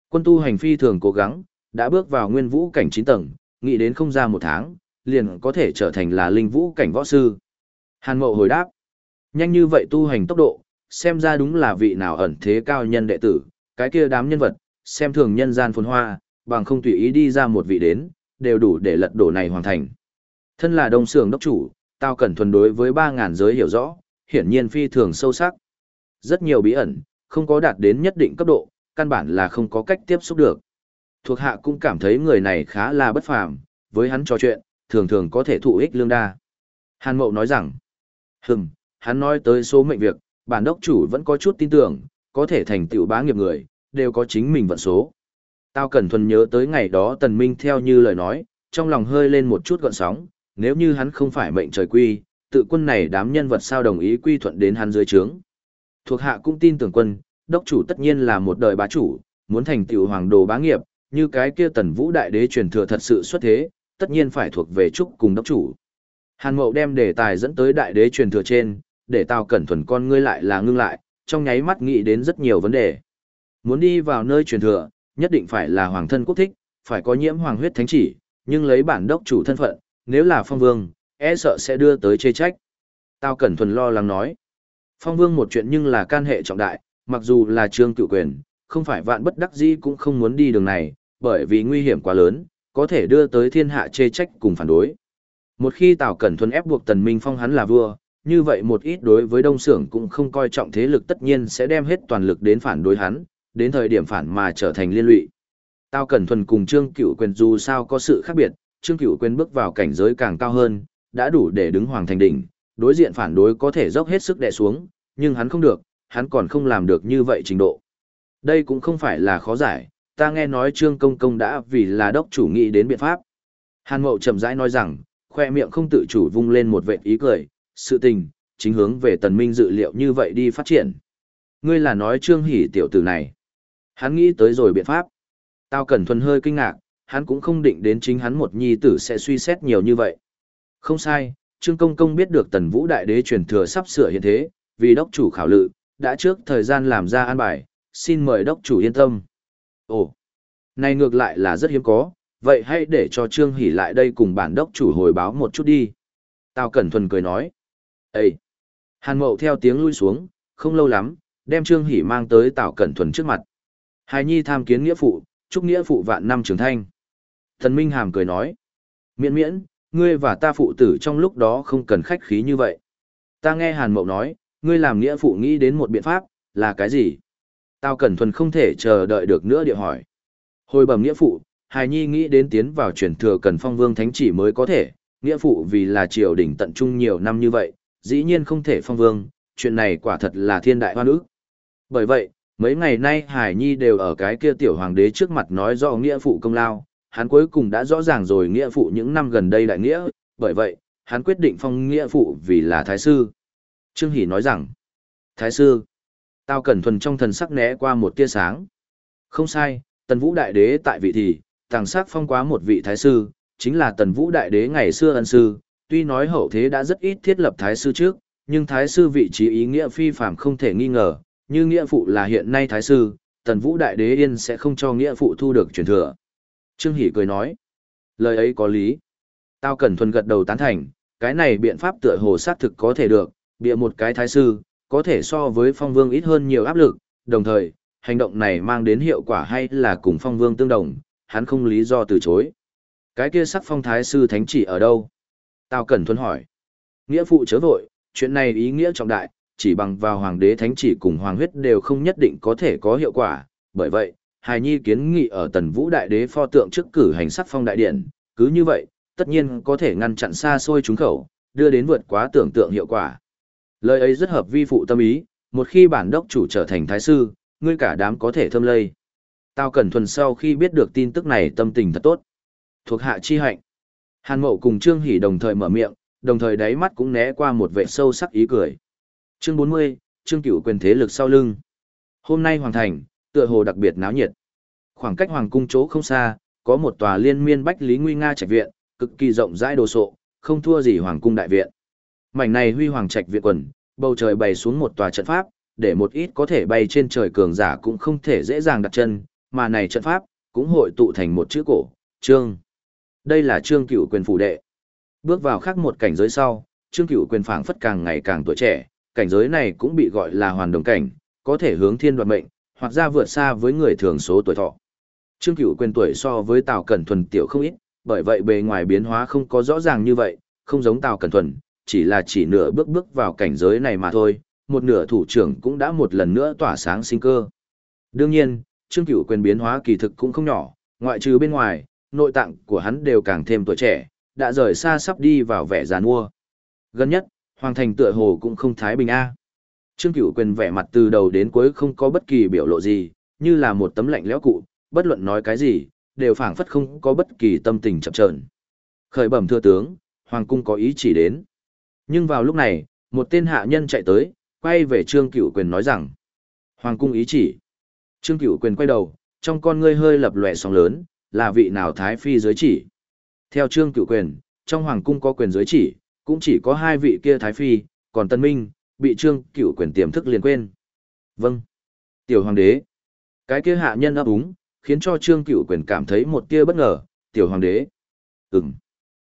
Quân tu hành phi thường cố gắng, đã bước vào nguyên vũ cảnh 9 tầng, nghĩ đến không ra một tháng, liền có thể trở thành là linh vũ cảnh võ sư. Hàn mậu hồi đáp. Nhanh như vậy tu hành tốc độ, xem ra đúng là vị nào ẩn thế cao nhân đệ tử, cái kia đám nhân vật, xem thường nhân gian phồn hoa, bằng không tùy ý đi ra một vị đến, đều đủ để lật đổ này hoàn thành. Thân là đông sưởng đốc chủ, tao cẩn thuần đối với 3.000 giới hiểu rõ, hiển nhiên phi thường sâu sắc. Rất nhiều bí ẩn, không có đạt đến nhất định cấp độ, căn bản là không có cách tiếp xúc được. Thuộc hạ cũng cảm thấy người này khá là bất phàm, với hắn trò chuyện, thường thường có thể thụ ích lương đa. Hàn Mậu nói rằng, hừm, hắn nói tới số mệnh việc, bản đốc chủ vẫn có chút tin tưởng, có thể thành tựu bá nghiệp người, đều có chính mình vận số. Tao cần thuần nhớ tới ngày đó tần minh theo như lời nói, trong lòng hơi lên một chút gọn sóng, nếu như hắn không phải mệnh trời quy, tự quân này đám nhân vật sao đồng ý quy thuận đến hắn dưới trướng. Thuộc hạ cũng tin tưởng quân, đốc chủ tất nhiên là một đời bá chủ, muốn thành tựu hoàng đồ bá nghiệp, như cái kia tần vũ đại đế truyền thừa thật sự xuất thế, tất nhiên phải thuộc về trúc cùng đốc chủ. Hàn Mậu đem đề tài dẫn tới đại đế truyền thừa trên, để tao cẩn thuần con ngươi lại là ngưng lại, trong nháy mắt nghĩ đến rất nhiều vấn đề. Muốn đi vào nơi truyền thừa, nhất định phải là hoàng thân quốc thích, phải có nhiễm hoàng huyết thánh chỉ, nhưng lấy bản đốc chủ thân phận, nếu là phong vương, e sợ sẽ đưa tới chê trách. Tao cẩn thuần lo lắng nói. Phong vương một chuyện nhưng là can hệ trọng đại, mặc dù là trương cựu quyền, không phải vạn bất đắc dĩ cũng không muốn đi đường này, bởi vì nguy hiểm quá lớn, có thể đưa tới thiên hạ chê trách cùng phản đối. Một khi Tào Cẩn Thuần ép buộc Tần Minh Phong hắn là vua, như vậy một ít đối với Đông Sưởng cũng không coi trọng thế lực tất nhiên sẽ đem hết toàn lực đến phản đối hắn, đến thời điểm phản mà trở thành liên lụy. tào Cẩn Thuần cùng Trương Cửu Quyền dù sao có sự khác biệt, Trương Cửu Quyền bước vào cảnh giới càng cao hơn, đã đủ để đứng hoàng thành đỉnh, đối diện phản đối có thể dốc hết sức đè xuống, nhưng hắn không được, hắn còn không làm được như vậy trình độ. Đây cũng không phải là khó giải, ta nghe nói Trương Công Công đã vì là đốc chủ nghĩ đến biện pháp. Hàn Mậu chậm rãi nói rằng, khoe miệng không tự chủ vung lên một vệt ý cười, sự tình, chính hướng về tần minh dự liệu như vậy đi phát triển. Ngươi là nói Trương Hỷ tiểu tử này. Hắn nghĩ tới rồi biện pháp. Tao cẩn thuần hơi kinh ngạc, hắn cũng không định đến chính hắn một nhi tử sẽ suy xét nhiều như vậy. Không sai, Trương Công Công biết được Tần Vũ Đại Đế truyền thừa sắp sửa hiện thế, vì đốc chủ khảo lự, đã trước thời gian làm ra an bài, xin mời đốc chủ yên tâm. Ồ, này ngược lại là rất hiếm có, vậy hãy để cho Trương Hỷ lại đây cùng bản đốc chủ hồi báo một chút đi. Tào Cẩn Thuần cười nói. Ê! Hàn Mậu theo tiếng lui xuống, không lâu lắm, đem Trương Hỷ mang tới Tào Cẩn Thuần trước mặt. Hài Nhi tham kiến nghĩa phụ, chúc nghĩa phụ vạn năm trường thanh. Thần Minh Hàm cười nói. Miễn miễn, ngươi và ta phụ tử trong lúc đó không cần khách khí như vậy. Ta nghe Hàn Mậu nói, ngươi làm nghĩa phụ nghĩ đến một biện pháp, là cái gì? Tao Cẩn Thuần không thể chờ đợi được nữa địa hỏi. Hồi bẩm nghĩa phụ, Hài Nhi nghĩ đến tiến vào truyền thừa cần phong vương thánh chỉ mới có thể, nghĩa phụ vì là triều đình tận trung nhiều năm như vậy, dĩ nhiên không thể phong vương, chuyện này quả thật là thiên đại hoa ức. Bởi vậy, mấy ngày nay Hải Nhi đều ở cái kia tiểu hoàng đế trước mặt nói rõ nghĩa phụ công lao, hắn cuối cùng đã rõ ràng rồi nghĩa phụ những năm gần đây đại nghĩa, bởi vậy, hắn quyết định phong nghĩa phụ vì là thái sư. Trương Hỷ nói rằng, thái sư, tao cẩn thuần trong thần sắc né qua một tia sáng. Không sai, tần vũ đại đế tại vị thì, tàng sắc phong quá một vị thái sư, chính là tần vũ đại đế ngày xưa ân sư, tuy nói hậu thế đã rất ít thiết lập thái sư trước, nhưng thái sư vị trí ý nghĩa phi phàm không thể nghi ngờ, như nghĩa phụ là hiện nay thái sư, tần vũ đại đế yên sẽ không cho nghĩa phụ thu được truyền thừa. Trương Hỷ cười nói, lời ấy có lý. Tao cần thuần gật đầu tán thành, cái này biện pháp tựa hồ xác thực có thể được, bịa một cái thái sư, có thể so với phong vương ít hơn nhiều áp lực, đồng thời, hành động này mang đến hiệu quả hay là cùng phong vương tương đồng, hắn không lý do từ chối. Cái kia sắc phong thái sư thánh chỉ ở đâu? Tao cần thuần hỏi. Nghĩa phụ chớ vội, chuyện này ý nghĩa trọng đại, chỉ bằng vào hoàng đế thánh chỉ cùng hoàng huyết đều không nhất định có thể có hiệu quả, bởi vậy, hài nhi kiến nghị ở tần vũ đại đế pho tượng trước cử hành sắc phong đại điện, cứ như vậy, tất nhiên có thể ngăn chặn xa xôi chúng khẩu, đưa đến vượt quá tưởng tượng hiệu quả. Lời ấy rất hợp vi phụ tâm ý, một khi bản đốc chủ trở thành thái sư, ngươi cả đám có thể thâm lây. Tao cẩn thuần sau khi biết được tin tức này tâm tình thật tốt. Thuộc hạ chi hạnh. Hàn mậu cùng Trương Hỷ đồng thời mở miệng, đồng thời đáy mắt cũng né qua một vẻ sâu sắc ý cười. Chương 40, Trương Cựu quyền thế lực sau lưng. Hôm nay hoàng thành, tựa hồ đặc biệt náo nhiệt. Khoảng cách hoàng cung chỗ không xa, có một tòa liên miên bách lý nguy nga trạch viện, cực kỳ rộng rãi đồ sộ, không thua gì hoàng cung đại viện. Mảnh này huy hoàng trạch viện quần, bầu trời bày xuống một tòa trận pháp, để một ít có thể bay trên trời cường giả cũng không thể dễ dàng đặt chân, mà này trận pháp cũng hội tụ thành một chữ cổ, Trương. Đây là Trương Cửu quyền phủ đệ. Bước vào khác một cảnh giới sau, Trương Cửu quyền phảng phất càng ngày càng tuổi trẻ, cảnh giới này cũng bị gọi là hoàn đồng cảnh, có thể hướng thiên đoạt mệnh, hoặc ra vượt xa với người thường số tuổi thọ. Trương Cửu quyền tuổi so với Tào Cẩn Thuần tiểu không ít, bởi vậy bề ngoài biến hóa không có rõ ràng như vậy, không giống Tào Cẩn Thuần, chỉ là chỉ nửa bước bước vào cảnh giới này mà thôi, một nửa thủ trưởng cũng đã một lần nữa tỏa sáng sinh cơ. Đương nhiên, Trương Cửu quyền biến hóa kỳ thực cũng không nhỏ, ngoại trừ bên ngoài, nội tạng của hắn đều càng thêm tuổi trẻ, đã rời xa sắp đi vào vẻ già nua. Gần nhất, Hoàng thành tựa hồ cũng không thái bình a. Trương Cửu quyền vẻ mặt từ đầu đến cuối không có bất kỳ biểu lộ gì, như là một tấm lạnh lẽo cụ, bất luận nói cái gì, đều phảng phất không có bất kỳ tâm tình chậm chờn. Khởi bẩm thưa tướng, hoàng cung có ý chỉ đến. Nhưng vào lúc này, một tên hạ nhân chạy tới, quay về Trương Cửu quyền nói rằng: "Hoàng cung ý chỉ." Trương Cửu quyền quay đầu, trong con ngươi hơi lập lòe sóng lớn, là vị nào thái phi dưới chỉ? Theo Trương Cửu quyền, trong hoàng cung có quyền dưới chỉ, cũng chỉ có hai vị kia thái phi, còn Tân Minh, bị Trương Cửu quyền tiềm thức liền quên. Vâng. Tiểu hoàng đế. Cái kia hạ nhân ấp úng, khiến cho Trương Cửu quyền cảm thấy một tia bất ngờ, tiểu hoàng đế. Ừm.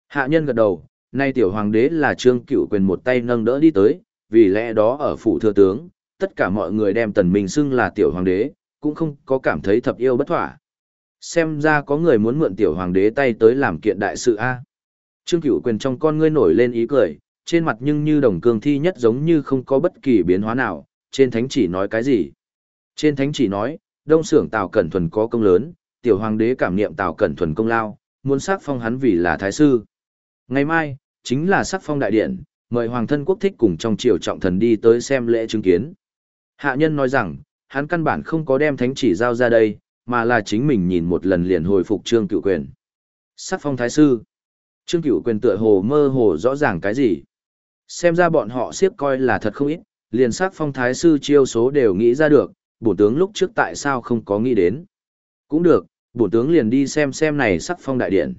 Hạ nhân gật đầu, nay tiểu hoàng đế là Trương Cửu quyền một tay nâng đỡ đi tới, vì lẽ đó ở phủ thừa tướng, tất cả mọi người đem Tần Minh xưng là tiểu hoàng đế, cũng không có cảm thấy thập yêu bất thỏa. Xem ra có người muốn mượn tiểu hoàng đế tay tới làm kiện đại sự a. Trương Cửu Quyền trong con ngươi nổi lên ý cười, trên mặt nhưng như đồng cương thi nhất giống như không có bất kỳ biến hóa nào, trên thánh chỉ nói cái gì? Trên thánh chỉ nói, đông xưởng Tào Cẩn Thuần có công lớn, tiểu hoàng đế cảm niệm Tào Cẩn Thuần công lao, muốn sắc phong hắn vì là thái sư. Ngày mai, chính là sắc phong đại điện, mời hoàng thân quốc thích cùng trong triều trọng thần đi tới xem lễ chứng kiến. Hạ nhân nói rằng, hắn căn bản không có đem thánh chỉ giao ra đây, mà là chính mình nhìn một lần liền hồi phục trương cựu quyền. Sắc phong thái sư. Trương cựu quyền tựa hồ mơ hồ rõ ràng cái gì. Xem ra bọn họ siếp coi là thật không ít, liền sắc phong thái sư chiêu số đều nghĩ ra được, bổ tướng lúc trước tại sao không có nghĩ đến. Cũng được, bổ tướng liền đi xem xem này sắc phong đại điện.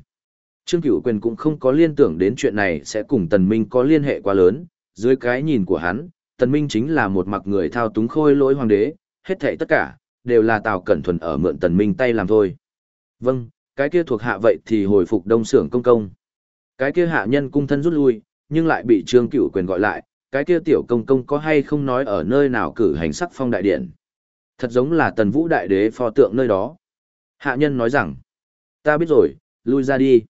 Trương Cửu Quyền cũng không có liên tưởng đến chuyện này sẽ cùng Tần Minh có liên hệ quá lớn, dưới cái nhìn của hắn, Tần Minh chính là một mặc người thao túng khôi lỗi hoàng đế, hết thảy tất cả, đều là Tào Cẩn Thuần ở mượn Tần Minh tay làm thôi. Vâng, cái kia thuộc hạ vậy thì hồi phục đông sưởng công công. Cái kia hạ nhân cung thân rút lui, nhưng lại bị Trương Cửu Quyền gọi lại, cái kia tiểu công công có hay không nói ở nơi nào cử hành sắc phong đại điện. Thật giống là Tần Vũ Đại Đế pho tượng nơi đó. Hạ nhân nói rằng, ta biết rồi, lui ra đi.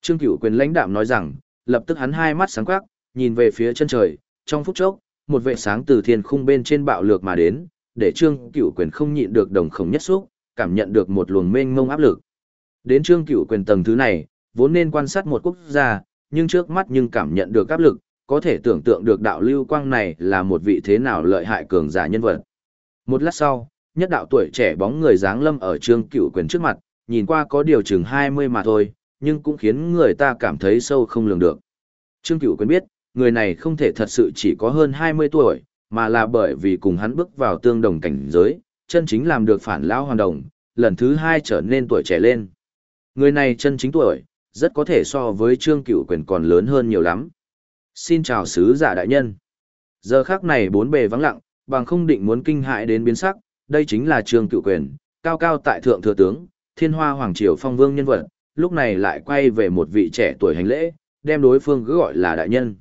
Trương Cửu Quyền lãnh đạm nói rằng, lập tức hắn hai mắt sáng quắc, nhìn về phía chân trời, trong phút chốc, một vệ sáng từ thiên khung bên trên bạo lược mà đến, để Trương Cửu Quyền không nhịn được đồng khổng nhất xúc, cảm nhận được một luồng mênh mông áp lực. Đến Trương Cửu Quyền tầng thứ này, vốn nên quan sát một quốc gia, nhưng trước mắt nhưng cảm nhận được áp lực, có thể tưởng tượng được đạo lưu quang này là một vị thế nào lợi hại cường giả nhân vật. Một lát sau, nhất đạo tuổi trẻ bóng người dáng lâm ở Trương Cửu Quyền trước mặt, nhìn qua có điều chừng 20 mà thôi, nhưng cũng khiến người ta cảm thấy sâu không lường được. Trương Cửu Quyền biết, người này không thể thật sự chỉ có hơn 20 tuổi, mà là bởi vì cùng hắn bước vào tương đồng cảnh giới, chân chính làm được phản lão hoàn đồng, lần thứ hai trở nên tuổi trẻ lên. Người này chân chính tuổi, rất có thể so với Trương Cửu Quyền còn lớn hơn nhiều lắm. Xin chào sứ giả đại nhân. Giờ khắc này bốn bề vắng lặng, bằng không định muốn kinh hại đến biến sắc, đây chính là Trương Cửu Quyền, cao cao tại thượng thừa tướng, thiên hoa hoàng triều phong vương nhân vật, lúc này lại quay về một vị trẻ tuổi hành lễ, đem đối phương cứ gọi là đại nhân.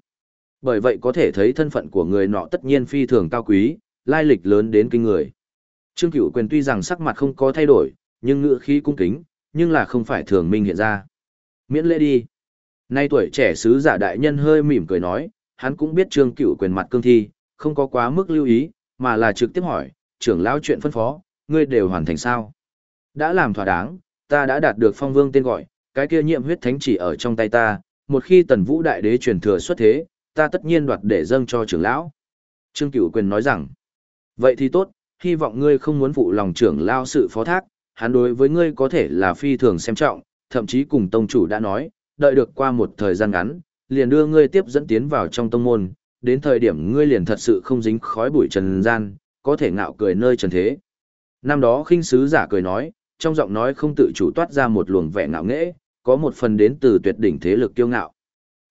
Bởi vậy có thể thấy thân phận của người nọ tất nhiên phi thường cao quý, lai lịch lớn đến kinh người. Trương Cửu Quyền tuy rằng sắc mặt không có thay đổi, nhưng ngữ khí cung kính, nhưng là không phải thường minh hiện ra. Miễn lễ đi. Nay tuổi trẻ sứ giả đại nhân hơi mỉm cười nói, hắn cũng biết Trương Cửu Quyền mặt cương thi, không có quá mức lưu ý, mà là trực tiếp hỏi, trưởng lão chuyện phân phó, ngươi đều hoàn thành sao? Đã làm thỏa đáng, ta đã đạt được phong vương tên gọi, cái kia nhiệm huyết thánh chỉ ở trong tay ta, một khi tần vũ đại đế truyền thừa xuất thế, ta tất nhiên đoạt để dâng cho trưởng lão. Trương Cửu Quyền nói rằng, vậy thì tốt, hy vọng ngươi không muốn phụ lòng trưởng lão sự phó thác, hắn đối với ngươi có thể là phi thường xem trọng, thậm chí cùng tông chủ đã nói, đợi được qua một thời gian ngắn, liền đưa ngươi tiếp dẫn tiến vào trong tông môn, đến thời điểm ngươi liền thật sự không dính khói bụi trần gian, có thể ngạo cười nơi trần thế. Năm đó khinh sứ giả cười nói, trong giọng nói không tự chủ toát ra một luồng vẻ ngạo nghễ, có một phần đến từ tuyệt đỉnh thế lực kiêu ngạo.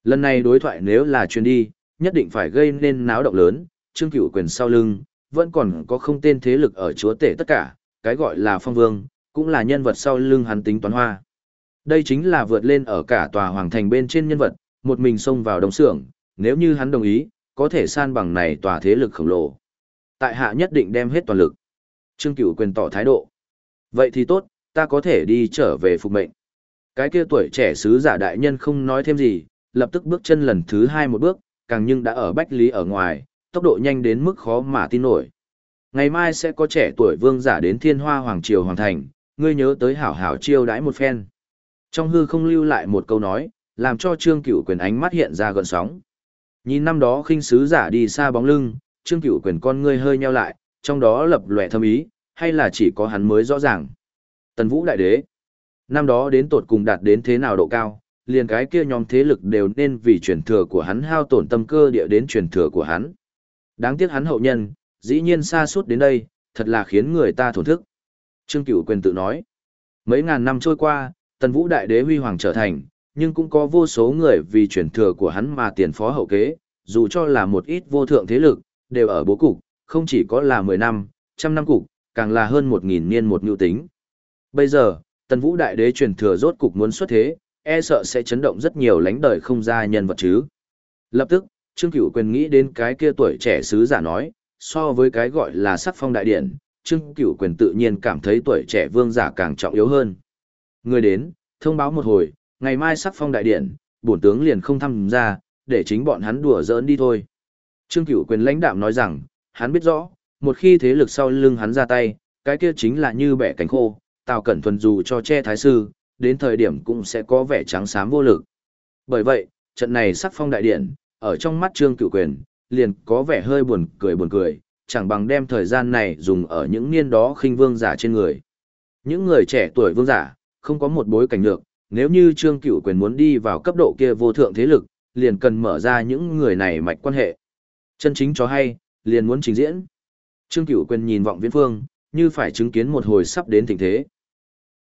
Lần này đối thoại nếu là truyền đi, nhất định phải gây nên náo động lớn, Trương Cửu quyền sau lưng, vẫn còn có không tên thế lực ở chúa tể tất cả, cái gọi là phong vương, cũng là nhân vật sau lưng hắn tính toán hoa. Đây chính là vượt lên ở cả tòa hoàng thành bên trên nhân vật, một mình xông vào đồng xưởng, nếu như hắn đồng ý, có thể san bằng này tòa thế lực khổng lồ. Tại hạ nhất định đem hết toàn lực. Trương Cửu quyền tỏ thái độ. Vậy thì tốt, ta có thể đi trở về phục mệnh. Cái kia tuổi trẻ sứ giả đại nhân không nói thêm gì, lập tức bước chân lần thứ hai một bước, càng nhưng đã ở Bách Lý ở ngoài, tốc độ nhanh đến mức khó mà tin nổi. Ngày mai sẽ có trẻ tuổi vương giả đến thiên hoa hoàng triều hoàng thành, ngươi nhớ tới hảo hảo chiêu đãi một phen. Trong hư không lưu lại một câu nói, làm cho trương cửu quyền ánh mắt hiện ra gợn sóng. Nhìn năm đó khinh sứ giả đi xa bóng lưng, trương cửu quyền con ngươi hơi nheo lại, trong đó lập lòe thâm ý, hay là chỉ có hắn mới rõ ràng. Tần Vũ Đại Đế, năm đó đến tột cùng đạt đến thế nào độ cao, liền cái kia nhóm thế lực đều nên vì truyền thừa của hắn hao tổn tâm cơ địa đến truyền thừa của hắn. Đáng tiếc hắn hậu nhân, dĩ nhiên xa suốt đến đây, thật là khiến người ta thổn thức. Trương Cửu quyền tự nói, mấy ngàn năm trôi qua, Tần Vũ Đại Đế huy hoàng trở thành, nhưng cũng có vô số người vì truyền thừa của hắn mà tiền phó hậu kế, dù cho là một ít vô thượng thế lực, đều ở bố cục, không chỉ có là 10 năm, trăm năm cục, càng là hơn 1.000 niên một nhu tính. Bây giờ, Tần Vũ Đại Đế truyền thừa rốt cục muốn xuất thế, e sợ sẽ chấn động rất nhiều lánh đời không ra nhân vật chứ. Lập tức, Trương Cửu Quyền nghĩ đến cái kia tuổi trẻ sứ giả nói, so với cái gọi là sắc phong đại điện, Trương Cửu Quyền tự nhiên cảm thấy tuổi trẻ vương giả càng trọng yếu hơn. Người đến, thông báo một hồi, ngày mai sắc phong đại điện, bổn tướng liền không tham gia, để chính bọn hắn đùa giỡn đi thôi. Trương Cửu Quyền lãnh đạm nói rằng, hắn biết rõ, một khi thế lực sau lưng hắn ra tay, cái kia chính là như bẻ cánh khô, Tào Cẩn Thuần dù cho che thái sư, đến thời điểm cũng sẽ có vẻ trắng xám vô lực. Bởi vậy, trận này sắc phong đại điện, ở trong mắt Trương Cửu Quyền, liền có vẻ hơi buồn cười buồn cười, chẳng bằng đem thời gian này dùng ở những niên đó khinh vương giả trên người. Những người trẻ tuổi vương giả, không có một bối cảnh được, nếu như Trương Cửu Quyền muốn đi vào cấp độ kia vô thượng thế lực, liền cần mở ra những người này mạch quan hệ. Chân chính cho hay, liền muốn trình diễn. Trương Cửu Quyền nhìn vọng viễn phương, như phải chứng kiến một hồi sắp đến tình thế.